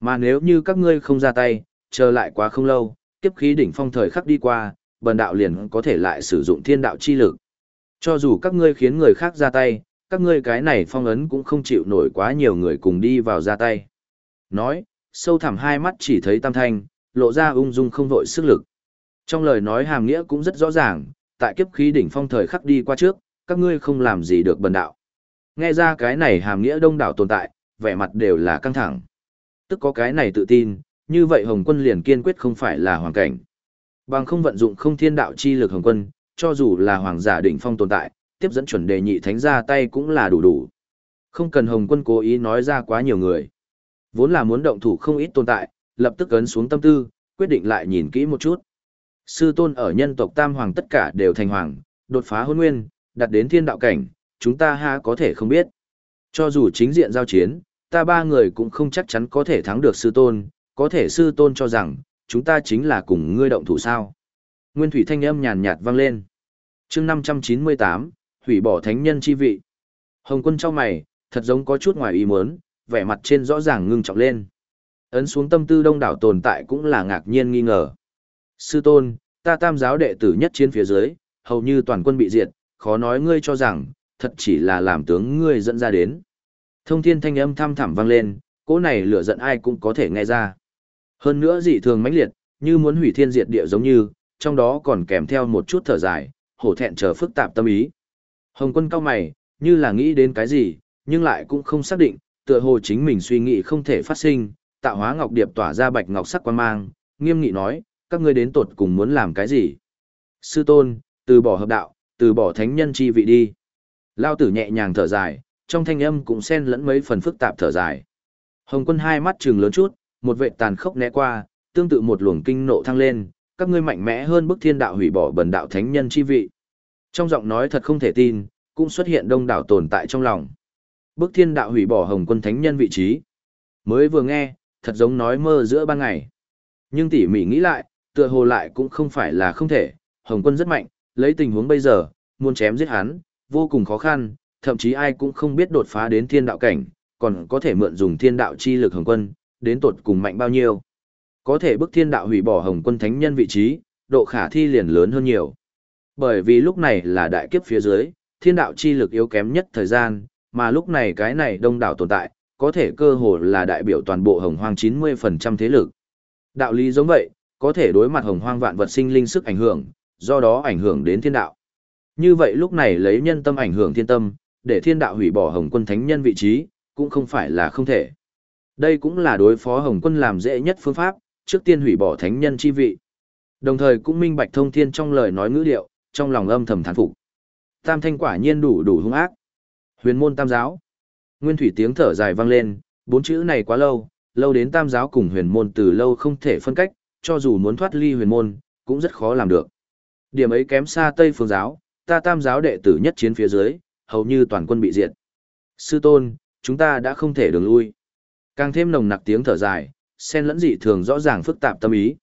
Mà nếu như các ngươi không ra tay, chờ lại quá không lâu, kiếp khí đỉnh phong thời khắc đi qua, bần đạo liền có thể lại sử dụng thiên đạo chi lực. Cho dù các ngươi khiến người khác ra tay, các ngươi cái này phong ấn cũng không chịu nổi quá nhiều người cùng đi vào ra tay. Nói, sâu thẳm hai mắt chỉ thấy tam thanh, lộ ra ung dung không vội sức lực. Trong lời nói hàm nghĩa cũng rất rõ ràng, tại kiếp khí đỉnh phong thời khắc đi qua trước, các ngươi không làm gì được bần đạo. Nghe ra cái này hàm nghĩa đông đảo tồn tại, vẻ mặt đều là căng thẳng. Tức có cái này tự tin, như vậy Hồng quân liền kiên quyết không phải là hoàng cảnh. Bằng không vận dụng không thiên đạo chi lực Hồng quân, cho dù là hoàng giả đỉnh phong tồn tại, tiếp dẫn chuẩn đề nhị thánh ra tay cũng là đủ đủ. Không cần Hồng quân cố ý nói ra quá nhiều người. Vốn là muốn động thủ không ít tồn tại, lập tức ấn xuống tâm tư, quyết định lại nhìn kỹ một chút. Sư tôn ở nhân tộc Tam Hoàng tất cả đều thành hoàng, đột phá hôn nguyên, đặt đến thiên đạo cảnh, chúng ta ha có thể không biết. Cho dù chính diện giao chiến, ta ba người cũng không chắc chắn có thể thắng được sư tôn, có thể sư tôn cho rằng, chúng ta chính là cùng ngươi động thủ sao. Nguyên thủy thanh âm nhàn nhạt vang lên. chương 598, hủy bỏ thánh nhân chi vị. Hồng quân trong mày, thật giống có chút ngoài ý muốn, vẻ mặt trên rõ ràng ngưng trọng lên. Ấn xuống tâm tư đông đảo tồn tại cũng là ngạc nhiên nghi ngờ. Sư tôn, ta tam giáo đệ tử nhất chiến phía dưới, hầu như toàn quân bị diệt, khó nói ngươi cho rằng, thật chỉ là làm tướng ngươi dẫn ra đến. Thông thiên thanh âm thăm thẳm vang lên, cỗ này lửa giận ai cũng có thể nghe ra. Hơn nữa dị thường mãnh liệt, như muốn hủy thiên diệt địa giống như, trong đó còn kèm theo một chút thở dài, hổ thẹn chờ phức tạp tâm ý. Hồng quân cao mày, như là nghĩ đến cái gì, nhưng lại cũng không xác định, tựa hồ chính mình suy nghĩ không thể phát sinh, tạo hóa ngọc điệp tỏa ra bạch ngọc sắc quan mang, nghiêm nghị nói, các ngươi đến tột cùng muốn làm cái gì? Sư tôn, từ bỏ hợp đạo, từ bỏ thánh nhân chi vị đi. Lao tử nhẹ nhàng thở dài, trong thanh âm cũng xen lẫn mấy phần phức tạp thở dài. Hồng quân hai mắt trừng lớn chút, một vệ tàn khốc né qua, tương tự một luồng kinh nộ thăng lên, các ngươi mạnh mẽ hơn bức thiên đạo hủy bỏ bần đạo thánh nhân chi vị. Trong giọng nói thật không thể tin, cũng xuất hiện đông đảo tồn tại trong lòng. Bức thiên đạo hủy bỏ hồng quân thánh nhân vị trí. Mới vừa nghe, thật giống nói mơ giữa ban ngày. Nhưng tỉ mỉ nghĩ lại, tựa hồ lại cũng không phải là không thể, hồng quân rất mạnh, lấy tình huống bây giờ, muốn chém giết hắn, vô cùng khó khăn, thậm chí ai cũng không biết đột phá đến thiên đạo cảnh, còn có thể mượn dùng thiên đạo chi lực hồng quân, đến tột cùng mạnh bao nhiêu. Có thể bức thiên đạo hủy bỏ hồng quân thánh nhân vị trí, độ khả thi liền lớn hơn nhiều. Bởi vì lúc này là đại kiếp phía dưới, thiên đạo chi lực yếu kém nhất thời gian, mà lúc này cái này đông đảo tồn tại, có thể cơ hồ là đại biểu toàn bộ hồng hoang 90% thế lực. Đạo lý giống vậy, có thể đối mặt hồng hoang vạn vật sinh linh sức ảnh hưởng, do đó ảnh hưởng đến thiên đạo. Như vậy lúc này lấy nhân tâm ảnh hưởng thiên tâm, để thiên đạo hủy bỏ hồng quân thánh nhân vị trí, cũng không phải là không thể. Đây cũng là đối phó Hồng quân làm dễ nhất phương pháp, trước tiên hủy bỏ thánh nhân chi vị. Đồng thời cũng minh bạch thông thiên trong lời nói ngữ điệu, trong lòng âm thầm thán phục. Tam thanh quả nhiên đủ đủ hung ác. Huyền môn tam giáo. Nguyên thủy tiếng thở dài vang lên, bốn chữ này quá lâu, lâu đến tam giáo cùng huyền môn từ lâu không thể phân cách, cho dù muốn thoát ly huyền môn, cũng rất khó làm được. Điểm ấy kém xa Tây phương giáo, ta tam giáo đệ tử nhất chiến phía dưới, hầu như toàn quân bị diệt. Sư tôn, chúng ta đã không thể đường lui. Càng thêm nồng nặc tiếng thở dài, xen lẫn dị thường rõ ràng phức tạp tâm ý.